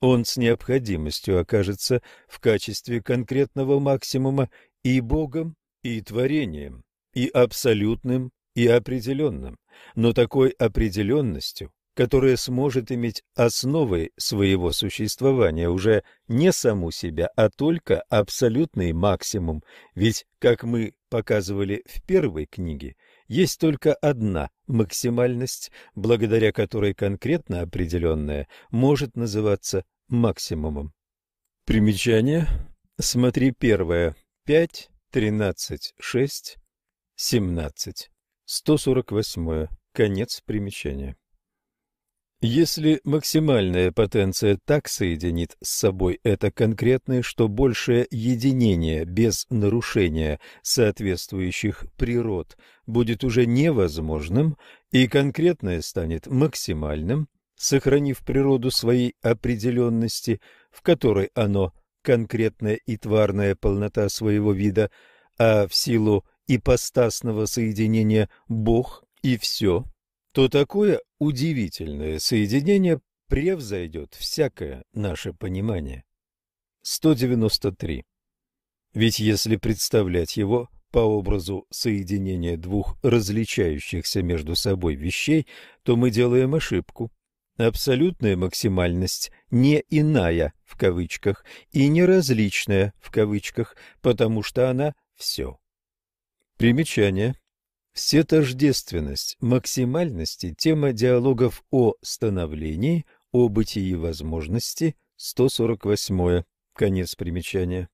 Он с необходимостью окажется в качестве конкретного максимума и Богом, и творением, и абсолютным, и определенным, но такой определенностью, которая сможет иметь основой своего существования уже не саму себя, а только абсолютный максимум, ведь, как мы показывали в первой книге, есть только одна максимальность, благодаря которой конкретно определенная может называться максимумом. Примечание. Смотри первое. 5, 13, 6, 17. 148. Конец примечания. Если максимальная потенция так соединит с собой это конкретное, что большее единение без нарушения соответствующих природ будет уже невозможным, и конкретное станет максимальным, сохранив природу своей определенности, в которой оно конкретная и тварная полнота своего вида, а в силу ипостасного соединения Бог и все – то такое удивительное соединение превзойдет всякое наше понимание. 193. Ведь если представлять его по образу соединения двух различающихся между собой вещей, то мы делаем ошибку. Абсолютная максимальность не иная в кавычках и не различная в кавычках, потому что она все. Примечание. Все тождественность максимальности – тема диалогов о становлении, о бытии возможности, 148 конец примечания.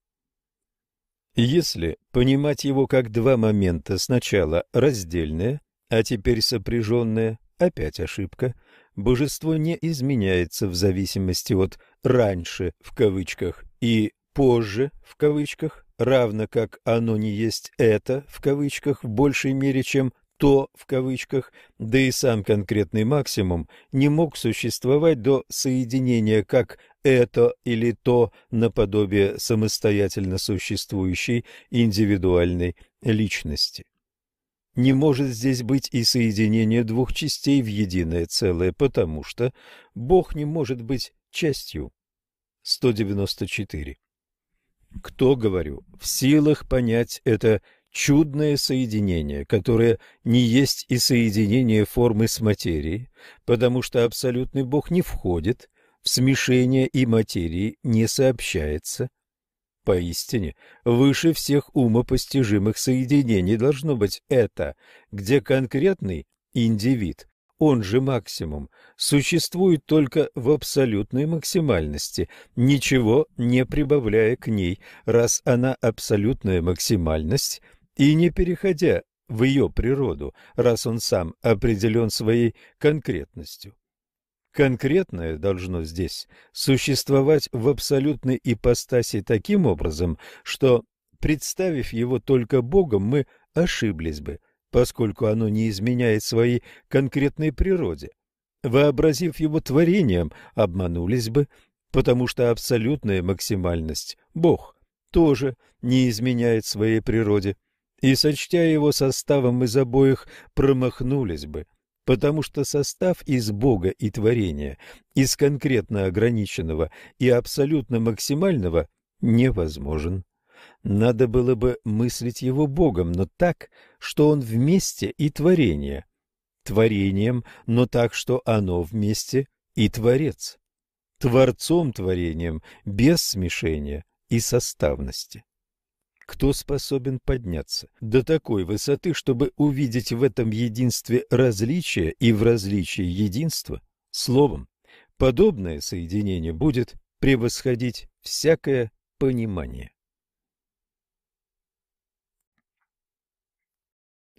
Если понимать его как два момента, сначала раздельное, а теперь сопряженное, опять ошибка, божество не изменяется в зависимости от «раньше» в кавычках и «позже» в кавычках, равно как оно не есть «это» в кавычках в большей мере, чем «то» в кавычках, да и сам конкретный максимум не мог существовать до соединения как «это» или «то» наподобие самостоятельно существующей индивидуальной личности. Не может здесь быть и соединение двух частей в единое целое, потому что Бог не может быть частью. 194. Кто, говорю, в силах понять это чудное соединение, которое не есть и соединение формы с материей, потому что абсолютный Бог не входит в смешение и материи не сообщается. Поистине, выше всех умопостижимых соединений должно быть это, где конкретный индивид он же максимум, существует только в абсолютной максимальности, ничего не прибавляя к ней, раз она абсолютная максимальность, и не переходя в ее природу, раз он сам определен своей конкретностью. Конкретное должно здесь существовать в абсолютной ипостаси таким образом, что, представив его только Богом, мы ошиблись бы – поскольку оно не изменяет своей конкретной природе. Вообразив его творением, обманулись бы, потому что абсолютная максимальность, Бог, тоже не изменяет своей природе, и, сочтя его составом из обоих, промахнулись бы, потому что состав из Бога и творения, из конкретно ограниченного и абсолютно максимального, невозможен. Надо было бы мыслить его Богом, но так, что он вместе и творение. Творением, но так, что оно вместе и Творец. Творцом-творением без смешения и составности. Кто способен подняться до такой высоты, чтобы увидеть в этом единстве различие и в различии единство? Словом, подобное соединение будет превосходить всякое понимание.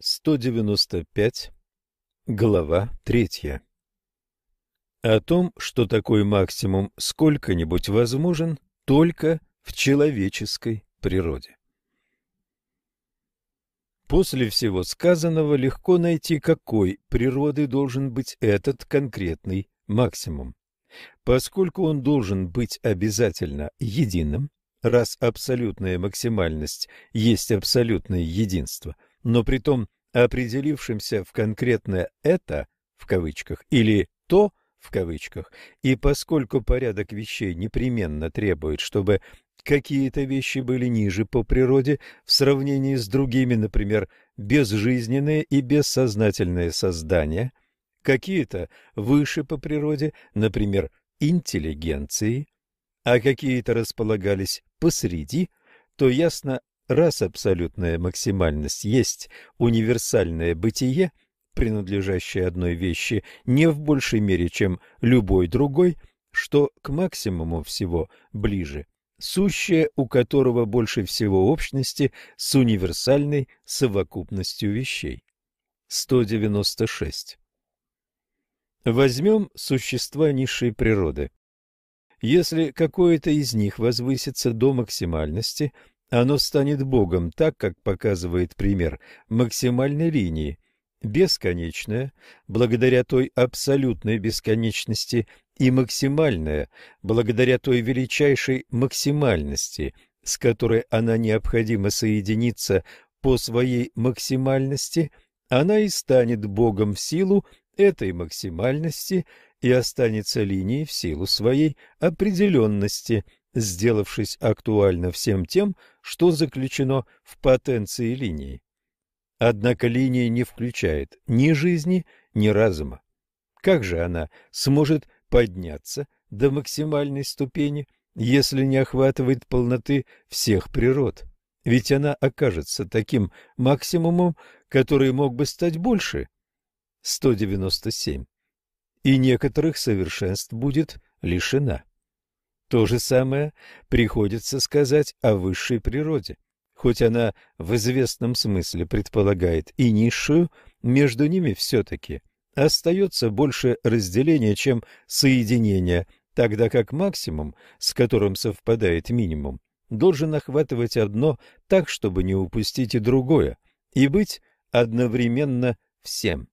195. Глава 3. О том, что такой максимум сколько-нибудь возможен только в человеческой природе. После всего сказанного легко найти, какой природы должен быть этот конкретный максимум. Поскольку он должен быть обязательно единым, раз абсолютная максимальность есть абсолютное единство, но при том определившимся в конкретное «это» в кавычках или «то» в кавычках, и поскольку порядок вещей непременно требует, чтобы какие-то вещи были ниже по природе в сравнении с другими, например, безжизненные и бессознательные создания, какие-то выше по природе, например, интеллигенции, а какие-то располагались посреди, то ясно, раз абсолютная максимальность есть универсальное бытие, принадлежащее одной вещи не в большей мере, чем любой другой, что к максимуму всего ближе, сущее, у которого больше всего общности с универсальной совокупностью вещей. 196. Возьмем существа низшей природы. Если какое-то из них возвысится до максимальности, оно станет Богом, так как показывает пример максимальной линии, бесконечное, благодаря той абсолютной бесконечности, и максимальное, благодаря той величайшей максимальности, с которой она необходимо соединиться по своей максимальности, она и станет Богом в силу этой максимальности и останется линией в силу своей определенности, сделавшись актуально всем тем, что заключено в потенции линии. Однако линия не включает ни жизни, ни разума. Как же она сможет подняться до максимальной ступени, если не охватывает полноты всех природ? Ведь она окажется таким максимумом, который мог бы стать больше. 197. И некоторых совершенств будет лишена. То же самое приходится сказать о высшей природе. Хоть она в известном смысле предполагает и низшую, между ними все-таки остается больше разделения, чем соединения, тогда как максимум, с которым совпадает минимум, должен охватывать одно так, чтобы не упустить и другое, и быть одновременно всем.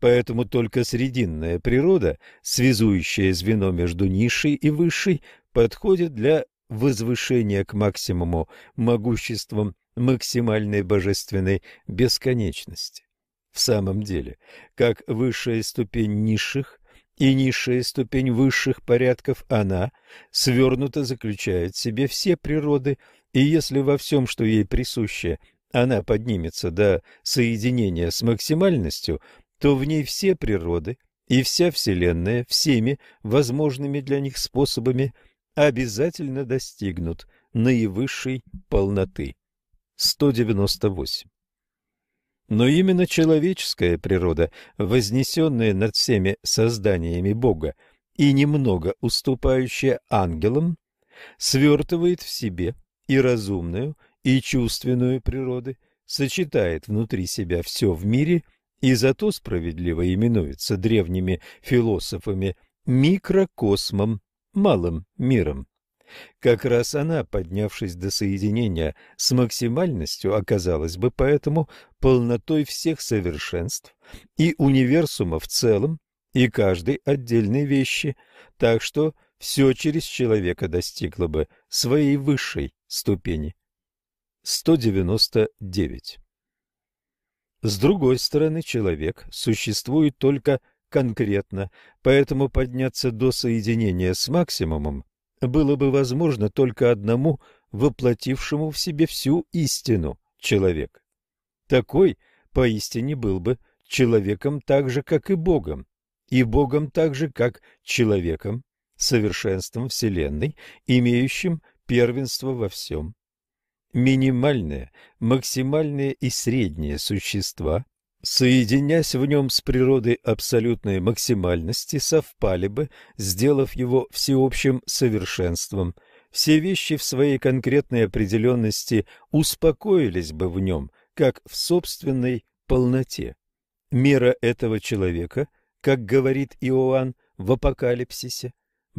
Поэтому только срединная природа, связующая звено между низшей и высшей, подходит для возвышения к максимуму могуществом максимальной божественной бесконечности. В самом деле, как высшая ступень низших и низшая ступень высших порядков, она свернуто заключает в себе все природы, и если во всем, что ей присуще, она поднимется до соединения с максимальностью, то в ней все природы и вся Вселенная всеми возможными для них способами – обязательно достигнут наивысшей полноты. 198. Но именно человеческая природа, вознесенная над всеми созданиями Бога и немного уступающая ангелам, свертывает в себе и разумную, и чувственную природы, сочетает внутри себя все в мире и зато справедливо именуется древними философами микрокосмом малым миром. Как раз она, поднявшись до соединения с максимальностью, оказалась бы поэтому полнотой всех совершенств и универсума в целом, и каждой отдельной вещи, так что все через человека достигло бы своей высшей ступени. 199. С другой стороны, человек существует только конкретно, поэтому подняться до соединения с максимумом было бы возможно только одному воплотившему в себе всю истину человек. Такой поистине был бы человеком так же, как и Богом, и Богом так же, как человеком, совершенством Вселенной, имеющим первенство во всем. Минимальные, максимальные и средние существа, соединясь в нем с природой абсолютной максимальности, совпали бы, сделав его всеобщим совершенством. Все вещи в своей конкретной определенности успокоились бы в нем, как в собственной полноте. Мера этого человека, как говорит Иоанн в Апокалипсисе,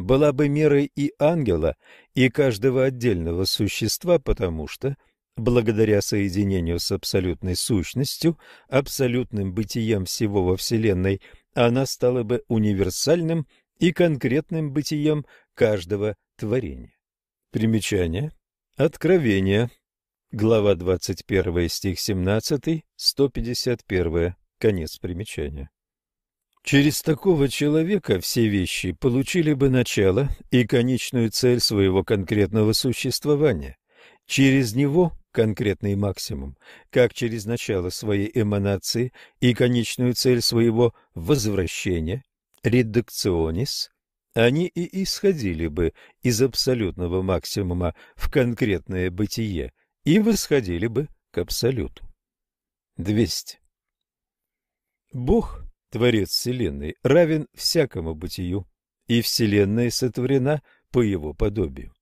была бы мерой и ангела, и каждого отдельного существа, потому что, благодаря соединению с абсолютной сущностью, абсолютным бытием всего во Вселенной, она стала бы универсальным и конкретным бытием каждого творения. Примечание. Откровение. Глава 21, стих 17, 151. Конец примечания. Через такого человека все вещи получили бы начало и конечную цель своего конкретного существования. Через него конкретный максимум, как через начало своей эманации и конечную цель своего возвращения, редакционис, они и исходили бы из абсолютного максимума в конкретное бытие и восходили бы к абсолюту. 200. Бог, Творец Вселенной, равен всякому бытию, и Вселенная сотворена по его подобию.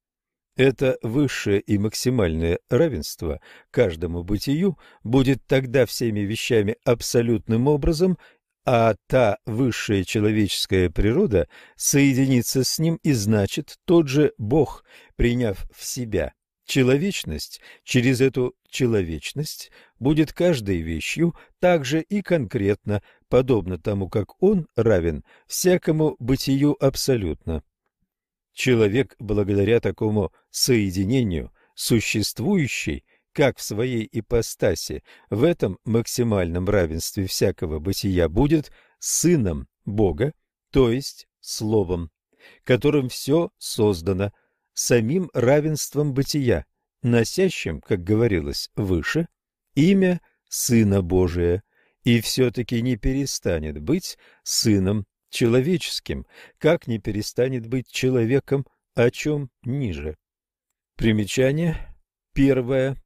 Это высшее и максимальное равенство каждому бытию будет тогда всеми вещами абсолютным образом, а та высшая человеческая природа соединится с ним и значит тот же Бог, приняв в себя человечность, через эту человечность будет каждой вещью также и конкретно, подобно тому, как он равен всякому бытию абсолютно. Человек, благодаря такому соединению, существующий, как в своей ипостаси, в этом максимальном равенстве всякого бытия будет сыном Бога, то есть Словом, которым все создано, самим равенством бытия, носящим, как говорилось выше, имя Сына Божия, и все-таки не перестанет быть сыном человеческим, как не перестанет быть человеком, о чем ниже. Примечание. Первое.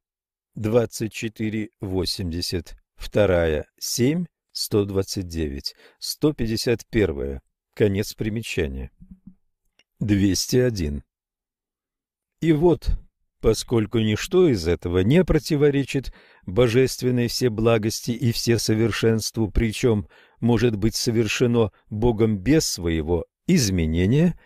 24.80. Вторая. 7. 129. 151. Конец примечания. 201. И вот поскольку ничто из этого не противоречит божественной всеблагости и всесовершенству, причем может быть совершено Богом без своего изменения,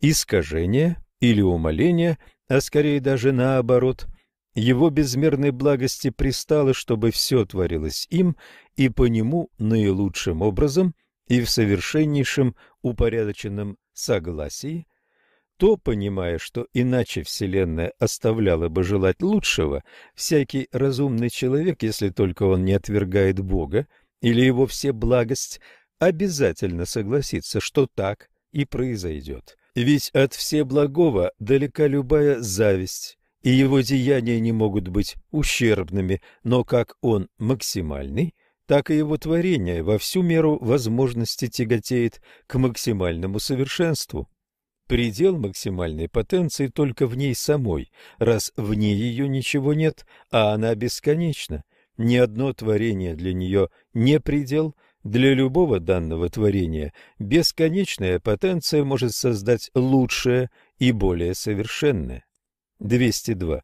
искажения или умаления, а скорее даже наоборот. Его безмерной благости пристало, чтобы все творилось им и по нему наилучшим образом и в совершеннейшем упорядоченном согласии – то, понимая, что иначе Вселенная оставляла бы желать лучшего, всякий разумный человек, если только он не отвергает Бога или его все благость, обязательно согласится, что так и произойдет. Ведь от всеблагого далека любая зависть, и его деяния не могут быть ущербными, но как он максимальный, так и его творение во всю меру возможности тяготеет к максимальному совершенству. Предел максимальной потенции только в ней самой, раз вне ее ничего нет, а она бесконечна. Ни одно творение для нее не предел, для любого данного творения бесконечная потенция может создать лучшее и более совершенное. 202.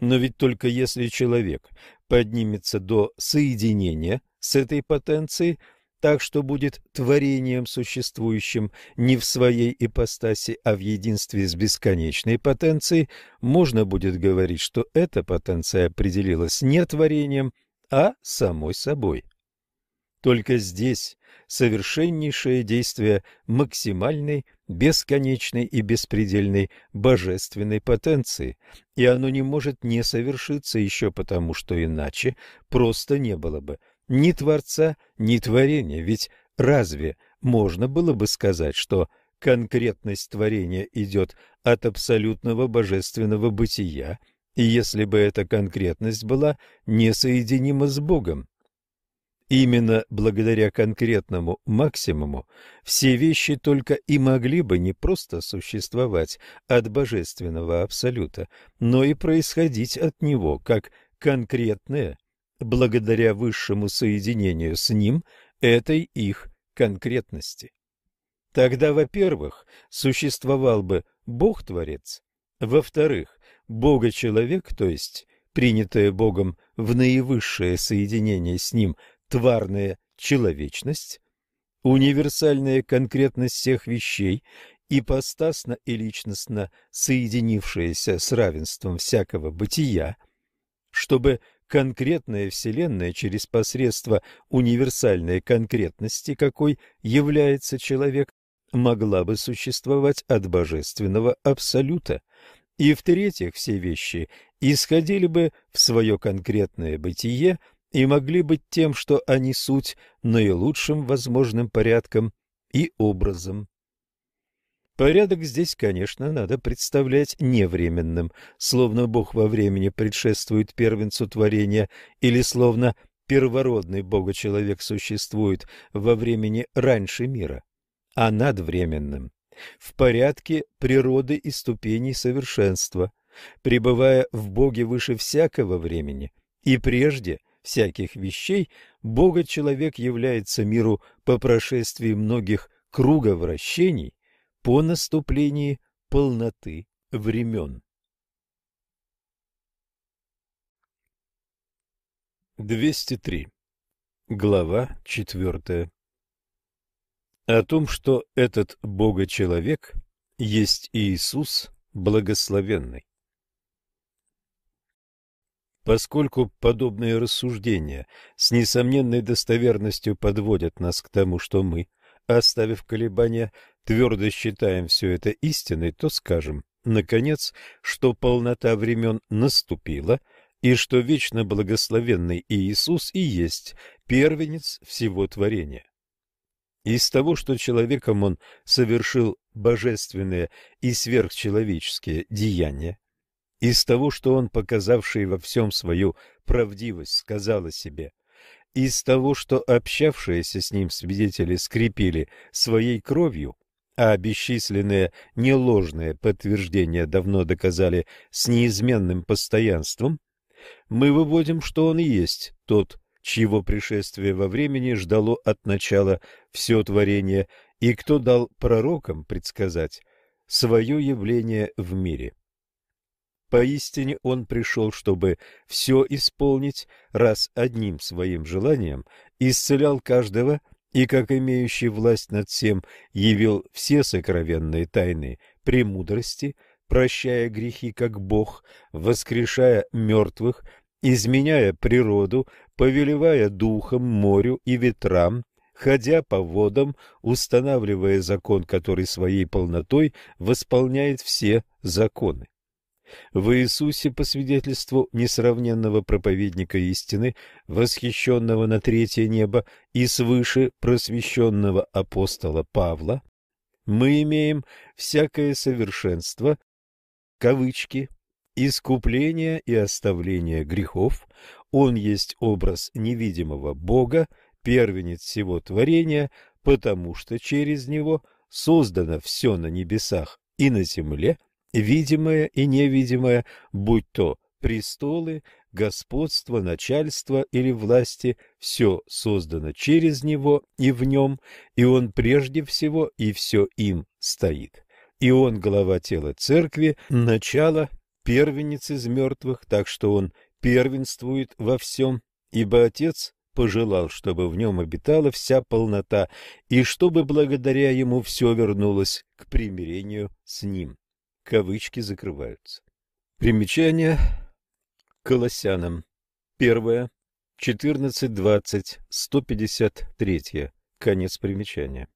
Но ведь только если человек поднимется до соединения с этой потенцией, так что будет творением существующим не в своей ипостаси, а в единстве с бесконечной потенцией, можно будет говорить, что эта потенция определилась не творением, а самой собой. Только здесь совершеннейшее действие максимальной, бесконечной и беспредельной божественной потенции, и оно не может не совершиться еще потому, что иначе просто не было бы ни Творца, ни творения, ведь разве можно было бы сказать, что конкретность творения идет от абсолютного божественного бытия, и если бы эта конкретность была несоединима с Богом? Именно благодаря конкретному максимуму все вещи только и могли бы не просто существовать от божественного абсолюта, но и происходить от него как конкретное, благодаря высшему соединению с ним этой их конкретности. Тогда, во-первых, существовал бы Бог-творец, во-вторых, Бога-человек, то есть принятое Богом в наивысшее соединение с ним – тварная человечность, универсальная конкретность всех вещей, ипостасно и личностно соединившаяся с равенством всякого бытия, чтобы конкретная Вселенная через посредство универсальной конкретности, какой является человек, могла бы существовать от божественного абсолюта. И в-третьих, все вещи исходили бы в свое конкретное бытие – и могли быть тем, что они суть, наилучшим возможным порядком и образом. Порядок здесь, конечно, надо представлять невременным, словно Бог во времени предшествует первенцу творения, или словно первородный Бога-человек существует во времени раньше мира, а надвременным, в порядке природы и ступеней совершенства, пребывая в Боге выше всякого времени и прежде всяких вещей, Бога-человек является миру по прошествии многих круговращений по наступлении полноты времен. 203. Глава 4. О том, что этот Бога-человек есть Иисус Благословенный. Поскольку подобные рассуждения с несомненной достоверностью подводят нас к тому, что мы, оставив колебания, твердо считаем все это истиной, то скажем, наконец, что полнота времен наступила, и что вечно благословенный Иисус и есть первенец всего творения. Из того, что человеком он совершил божественные и сверхчеловеческие деяния, из того, что он, показавший во всем свою правдивость, сказал о себе, из того, что общавшиеся с ним свидетели скрепили своей кровью, а бесчисленные неложные подтверждения давно доказали с неизменным постоянством, мы выводим, что он и есть тот, чьего пришествие во времени ждало от начала все творение, и кто дал пророкам предсказать свое явление в мире. Поистине он пришел, чтобы все исполнить, раз одним своим желанием исцелял каждого и, как имеющий власть над всем, явил все сокровенные тайны премудрости, прощая грехи как Бог, воскрешая мертвых, изменяя природу, повелевая духом, морю и ветрам, ходя по водам, устанавливая закон, который своей полнотой восполняет все законы. В Иисусе, по свидетельству несравненного проповедника истины, восхищенного на третье небо и свыше просвещенного апостола Павла, мы имеем всякое совершенство, кавычки, искупление и оставление грехов, он есть образ невидимого Бога, первенец всего творения, потому что через него создано все на небесах и на земле, видимое и невидимое, будь то престолы, господство, начальство или власти, все создано через него и в нем, и он прежде всего и все им стоит. И он глава тела церкви, начало, первенец из мертвых, так что он первенствует во всем, ибо Отец пожелал, чтобы в нем обитала вся полнота, и чтобы благодаря ему все вернулось к примирению с ним. Кавычки закрываются. Примечание Колоссянам. Первое. 14.20. 153. Конец примечания.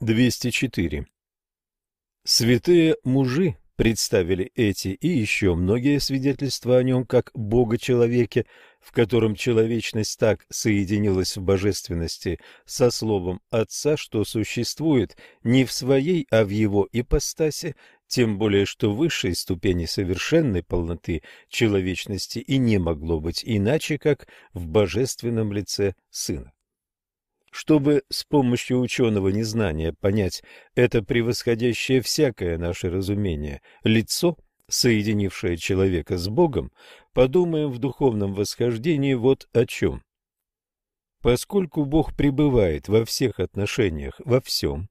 204. Святые мужи представили эти и еще многие свидетельства о нем как Бога-человеке, в котором человечность так соединилась в божественности со словом Отца, что существует не в своей, а в его ипостаси тем более что высшей ступени совершенной полноты человечности и не могло быть иначе, как в божественном лице Сына. Чтобы с помощью ученого незнания понять это превосходящее всякое наше разумение лицо, соединившее человека с Богом, подумаем в духовном восхождении вот о чем. Поскольку Бог пребывает во всех отношениях во всем,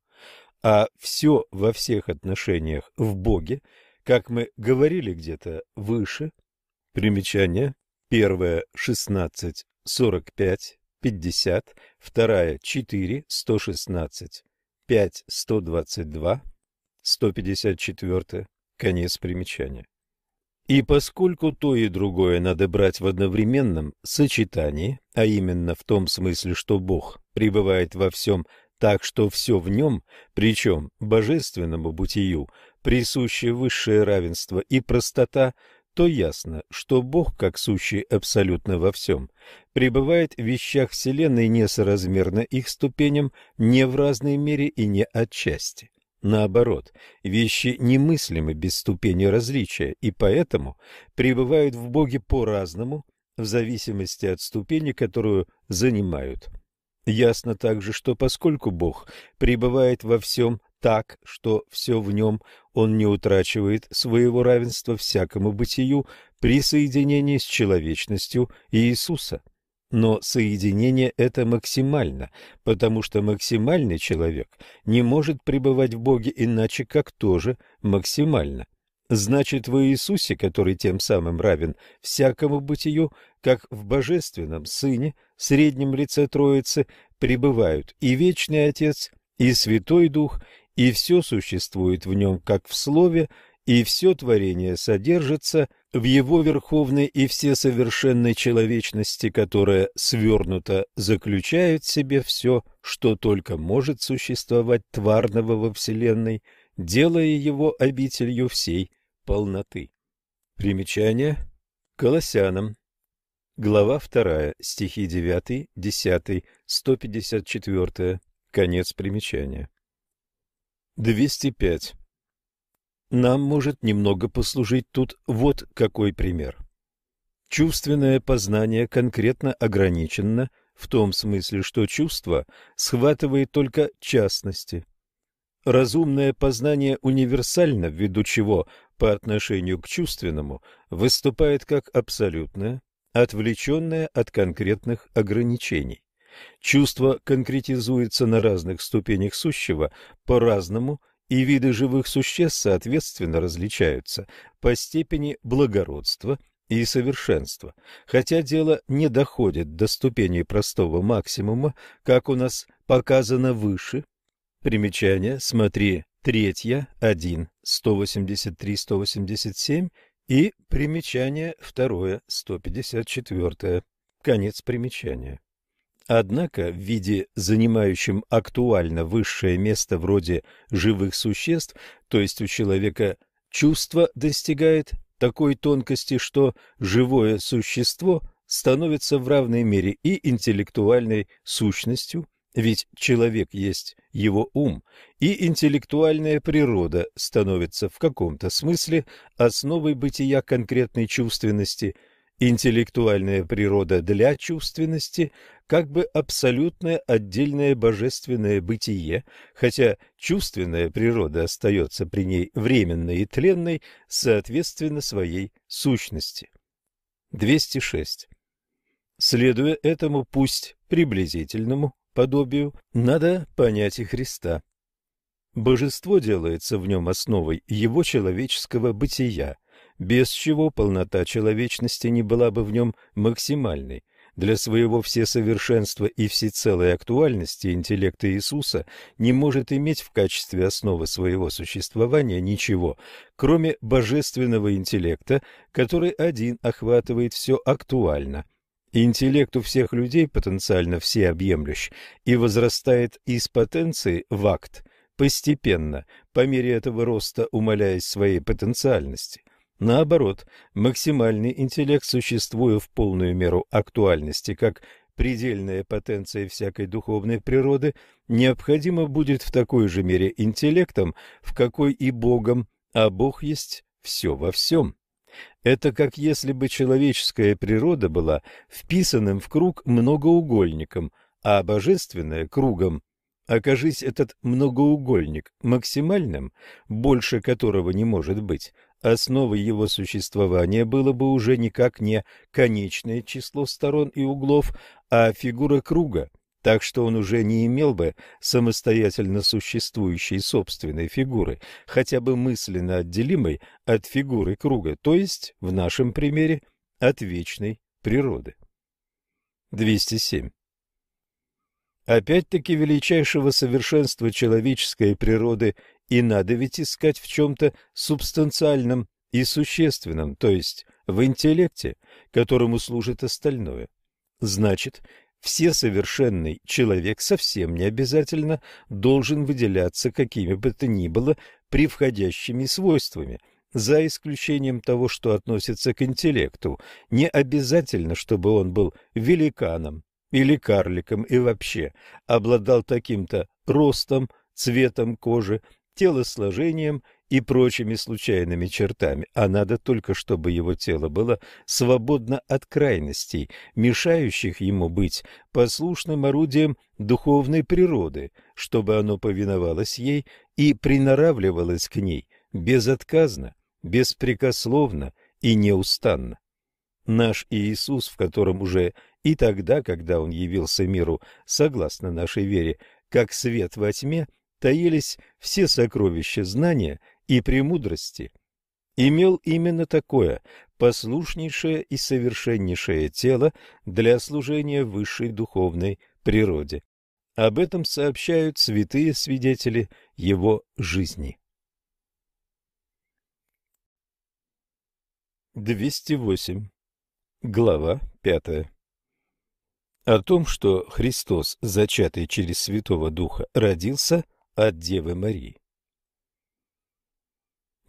а все во всех отношениях в Боге, как мы говорили где-то выше. Примечание. Первое 16, 45, 50, вторая 4, 116, 5, 122, 154, конец примечания. И поскольку то и другое надо брать в одновременном сочетании, а именно в том смысле, что Бог пребывает во всем так что все в нем, причем божественному бытию, присуще высшее равенство и простота, то ясно, что Бог, как сущий абсолютно во всем, пребывает в вещах Вселенной несоразмерно их ступеням, не в разной мере и не отчасти. Наоборот, вещи немыслимы без ступени различия, и поэтому пребывают в Боге по-разному, в зависимости от ступени, которую занимают. Ясно также, что поскольку Бог пребывает во всем так, что все в нем, он не утрачивает своего равенства всякому бытию при соединении с человечностью Иисуса. Но соединение это максимально, потому что максимальный человек не может пребывать в Боге иначе, как тоже максимально. Значит, в Иисусе, который тем самым равен всякому бытию, как в Божественном Сыне, среднем лице Троицы, пребывают и Вечный Отец, и Святой Дух, и все существует в нем, как в Слове, и все творение содержится в его верховной и всесовершенной человечности, которая свернуто заключает в себе все, что только может существовать тварного во Вселенной, делая его обителью всей полноты. Примечание. Колоссянам. Глава 2, стихи 9, 10, 154. Конец примечания. 205. Нам может немного послужить тут вот какой пример. Чувственное познание конкретно ограничено в том смысле, что чувство схватывает только частности. Разумное познание универсально, ввиду чего по отношению к чувственному выступает как абсолютное, отвлеченное от конкретных ограничений. Чувство конкретизуется на разных ступенях сущего по-разному, и виды живых существ соответственно различаются по степени благородства и совершенства, хотя дело не доходит до ступени простого максимума, как у нас показано выше. Примечание, смотри, третья, 1, 183-187 и примечание второе, 154. Конец примечания. Однако в виде занимающем актуально высшее место вроде живых существ, то есть у человека чувство достигает такой тонкости, что живое существо становится в равной мере и интеллектуальной сущностью, ведь человек есть его ум, и интеллектуальная природа становится в каком-то смысле основой бытия конкретной чувственности, интеллектуальная природа для чувственности как бы абсолютное отдельное божественное бытие, хотя чувственная природа остается при ней временной и тленной, соответственно своей сущности. 206. Следуя этому пусть приблизительному подобию, надо понять и Христа. Божество делается в нем основой его человеческого бытия, без чего полнота человечности не была бы в нем максимальной. Для своего всесовершенства и всецелой актуальности интеллект Иисуса не может иметь в качестве основы своего существования ничего, кроме божественного интеллекта, который один охватывает все актуально – Интеллект у всех людей потенциально всеобъемлющ и возрастает из потенции в акт постепенно, по мере этого роста умаляясь своей потенциальности. Наоборот, максимальный интеллект, существуя в полную меру актуальности как предельная потенция всякой духовной природы, необходимо будет в такой же мере интеллектом, в какой и Богом а Бог есть все во всем. Это как если бы человеческая природа была вписанным в круг многоугольником, а божественная – кругом. Окажись этот многоугольник максимальным, больше которого не может быть, основой его существования было бы уже никак не конечное число сторон и углов, а фигура круга, так что он уже не имел бы самостоятельно существующей собственной фигуры, хотя бы мысленно отделимой от фигуры круга, то есть, в нашем примере, от вечной природы. 207. Опять-таки величайшего совершенства человеческой природы и надо ведь искать в чем-то субстанциальном и существенном, то есть в интеллекте, которому служит остальное. Значит, всесовершенный человек совсем не обязательно должен выделяться какими бы то ни было превходящими свойствами, за исключением того, что относится к интеллекту. Не обязательно, чтобы он был великаном или карликом и вообще обладал таким-то ростом, цветом кожи, телосложением и прочими случайными чертами, а надо только, чтобы его тело было свободно от крайностей, мешающих ему быть послушным орудием духовной природы, чтобы оно повиновалось ей и приноравливалось к ней безотказно, беспрекословно и неустанно. Наш Иисус, в котором уже и тогда, когда Он явился миру, согласно нашей вере, как свет во тьме, таились все сокровища знания и премудрости, имел именно такое послушнейшее и совершеннейшее тело для служения высшей духовной природе. Об этом сообщают святые свидетели его жизни. 208. Глава 5. О том, что Христос, зачатый через Святого Духа, родился от Девы Марии.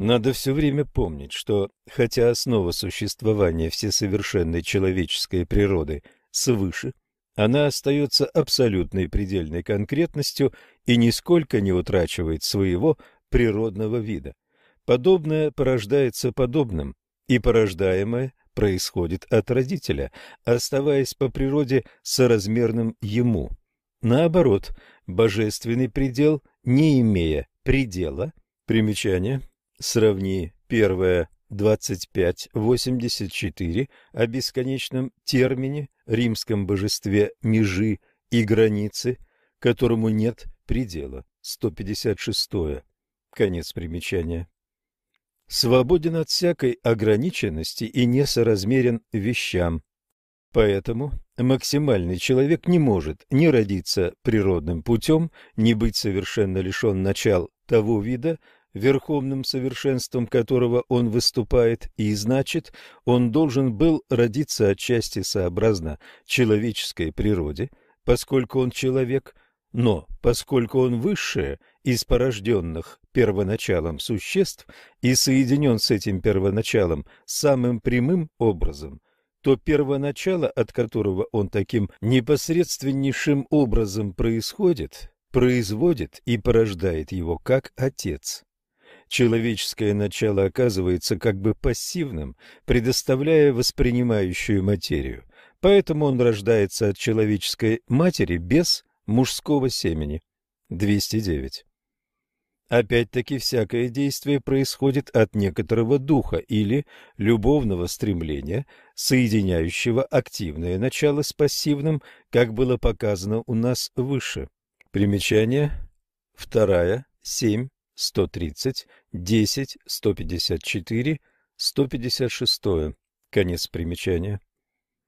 Надо все время помнить, что, хотя основа существования всесовершенной человеческой природы свыше, она остается абсолютной предельной конкретностью и нисколько не утрачивает своего природного вида. Подобное порождается подобным, и порождаемое происходит от родителя, оставаясь по природе соразмерным ему. Наоборот, божественный предел, не имея предела, примечание, Сравни первое 2584 о бесконечном термине, римском божестве межи и границы, которому нет предела. 156. Конец примечания. Свободен от всякой ограниченности и несоразмерен вещам. Поэтому максимальный человек не может ни родиться природным путем, ни быть совершенно лишен начал того вида, верховным совершенством которого он выступает, и, значит, он должен был родиться отчасти сообразно человеческой природе, поскольку он человек, но поскольку он высшее из порожденных первоначалом существ и соединен с этим первоначалом самым прямым образом, то первоначало, от которого он таким непосредственнейшим образом происходит, производит и порождает его как отец человеческое начало оказывается как бы пассивным, предоставляя воспринимающую материю. Поэтому он рождается от человеческой матери без мужского семени. 209. Опять-таки всякое действие происходит от некоторого духа или любовного стремления, соединяющего активное начало с пассивным, как было показано у нас выше. Примечание. Вторая, семь, 130, 10, 154, 156. Конец примечания.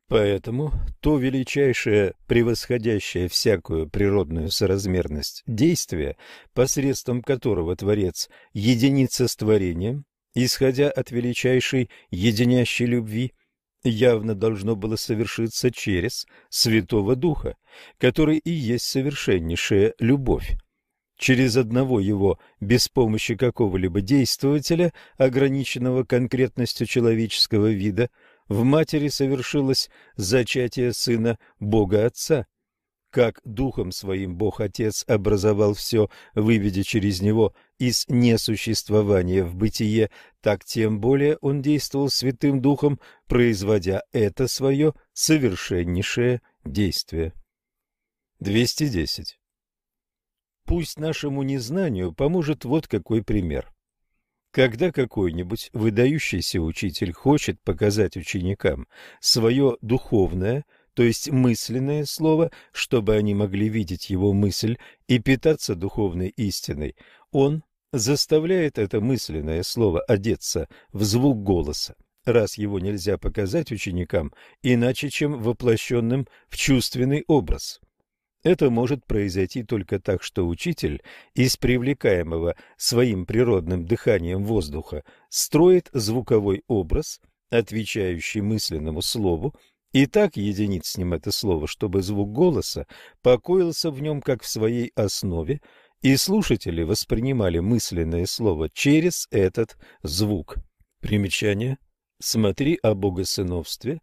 Поэтому то величайшее, превосходящее всякую природную соразмерность действие, посредством которого Творец единится с творением, исходя от величайшей единящей любви, явно должно было совершиться через Святого Духа, который и есть совершеннейшая любовь через одного его без помощи какого-либо действователя, ограниченного конкретностью человеческого вида, в матери совершилось зачатие сына Бога Отца. как Духом Своим Бог Отец образовал все, выведя через Него из несуществования в бытие, так тем более Он действовал Святым Духом, производя это свое совершеннейшее действие. 210. Пусть нашему незнанию поможет вот какой пример. Когда какой-нибудь выдающийся учитель хочет показать ученикам свое духовное – то есть мысленное слово, чтобы они могли видеть его мысль и питаться духовной истиной, он заставляет это мысленное слово одеться в звук голоса, раз его нельзя показать ученикам иначе, чем воплощенным в чувственный образ. Это может произойти только так, что учитель из привлекаемого своим природным дыханием воздуха строит звуковой образ, отвечающий мысленному слову, и так единит с ним это слово, чтобы звук голоса покоился в нем как в своей основе, и слушатели воспринимали мысленное слово через этот звук. Примечание. Смотри о богосыновстве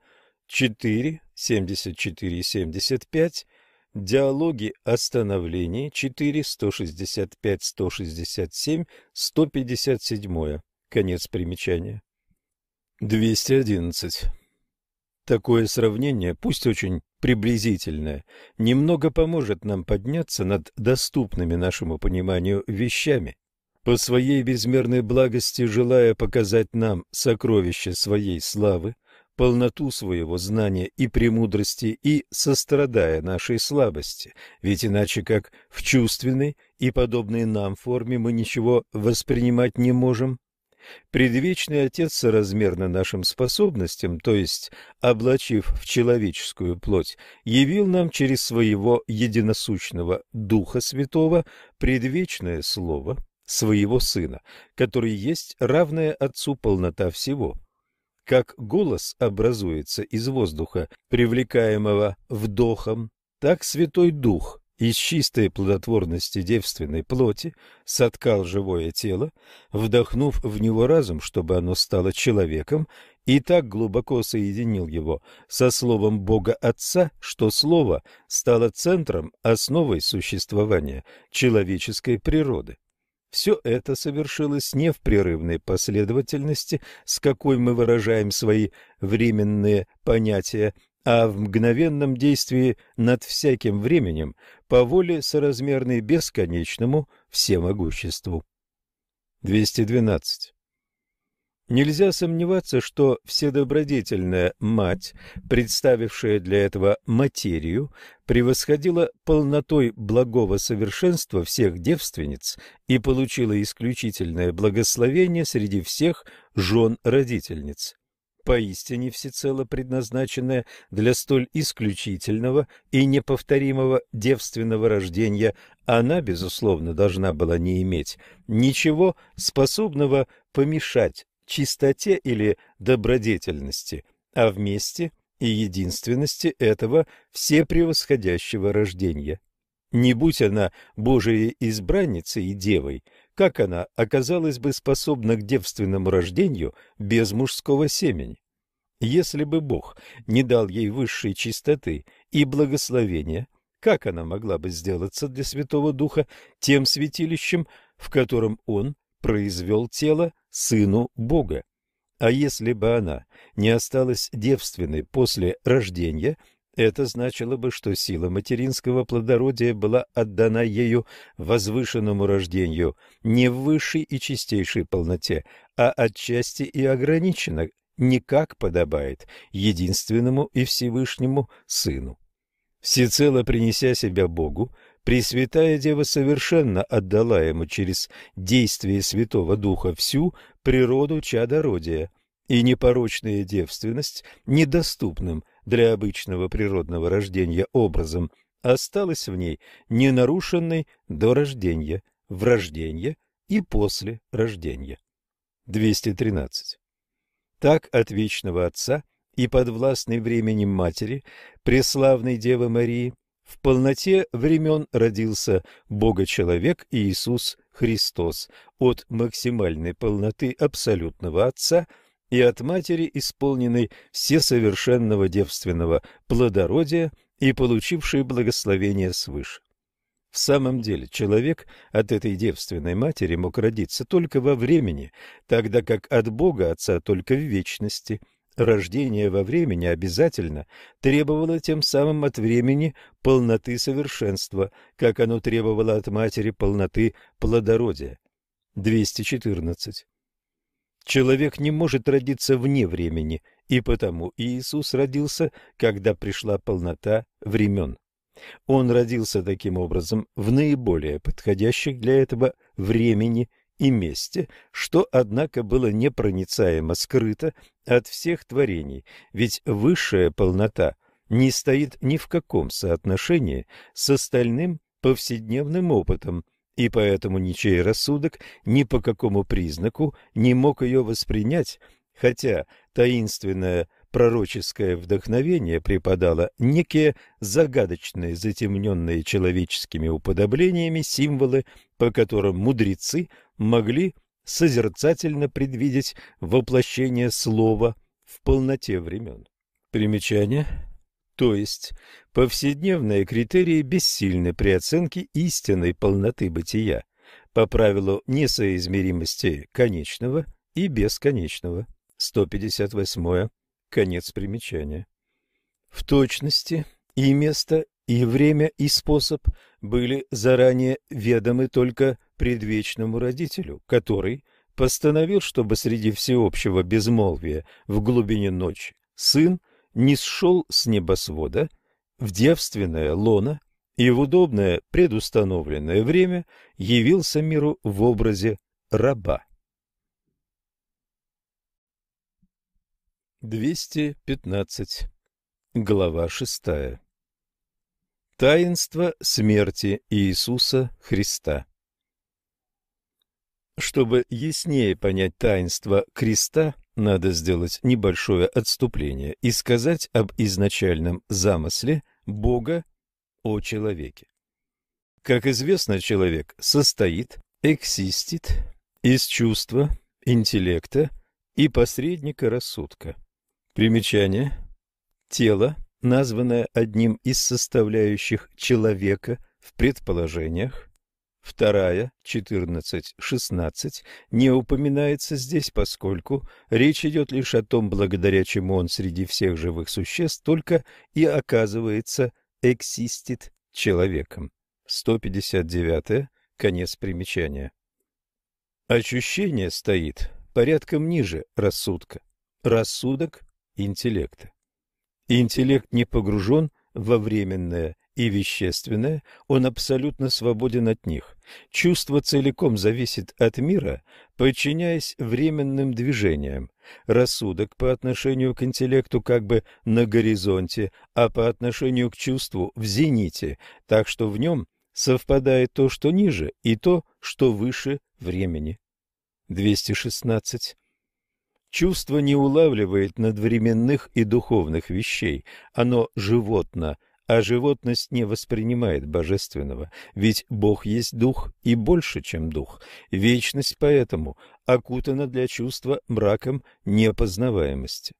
4, 74, 75, диалоги о становлении 4, 165, 167, 157. Конец примечания. 211. Такое сравнение, пусть очень приблизительное, немного поможет нам подняться над доступными нашему пониманию вещами. По своей безмерной благости, желая показать нам сокровище своей славы, полноту своего знания и премудрости и сострадая нашей слабости, ведь иначе как в чувственной и подобной нам форме мы ничего воспринимать не можем, Предвечный Отец соразмерно нашим способностям, то есть, облачив в человеческую плоть, явил нам через своего единосущного Духа Святого предвечное Слово своего Сына, который есть равная Отцу полнота всего. Как голос образуется из воздуха, привлекаемого вдохом, так Святой Дух из чистой плодотворности девственной плоти соткал живое тело, вдохнув в него разум, чтобы оно стало человеком, и так глубоко соединил его со словом Бога Отца, что слово стало центром, основой существования человеческой природы. Все это совершилось не в прерывной последовательности, с какой мы выражаем свои временные понятия, а в мгновенном действии над всяким временем по воле соразмерной бесконечному всемогуществу. 212. Нельзя сомневаться, что вседобродетельная мать, представившая для этого материю, превосходила полнотой благого совершенства всех девственниц и получила исключительное благословение среди всех жен-родительниц поистине всецело предназначенная для столь исключительного и неповторимого девственного рождения, она, безусловно, должна была не иметь ничего способного помешать чистоте или добродетельности, а вместе и единственности этого всепревосходящего рождения. Не будь она Божией избранницей и девой, как она оказалась бы способна к девственному рождению без мужского семени? Если бы Бог не дал ей высшей чистоты и благословения, как она могла бы сделаться для Святого Духа тем святилищем, в котором Он произвел тело Сыну Бога? А если бы она не осталась девственной после рождения, это значило бы, что сила материнского плодородия была отдана ею возвышенному рождению не в высшей и чистейшей полноте, а отчасти и ограничена, не как подобает единственному и Всевышнему Сыну. Всецело принеся себя Богу, Пресвятая Дева совершенно отдала ему через действие Святого Духа всю природу чадородия, и непорочная девственность недоступным для обычного природного рождения образом, осталась в ней ненарушенной до рождения, в рождение и после рождения. 213. Так от вечного Отца и подвластной временем Матери, преславной Девы Марии, в полноте времен родился Бога-человек Иисус Христос от максимальной полноты абсолютного Отца – и от матери, исполненной всесовершенного девственного плодородия и получившие благословение свыше. В самом деле, человек от этой девственной матери мог родиться только во времени, тогда как от Бога Отца только в вечности. Рождение во времени обязательно требовало тем самым от времени полноты совершенства, как оно требовало от матери полноты плодородия. 214. Человек не может родиться вне времени, и потому Иисус родился, когда пришла полнота времен. Он родился таким образом в наиболее подходящих для этого времени и месте, что, однако, было непроницаемо скрыто от всех творений, ведь высшая полнота не стоит ни в каком соотношении с остальным повседневным опытом, и поэтому ничей рассудок ни по какому признаку не мог ее воспринять, хотя таинственная пророческое вдохновение преподало некие загадочные, затемненные человеческими уподоблениями символы, по которым мудрецы могли созерцательно предвидеть воплощение слова в полноте времен. Примечание. То есть, повседневные критерии бессильны при оценке истинной полноты бытия по правилу несоизмеримости конечного и бесконечного. 158. Конец примечания. В точности и место, и время, и способ были заранее ведомы только предвечному родителю, который постановил, чтобы среди всеобщего безмолвия в глубине ночи сын не сшел с небосвода в девственное лоно и в удобное предустановленное время явился миру в образе раба. 215. Глава 6. Таинство смерти Иисуса Христа. Чтобы яснее понять таинство креста, надо сделать небольшое отступление и сказать об изначальном замысле Бога о человеке. Как известно, человек состоит, эксистит, из чувства, интеллекта и посредника рассудка. Примечание. Тело, названное одним из составляющих человека в предположениях, вторая, 14-16, не упоминается здесь, поскольку речь идет лишь о том, благодаря чему он среди всех живых существ только и оказывается эксистит человеком. 159. Конец примечания. Ощущение стоит порядком ниже рассудка. Рассудок интеллекта. Интеллект не погружен во временное и вещественное, он абсолютно свободен от них. Чувство целиком зависит от мира, подчиняясь временным движениям. Рассудок по отношению к интеллекту как бы на горизонте, а по отношению к чувству в зените, так что в нем совпадает то, что ниже, и то, что выше времени. 216. Чувство не улавливает надвременных и духовных вещей, оно животно, а животность не воспринимает божественного, ведь Бог есть дух и больше, чем дух. Вечность поэтому окутана для чувства мраком непознаваемости.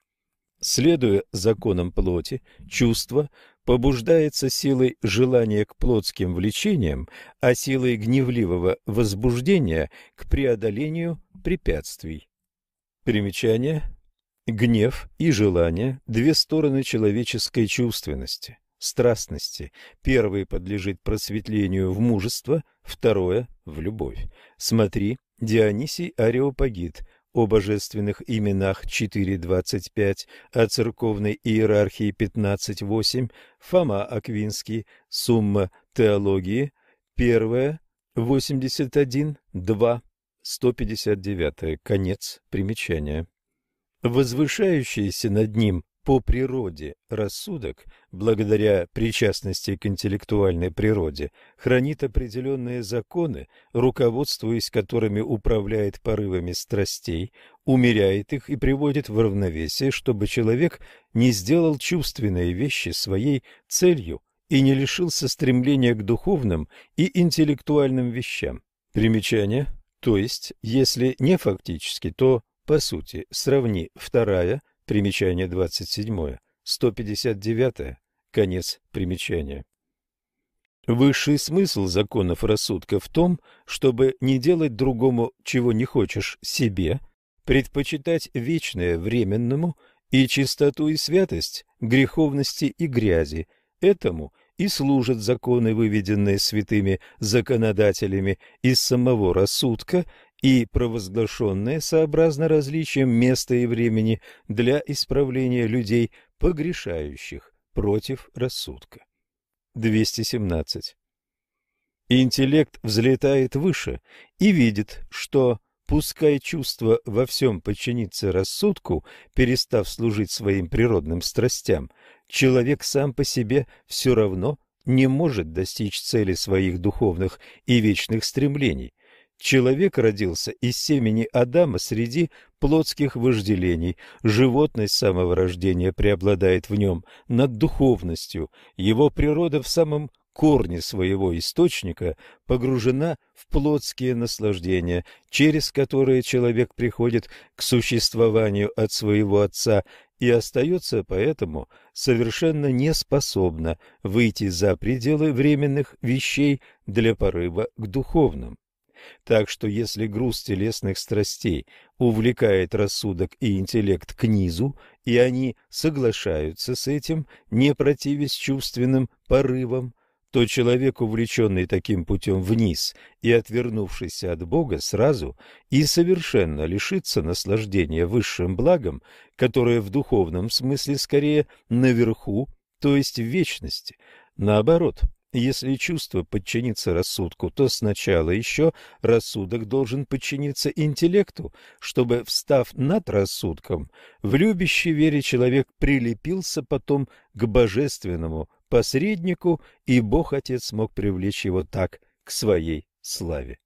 Следуя законам плоти, чувство побуждается силой желания к плотским влечениям, а силой гневливого возбуждения к преодолению препятствий. Примечание. Гнев и желание – две стороны человеческой чувственности, страстности. Первый подлежит просветлению в мужество, второе – в любовь. Смотри, Дионисий Ареопагит о божественных именах 4.25, о церковной иерархии 15.8, Фома Аквинский, сумма теологии, 1, 81, 2, 159. Конец примечания. Возвышающийся над ним по природе рассудок, благодаря причастности к интеллектуальной природе, хранит определенные законы, руководствуясь которыми управляет порывами страстей, умеряет их и приводит в равновесие, чтобы человек не сделал чувственные вещи своей целью и не лишился стремления к духовным и интеллектуальным вещам. Примечание – то есть, если не фактически, то по сути. Сравни вторая, примечание 27, 159, Конец примечания. Высший смысл законов рассудка в том, чтобы не делать другому, чего не хочешь себе, предпочитать вечное временному и чистоту и святость греховности и грязи. Этому и служат законы, выведенные святыми законодателями из самого рассудка и провозглашенные сообразно различиям места и времени для исправления людей, погрешающих против рассудка. 217. Интеллект взлетает выше и видит, что, пускай чувство во всем подчинится рассудку, перестав служить своим природным страстям, человек сам по себе все равно не может достичь цели своих духовных и вечных стремлений. Человек родился из семени Адама среди плотских вожделений. Животность самого рождения преобладает в нем над духовностью. Его природа в самом корне своего источника погружена в плотские наслаждения, через которые человек приходит к существованию от своего отца и остается поэтому совершенно неспособна выйти за пределы временных вещей для порыва к духовным. Так что если груз телесных страстей увлекает рассудок и интеллект к низу, и они соглашаются с этим, не противясь чувственным порывам, то человек, увлеченный таким путем вниз и отвернувшийся от Бога сразу и совершенно лишится наслаждения высшим благом, которое в духовном смысле скорее наверху, то есть в вечности. Наоборот, если чувство подчинится рассудку, то сначала еще рассудок должен подчиниться интеллекту, чтобы, встав над рассудком, в любящей вере человек прилепился потом к божественному посреднику, и Бог-Отец смог привлечь его так к своей славе.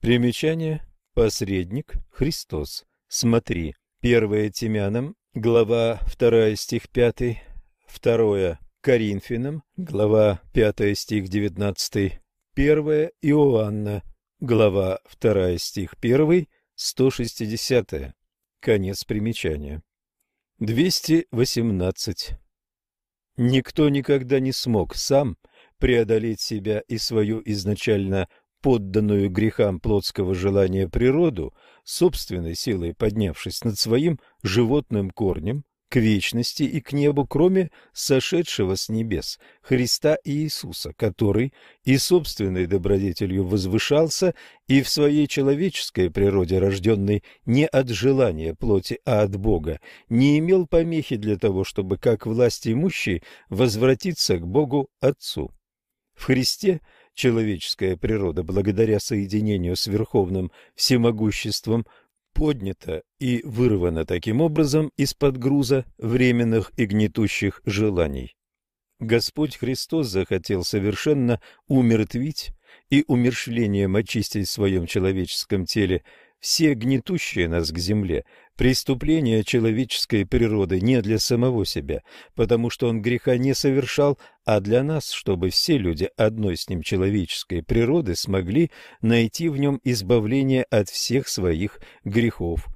Примечание. Посредник Христос. Смотри. Первое Тимянам, глава 2, стих 5, второе Коринфянам, глава 5 стих 19, 1 Иоанна, глава 2 стих 1, 160. Конец примечания. 218. Никто никогда не смог сам преодолеть себя и свою изначально подданную грехам плотского желания природу, собственной силой поднявшись над своим животным корнем, к вечности и к небу, кроме сошедшего с небес Христа Иисуса, который и собственной добродетелью возвышался, и в своей человеческой природе, рожденной не от желания плоти, а от Бога, не имел помехи для того, чтобы, как власть имущий, возвратиться к Богу Отцу. В Христе человеческая природа, благодаря соединению с Верховным Всемогуществом, поднята и вырвана таким образом из-под груза временных и гнетущих желаний. Господь Христос захотел совершенно умертвить и умершлением очистить в своем человеческом теле все гнетущие нас к земле преступления человеческой природы не для самого себя, потому что он греха не совершал, а для нас, чтобы все люди одной с ним человеческой природы смогли найти в нем избавление от всех своих грехов.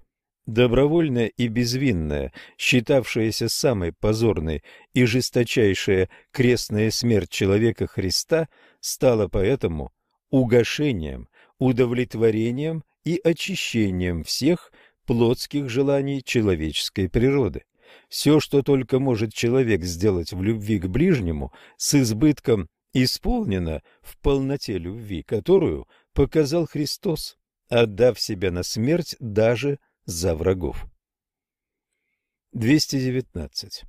Добровольная и безвинная, считавшаяся самой позорной и жесточайшая крестная смерть человека Христа стала поэтому угошением, удовлетворением и очищением всех плотских желаний человеческой природы. Все, что только может человек сделать в любви к ближнему, с избытком исполнено в полноте любви, которую показал Христос, отдав себя на смерть даже за врагов. 219.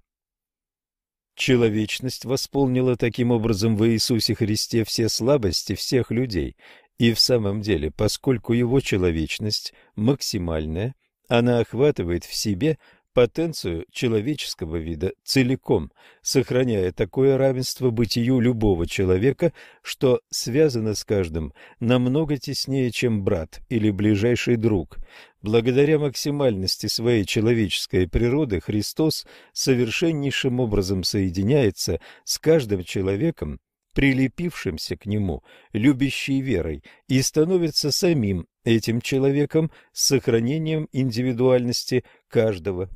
Человечность восполнила таким образом в Иисусе Христе все слабости всех людей и в самом деле, поскольку его человечность максимальная, она охватывает в себе потенцию человеческого вида целиком, сохраняя такое равенство бытию любого человека, что связано с каждым намного теснее, чем брат или ближайший друг. Благодаря максимальности своей человеческой природы Христос совершеннейшим образом соединяется с каждым человеком прилепившимся к нему, любящей верой, и становится самим этим человеком с сохранением индивидуальности каждого.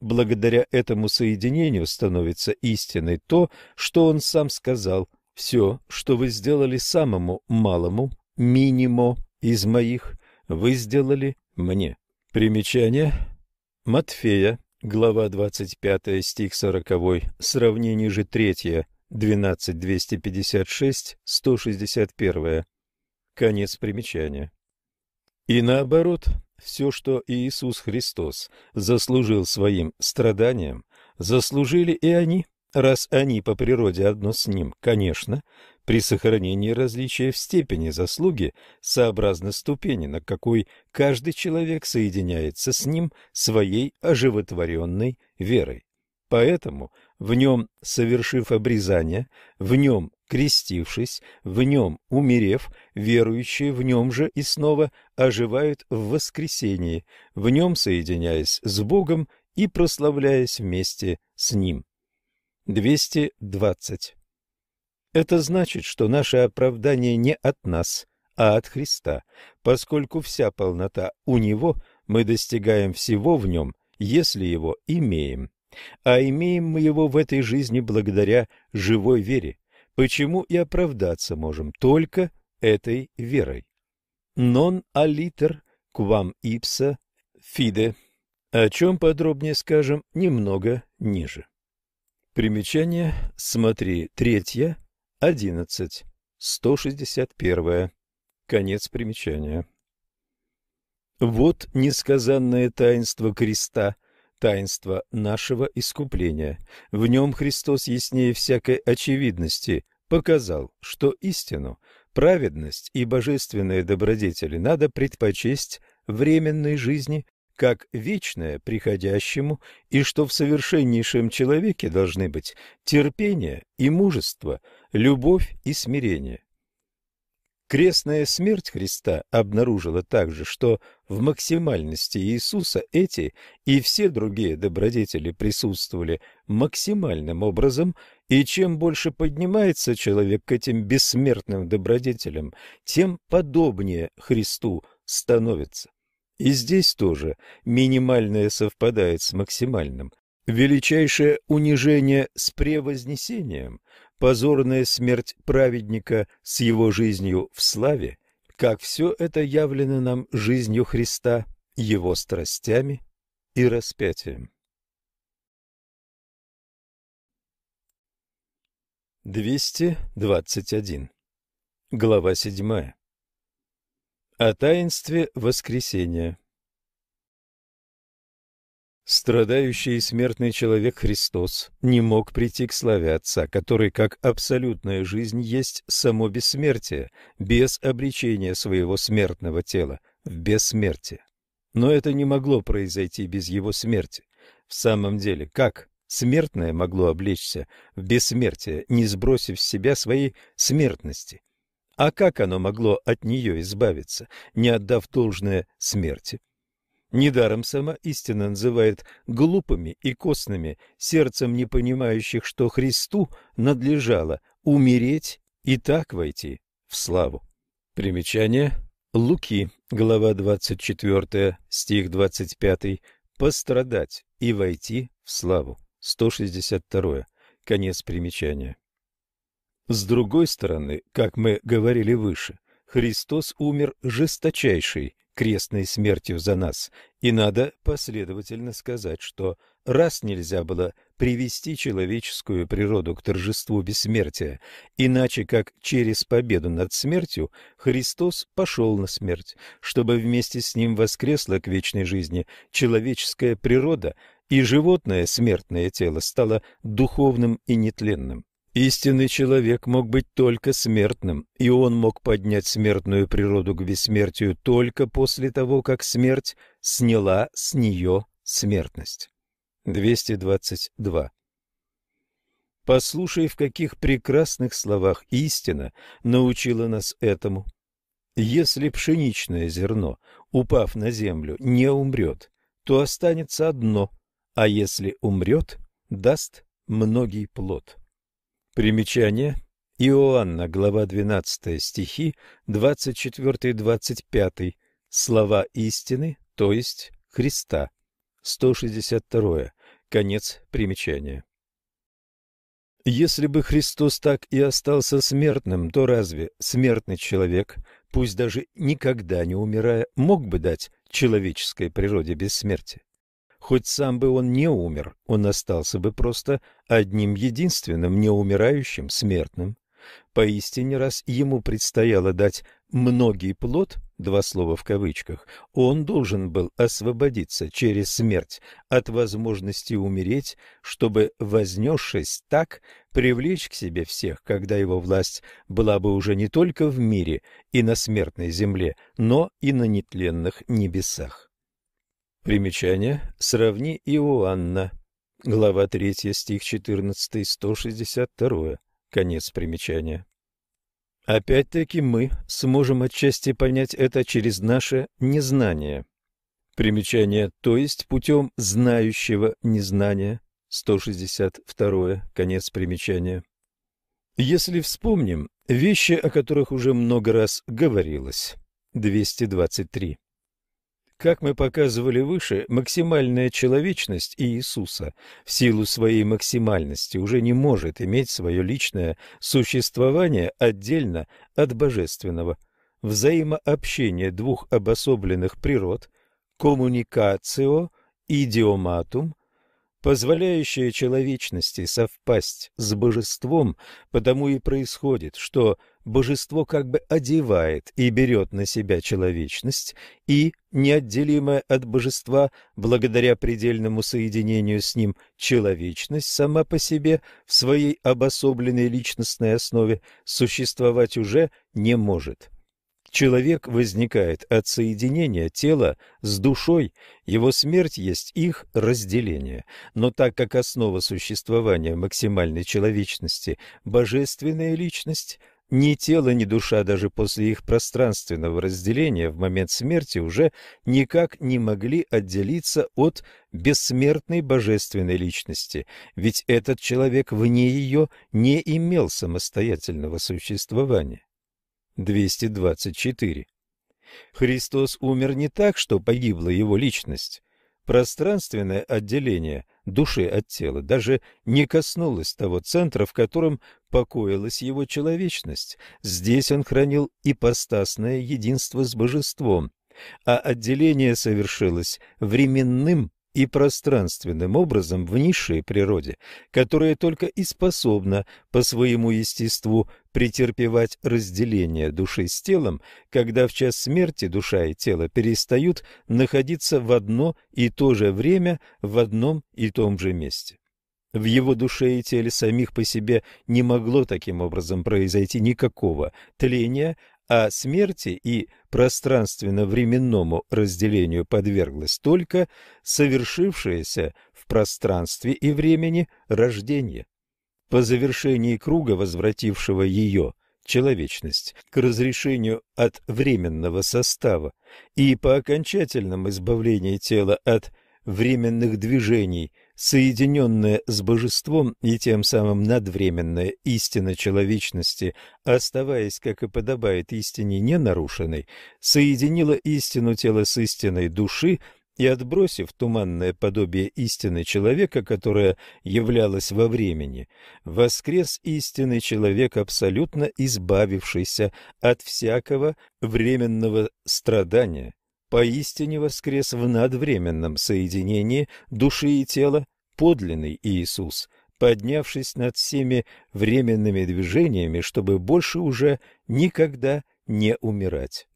благодаря этому соединению становится истиной то, что он сам сказал. Все, что вы сделали самому малому, минимо из моих, вы сделали мне. Примечание. Матфея, глава 25, стих 40, сравнение же 3, 12.256, 161. Конец примечания. И наоборот, все, что Иисус Христос заслужил своим страданием, заслужили и они, раз они по природе одно с Ним, конечно, при сохранении различия в степени заслуги сообразно ступени, на какой каждый человек соединяется с Ним своей оживотворенной верой. Поэтому в нем совершив обрезание, в нем крестившись, в нем умерев, верующие в нем же и снова оживают в воскресении, в нем соединяясь с Богом и прославляясь вместе с Ним. 220. Это значит, что наше оправдание не от нас, а от Христа, поскольку вся полнота у Него, мы достигаем всего в Нем, если Его имеем. А имеем мы Его в этой жизни благодаря живой вере, почему и оправдаться можем только этой верой. Non aliter quam ipsa fide, о чем подробнее скажем немного ниже. Примечание, смотри, третья, одиннадцать, сто шестьдесят первое. Конец примечания. Вот несказанное таинство креста, таинство нашего искупления. В нем Христос яснее всякой очевидности показал, что истину, праведность и божественные добродетели надо предпочесть временной жизни как вечное приходящему, и что в совершеннейшем человеке должны быть терпение и мужество, любовь и смирение. Крестная смерть Христа обнаружила также, что в максимальности Иисуса эти и все другие добродетели присутствовали максимальным образом, и чем больше поднимается человек к этим бессмертным добродетелям, тем подобнее Христу становится. И здесь тоже минимальное совпадает с максимальным. Величайшее унижение с превознесением, позорная смерть праведника с его жизнью в славе, как все это явлено нам жизнью Христа, его страстями и распятием. 221. Глава 7. О таинстве воскресения Страдающий и смертный человек Христос не мог прийти к славе Отца, который, как абсолютная жизнь, есть само бессмертие, без обречения своего смертного тела в бессмертие. Но это не могло произойти без его смерти. В самом деле, как смертное могло облечься в бессмертие, не сбросив с себя своей смертности? А как оно могло от нее избавиться, не отдав должное смерти? Недаром сама истина называет глупыми и костными, сердцем не понимающих, что Христу надлежало умереть и так войти в славу. Примечание. Луки, глава 24, стих 25. Пострадать и войти в славу. 162. Конец примечания. С другой стороны, как мы говорили выше, Христос умер жесточайшей крестной смертью за нас, и надо последовательно сказать, что раз нельзя было привести человеческую природу к торжеству бессмертия, иначе как через победу над смертью, Христос пошел на смерть, чтобы вместе с ним воскресла к вечной жизни человеческая природа, и животное смертное тело стало духовным и нетленным. Истинный человек мог быть только смертным, и он мог поднять смертную природу к бессмертию только после того, как смерть сняла с нее смертность. 222. Послушай, в каких прекрасных словах истина научила нас этому. Если пшеничное зерно, упав на землю, не умрет, то останется одно, а если умрет, даст многий плод. Примечание. Иоанна, глава 12, стихи 24-25. Слова истины, то есть Христа. 162. Конец примечания. Если бы Христос так и остался смертным, то разве смертный человек, пусть даже никогда не умирая, мог бы дать человеческой природе бессмертие? Хоть сам бы он не умер, он остался бы просто одним единственным неумирающим смертным. Поистине, раз ему предстояло дать многий плод, два слова в кавычках, он должен был освободиться через смерть от возможности умереть, чтобы, вознесшись так, привлечь к себе всех, когда его власть была бы уже не только в мире и на смертной земле, но и на нетленных небесах. Примечание. Сравни Иоанна. Глава 3, стих 14, 162. Конец примечания. Опять-таки мы сможем отчасти понять это через наше незнание. Примечание, то есть путем знающего незнания. 162. Конец примечания. Если вспомним вещи, о которых уже много раз говорилось. 223. Как мы показывали выше, максимальная человечность Иисуса в силу своей максимальности уже не может иметь свое личное существование отдельно от божественного. Взаимообщение двух обособленных природ, коммуникацио, идиоматум, позволяющее человечности совпасть с божеством, потому и происходит, что божество как бы одевает и берет на себя человечность, и, неотделимая от божества, благодаря предельному соединению с ним, человечность сама по себе в своей обособленной личностной основе существовать уже не может. Человек возникает от соединения тела с душой, его смерть есть их разделение. Но так как основа существования максимальной человечности – божественная личность – ни тело, ни душа даже после их пространственного разделения в момент смерти уже никак не могли отделиться от бессмертной божественной личности, ведь этот человек вне ее не имел самостоятельного существования. 224. Христос умер не так, что погибла его личность. Пространственное отделение души от тела даже не коснулось того центра, в котором покоилась его человечность. Здесь он хранил ипостасное единство с божеством, а отделение совершилось временным и пространственным образом в низшей природе, которая только и способна по своему естеству претерпевать разделение души с телом, когда в час смерти душа и тело перестают находиться в одно и то же время в одном и том же месте. В его душе и теле самих по себе не могло таким образом произойти никакого тления, а смерти и пространственно-временному разделению подверглось только совершившееся в пространстве и времени рождение. По завершении круга, возвратившего ее, человечность, к разрешению от временного состава и по окончательном избавлении тела от временных движений – соединенная с божеством и тем самым надвременная истина человечности, оставаясь, как и подобает истине ненарушенной, соединила истину тела с истиной души и, отбросив туманное подобие истины человека, которая являлась во времени, воскрес истинный человек, абсолютно избавившийся от всякого временного страдания поистине воскрес в надвременном соединении души и тела подлинный Иисус, поднявшись над всеми временными движениями, чтобы больше уже никогда не умирать.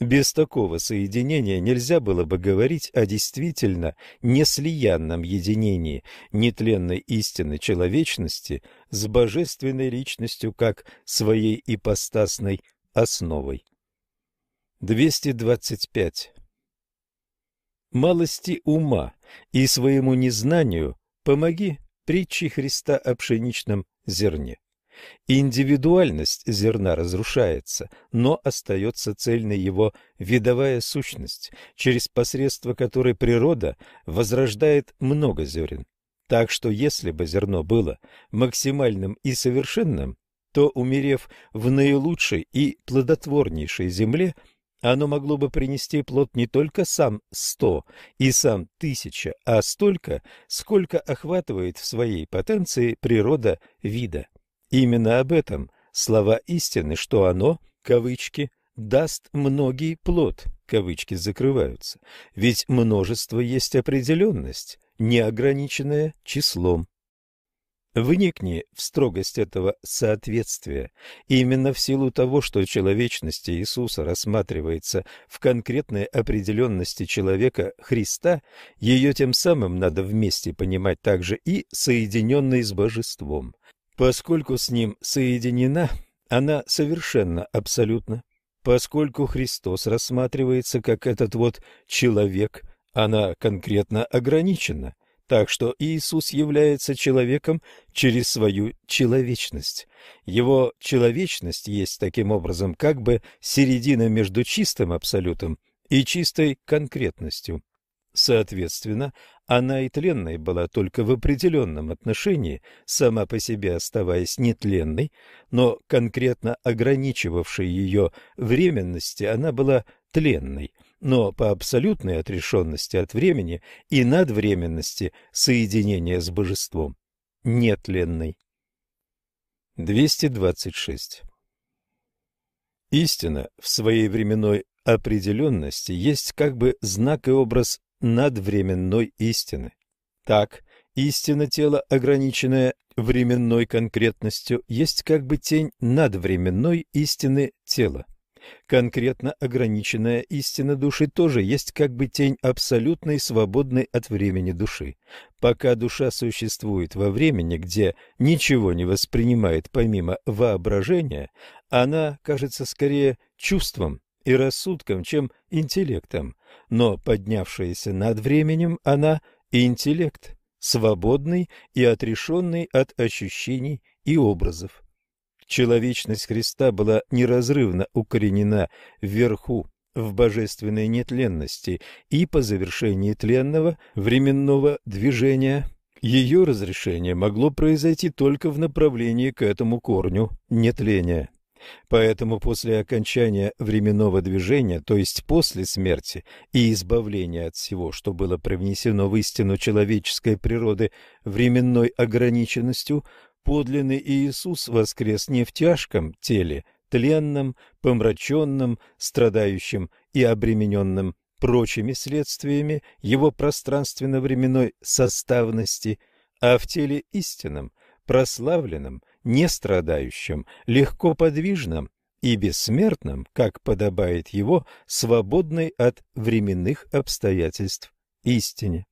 Без такого соединения нельзя было бы говорить о действительно неслиянном единении нетленной истины человечности с божественной личностью как своей ипостасной основой. 225. Малости ума и своему незнанию помоги притчи Христа о пшеничном зерне. Индивидуальность зерна разрушается, но остается цельной его видовая сущность, через посредство которой природа возрождает много зерен. Так что если бы зерно было максимальным и совершенным, то, умерев в наилучшей и плодотворнейшей земле, оно могло бы принести плод не только сам сто и сам тысяча, а столько, сколько охватывает в своей потенции природа вида. Именно об этом слова истины, что оно, кавычки, даст многий плод, кавычки закрываются, ведь множество есть определенность, неограниченная числом. Вникни в строгость этого соответствия. Именно в силу того, что человечность Иисуса рассматривается в конкретной определенности человека Христа, ее тем самым надо вместе понимать также и соединенной с божеством. Поскольку с ним соединена, она совершенно абсолютно. Поскольку Христос рассматривается как этот вот человек, она конкретно ограничена. Так что Иисус является человеком через свою человечность. Его человечность есть таким образом как бы середина между чистым абсолютом и чистой конкретностью. Соответственно, она и тленной была только в определенном отношении, сама по себе оставаясь нетленной, но конкретно ограничивавшей ее временности она была тленной – но по абсолютной отрешенности от времени и надвременности соединения с божеством нетленной. 226. Истина в своей временной определенности есть как бы знак и образ надвременной истины. Так, истина тела, ограниченная временной конкретностью, есть как бы тень надвременной истины тела. Конкретно ограниченная истина души тоже есть как бы тень абсолютной, свободной от времени души. Пока душа существует во времени, где ничего не воспринимает помимо воображения, она кажется скорее чувством и рассудком, чем интеллектом. Но поднявшаяся над временем, она интеллект, свободный и отрешенный от ощущений и образов. Человечность Христа была неразрывно укоренена вверху, в божественной нетленности, и по завершении тленного временного движения ее разрешение могло произойти только в направлении к этому корню нетления. Поэтому после окончания временного движения, то есть после смерти и избавления от всего, что было привнесено в истину человеческой природы временной ограниченностью, подлинный Иисус воскрес не в тяжком теле, тленном, помраченном, страдающем и обремененном прочими следствиями его пространственно-временной составности, а в теле истинном, прославленном, не страдающем, легко подвижном и бессмертном, как подобает его, свободной от временных обстоятельств истине.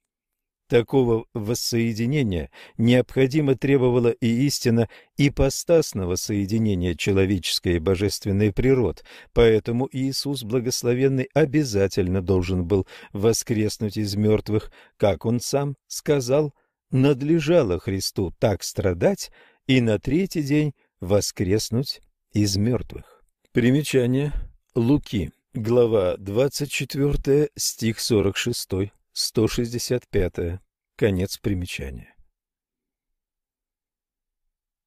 Такого воссоединения необходимо требовала и истина ипостасного соединения человеческой и божественной природ, поэтому Иисус Благословенный обязательно должен был воскреснуть из мертвых, как Он сам сказал, надлежало Христу так страдать и на третий день воскреснуть из мертвых. Примечание. Луки, глава 24, стих 46. 165. Конец примечания.